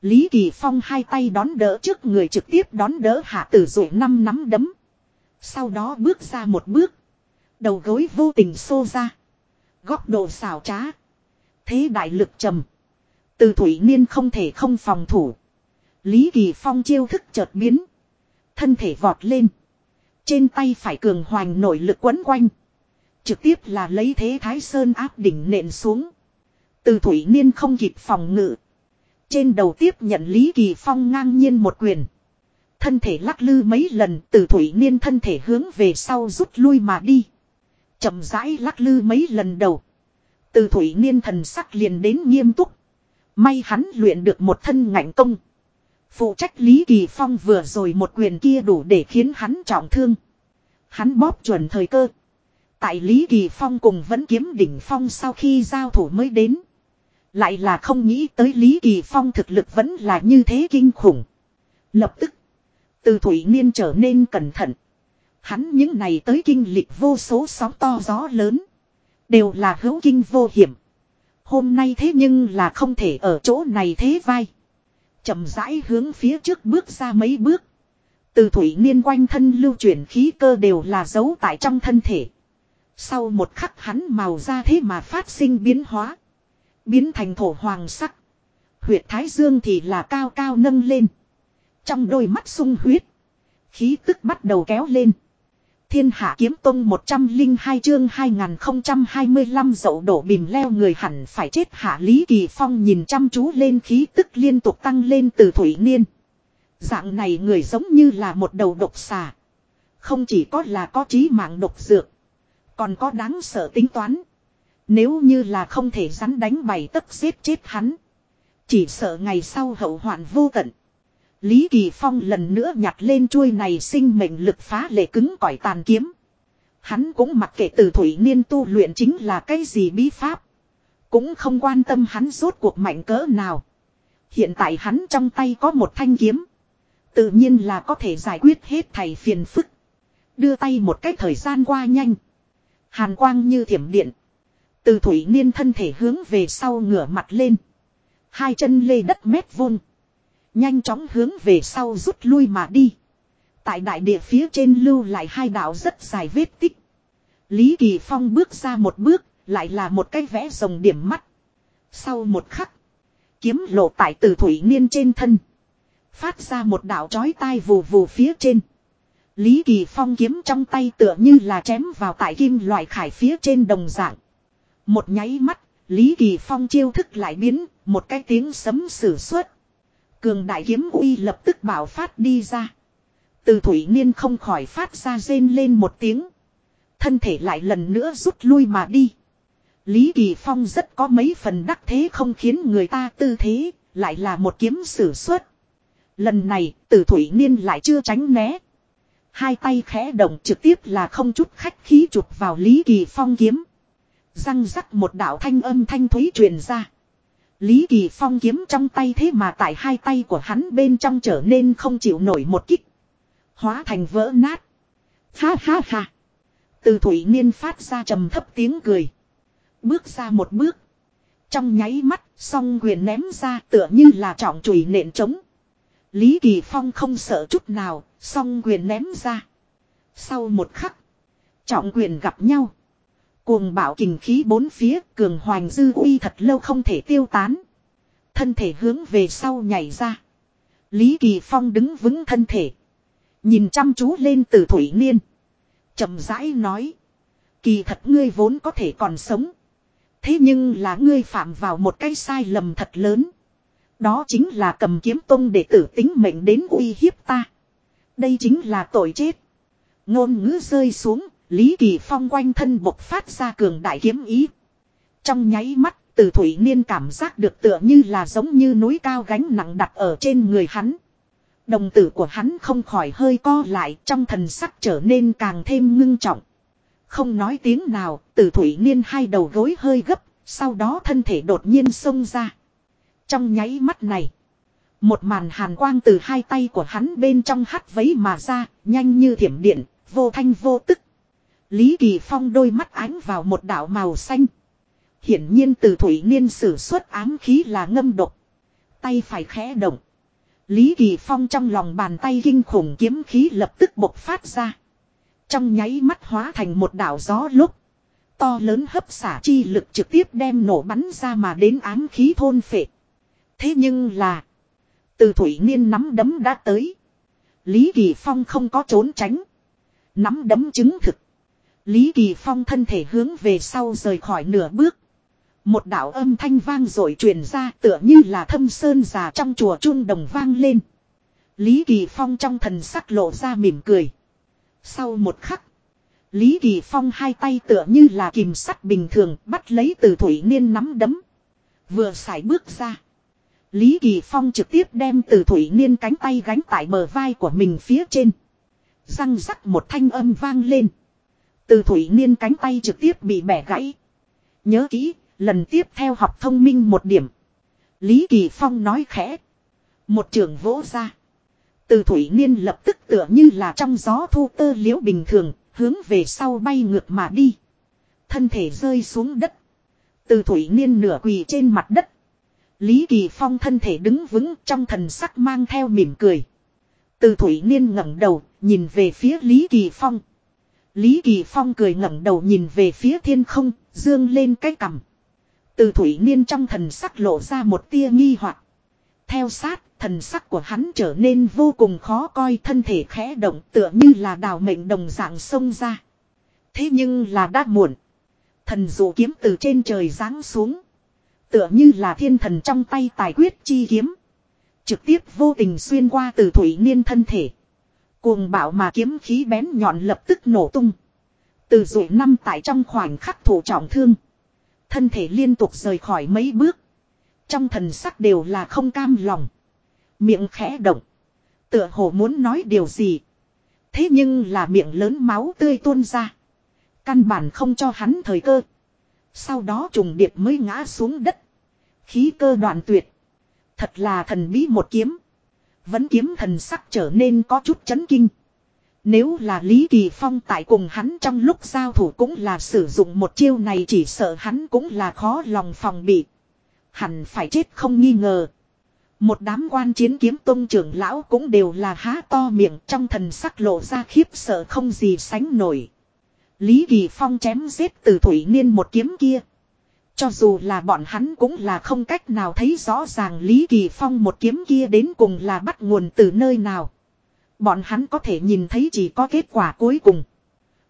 Speaker 1: Lý Kỳ Phong hai tay đón đỡ trước người trực tiếp đón đỡ hạ tử dụ năm nắm đấm. Sau đó bước ra một bước. Đầu gối vô tình xô ra. Góc độ xảo trá. Thế đại lực trầm. Từ thủy niên không thể không phòng thủ. Lý Kỳ Phong chiêu thức chợt biến. Thân thể vọt lên. Trên tay phải cường hoành nội lực quấn quanh. Trực tiếp là lấy thế Thái Sơn áp đỉnh nện xuống. Từ thủy niên không kịp phòng ngự. Trên đầu tiếp nhận Lý Kỳ Phong ngang nhiên một quyền. Thân thể lắc lư mấy lần, từ thủy niên thân thể hướng về sau rút lui mà đi. chậm rãi lắc lư mấy lần đầu. Từ thủy niên thần sắc liền đến nghiêm túc. May hắn luyện được một thân ngạnh công. Phụ trách Lý Kỳ Phong vừa rồi một quyền kia đủ để khiến hắn trọng thương. Hắn bóp chuẩn thời cơ. Tại Lý Kỳ Phong cùng vẫn kiếm đỉnh phong sau khi giao thủ mới đến. Lại là không nghĩ tới Lý Kỳ Phong thực lực vẫn là như thế kinh khủng. Lập tức. Từ Thủy Niên trở nên cẩn thận. Hắn những ngày tới kinh lịch vô số sóng to gió lớn. Đều là hữu kinh vô hiểm. Hôm nay thế nhưng là không thể ở chỗ này thế vai. chậm rãi hướng phía trước bước ra mấy bước. Từ thủy niên quanh thân lưu chuyển khí cơ đều là giấu tại trong thân thể. Sau một khắc hắn màu ra thế mà phát sinh biến hóa. Biến thành thổ hoàng sắc. Huyệt thái dương thì là cao cao nâng lên. Trong đôi mắt sung huyết. Khí tức bắt đầu kéo lên. Thiên hạ kiếm tông 102 chương 2025 dậu đổ bìm leo người hẳn phải chết hạ Lý Kỳ Phong nhìn chăm chú lên khí tức liên tục tăng lên từ thủy niên. Dạng này người giống như là một đầu độc xà. Không chỉ có là có trí mạng độc dược. Còn có đáng sợ tính toán. Nếu như là không thể rắn đánh bày tất giết chết hắn. Chỉ sợ ngày sau hậu hoạn vô tận. Lý Kỳ Phong lần nữa nhặt lên chuôi này sinh mệnh lực phá lệ cứng cỏi tàn kiếm. Hắn cũng mặc kệ từ thủy niên tu luyện chính là cái gì bí pháp. Cũng không quan tâm hắn rốt cuộc mạnh cỡ nào. Hiện tại hắn trong tay có một thanh kiếm. Tự nhiên là có thể giải quyết hết thầy phiền phức. Đưa tay một cách thời gian qua nhanh. Hàn quang như thiểm điện. Từ thủy niên thân thể hướng về sau ngửa mặt lên. Hai chân lê đất mét vuông. Nhanh chóng hướng về sau rút lui mà đi. Tại đại địa phía trên lưu lại hai đạo rất dài vết tích. Lý Kỳ Phong bước ra một bước, lại là một cái vẽ rồng điểm mắt. Sau một khắc, kiếm lộ tại từ thủy niên trên thân. Phát ra một đạo chói tai vù vù phía trên. Lý Kỳ Phong kiếm trong tay tựa như là chém vào tại kim loại khải phía trên đồng dạng. Một nháy mắt, Lý Kỳ Phong chiêu thức lại biến, một cái tiếng sấm sử xuất. Cường đại kiếm uy lập tức bảo phát đi ra. Từ thủy niên không khỏi phát ra rên lên một tiếng. Thân thể lại lần nữa rút lui mà đi. Lý Kỳ Phong rất có mấy phần đắc thế không khiến người ta tư thế, lại là một kiếm sử xuất. Lần này, từ thủy niên lại chưa tránh né. Hai tay khẽ động trực tiếp là không chút khách khí chụp vào Lý Kỳ Phong kiếm. Răng rắc một đạo thanh âm thanh thúy truyền ra. Lý Kỳ Phong kiếm trong tay thế mà tại hai tay của hắn bên trong trở nên không chịu nổi một kích. Hóa thành vỡ nát. Ha ha ha. Từ thủy niên phát ra trầm thấp tiếng cười. Bước ra một bước. Trong nháy mắt, song quyền ném ra tựa như là trọng chùy nện trống. Lý Kỳ Phong không sợ chút nào, song quyền ném ra. Sau một khắc, trọng quyền gặp nhau. Cuồng bạo kình khí bốn phía cường hoành dư uy thật lâu không thể tiêu tán. Thân thể hướng về sau nhảy ra. Lý Kỳ Phong đứng vững thân thể. Nhìn chăm chú lên từ thủy niên. chậm rãi nói. Kỳ thật ngươi vốn có thể còn sống. Thế nhưng là ngươi phạm vào một cái sai lầm thật lớn. Đó chính là cầm kiếm tông để tử tính mệnh đến uy hiếp ta. Đây chính là tội chết. Ngôn ngữ rơi xuống, Lý Kỳ Phong quanh thân bộc phát ra cường đại kiếm ý. Trong nháy mắt, từ thủy niên cảm giác được tựa như là giống như núi cao gánh nặng đặt ở trên người hắn. Đồng tử của hắn không khỏi hơi co lại trong thần sắc trở nên càng thêm ngưng trọng. Không nói tiếng nào, từ thủy niên hai đầu gối hơi gấp, sau đó thân thể đột nhiên xông ra. Trong nháy mắt này, một màn hàn quang từ hai tay của hắn bên trong hắt vấy mà ra, nhanh như thiểm điện, vô thanh vô tức. Lý Kỳ Phong đôi mắt ánh vào một đạo màu xanh. Hiển nhiên từ thủy niên sử xuất ám khí là ngâm độc. Tay phải khẽ động. Lý Kỳ Phong trong lòng bàn tay kinh khủng kiếm khí lập tức bộc phát ra. Trong nháy mắt hóa thành một đảo gió lúc. To lớn hấp xả chi lực trực tiếp đem nổ bắn ra mà đến ám khí thôn phệ. Thế nhưng là. Từ thủy niên nắm đấm đã tới. Lý Kỳ Phong không có trốn tránh. Nắm đấm chứng thực. Lý Kỳ Phong thân thể hướng về sau rời khỏi nửa bước. Một đạo âm thanh vang rồi truyền ra tựa như là thâm sơn già trong chùa chuông đồng vang lên. Lý Kỳ Phong trong thần sắc lộ ra mỉm cười. Sau một khắc. Lý Kỳ Phong hai tay tựa như là kìm sắt bình thường bắt lấy từ thủy niên nắm đấm. Vừa xài bước ra. Lý Kỳ Phong trực tiếp đem từ thủy niên cánh tay gánh tại bờ vai của mình phía trên. Răng rắc một thanh âm vang lên. Từ thủy niên cánh tay trực tiếp bị bẻ gãy. Nhớ kỹ, lần tiếp theo học thông minh một điểm. Lý Kỳ Phong nói khẽ. Một trường vỗ ra. Từ thủy niên lập tức tựa như là trong gió thu tơ liễu bình thường, hướng về sau bay ngược mà đi. Thân thể rơi xuống đất. Từ thủy niên nửa quỳ trên mặt đất. Lý Kỳ Phong thân thể đứng vững trong thần sắc mang theo mỉm cười. Từ thủy niên ngẩng đầu, nhìn về phía Lý Kỳ Phong. Lý Kỳ Phong cười ngẩng đầu nhìn về phía thiên không, dương lên cái cằm. Từ thủy niên trong thần sắc lộ ra một tia nghi hoặc. Theo sát, thần sắc của hắn trở nên vô cùng khó coi thân thể khẽ động tựa như là đào mệnh đồng dạng sông ra. Thế nhưng là đã muộn. Thần dụ kiếm từ trên trời giáng xuống. Tựa như là thiên thần trong tay tài quyết chi kiếm. Trực tiếp vô tình xuyên qua từ thủy niên thân thể. Cuồng bạo mà kiếm khí bén nhọn lập tức nổ tung. Từ dụ năm tại trong khoảnh khắc thủ trọng thương. Thân thể liên tục rời khỏi mấy bước. Trong thần sắc đều là không cam lòng. Miệng khẽ động. Tựa hồ muốn nói điều gì. Thế nhưng là miệng lớn máu tươi tuôn ra. Căn bản không cho hắn thời cơ. Sau đó trùng điệp mới ngã xuống đất. Khí cơ đoạn tuyệt. Thật là thần bí một kiếm. Vẫn kiếm thần sắc trở nên có chút chấn kinh. Nếu là Lý Kỳ Phong tại cùng hắn trong lúc giao thủ cũng là sử dụng một chiêu này chỉ sợ hắn cũng là khó lòng phòng bị. Hẳn phải chết không nghi ngờ. Một đám quan chiến kiếm tôn trưởng lão cũng đều là há to miệng trong thần sắc lộ ra khiếp sợ không gì sánh nổi. Lý Kỳ Phong chém giết từ thủy niên một kiếm kia. Cho dù là bọn hắn cũng là không cách nào thấy rõ ràng Lý Kỳ Phong một kiếm kia đến cùng là bắt nguồn từ nơi nào. Bọn hắn có thể nhìn thấy chỉ có kết quả cuối cùng.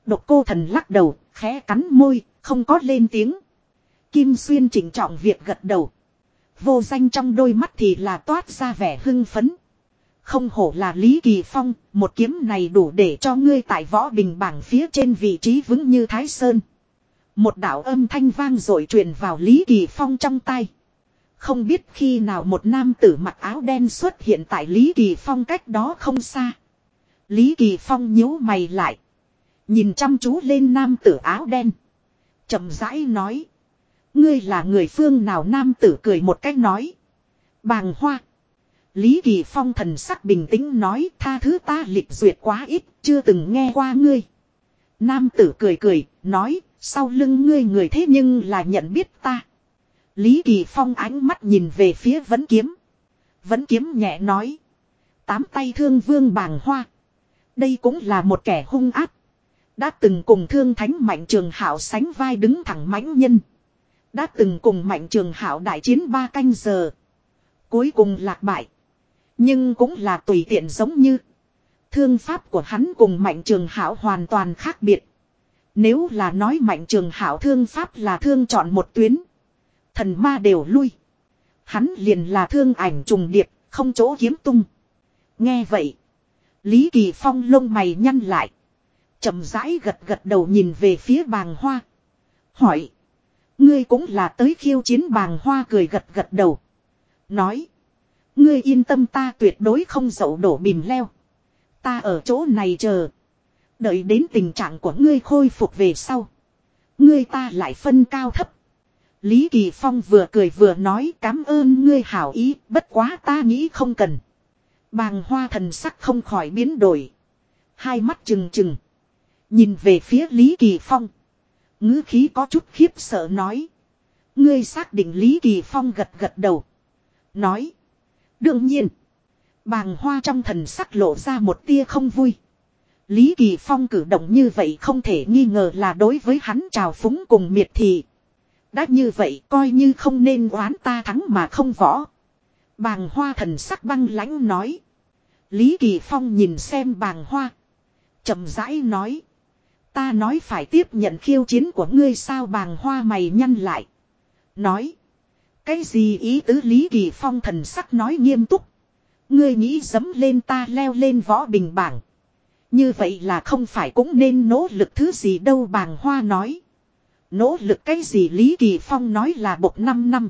Speaker 1: Độc cô thần lắc đầu, khẽ cắn môi, không có lên tiếng. Kim Xuyên chỉnh trọng việc gật đầu. Vô danh trong đôi mắt thì là toát ra vẻ hưng phấn. Không hổ là Lý Kỳ Phong, một kiếm này đủ để cho ngươi tại võ bình bảng phía trên vị trí vững như Thái Sơn. Một đạo âm thanh vang rồi truyền vào Lý Kỳ Phong trong tay. Không biết khi nào một nam tử mặc áo đen xuất hiện tại Lý Kỳ Phong cách đó không xa. Lý Kỳ Phong nhíu mày lại. Nhìn chăm chú lên nam tử áo đen. chậm rãi nói. Ngươi là người phương nào nam tử cười một cách nói. Bàng hoa. Lý Kỳ Phong thần sắc bình tĩnh nói tha thứ ta lịch duyệt quá ít, chưa từng nghe qua ngươi. Nam tử cười cười, nói, sau lưng ngươi người thế nhưng là nhận biết ta. Lý Kỳ Phong ánh mắt nhìn về phía vấn kiếm. Vấn kiếm nhẹ nói. Tám tay thương vương bàng hoa. Đây cũng là một kẻ hung ác. Đã từng cùng thương thánh mạnh trường hảo sánh vai đứng thẳng mãnh nhân. Đã từng cùng mạnh trường hảo đại chiến ba canh giờ. Cuối cùng lạc bại. Nhưng cũng là tùy tiện giống như. Thương pháp của hắn cùng mạnh trường hảo hoàn toàn khác biệt. Nếu là nói mạnh trường hảo thương pháp là thương chọn một tuyến. Thần ma đều lui. Hắn liền là thương ảnh trùng điệp, không chỗ kiếm tung. Nghe vậy. Lý Kỳ Phong lông mày nhăn lại. chậm rãi gật gật đầu nhìn về phía bàng hoa. Hỏi. Ngươi cũng là tới khiêu chiến bàng hoa cười gật gật đầu. Nói. Ngươi yên tâm ta tuyệt đối không dậu đổ bìm leo. Ta ở chỗ này chờ. Đợi đến tình trạng của ngươi khôi phục về sau. Ngươi ta lại phân cao thấp. Lý Kỳ Phong vừa cười vừa nói cảm ơn ngươi hảo ý, bất quá ta nghĩ không cần. Bàng hoa thần sắc không khỏi biến đổi. Hai mắt trừng trừng. Nhìn về phía Lý Kỳ Phong. ngữ khí có chút khiếp sợ nói. Ngươi xác định Lý Kỳ Phong gật gật đầu. Nói. Đương nhiên. Bàng hoa trong thần sắc lộ ra một tia không vui. Lý Kỳ Phong cử động như vậy không thể nghi ngờ là đối với hắn trào phúng cùng miệt thị. Đã như vậy coi như không nên oán ta thắng mà không võ. Bàng hoa thần sắc băng lãnh nói. Lý Kỳ Phong nhìn xem bàng hoa. chậm rãi nói. Ta nói phải tiếp nhận khiêu chiến của ngươi sao bàng hoa mày nhăn lại. Nói. Cái gì ý tứ Lý Kỳ Phong thần sắc nói nghiêm túc. Ngươi nghĩ dấm lên ta leo lên võ bình bảng. Như vậy là không phải cũng nên nỗ lực thứ gì đâu bàng hoa nói. Nỗ lực cái gì Lý Kỳ Phong nói là bột 5 năm.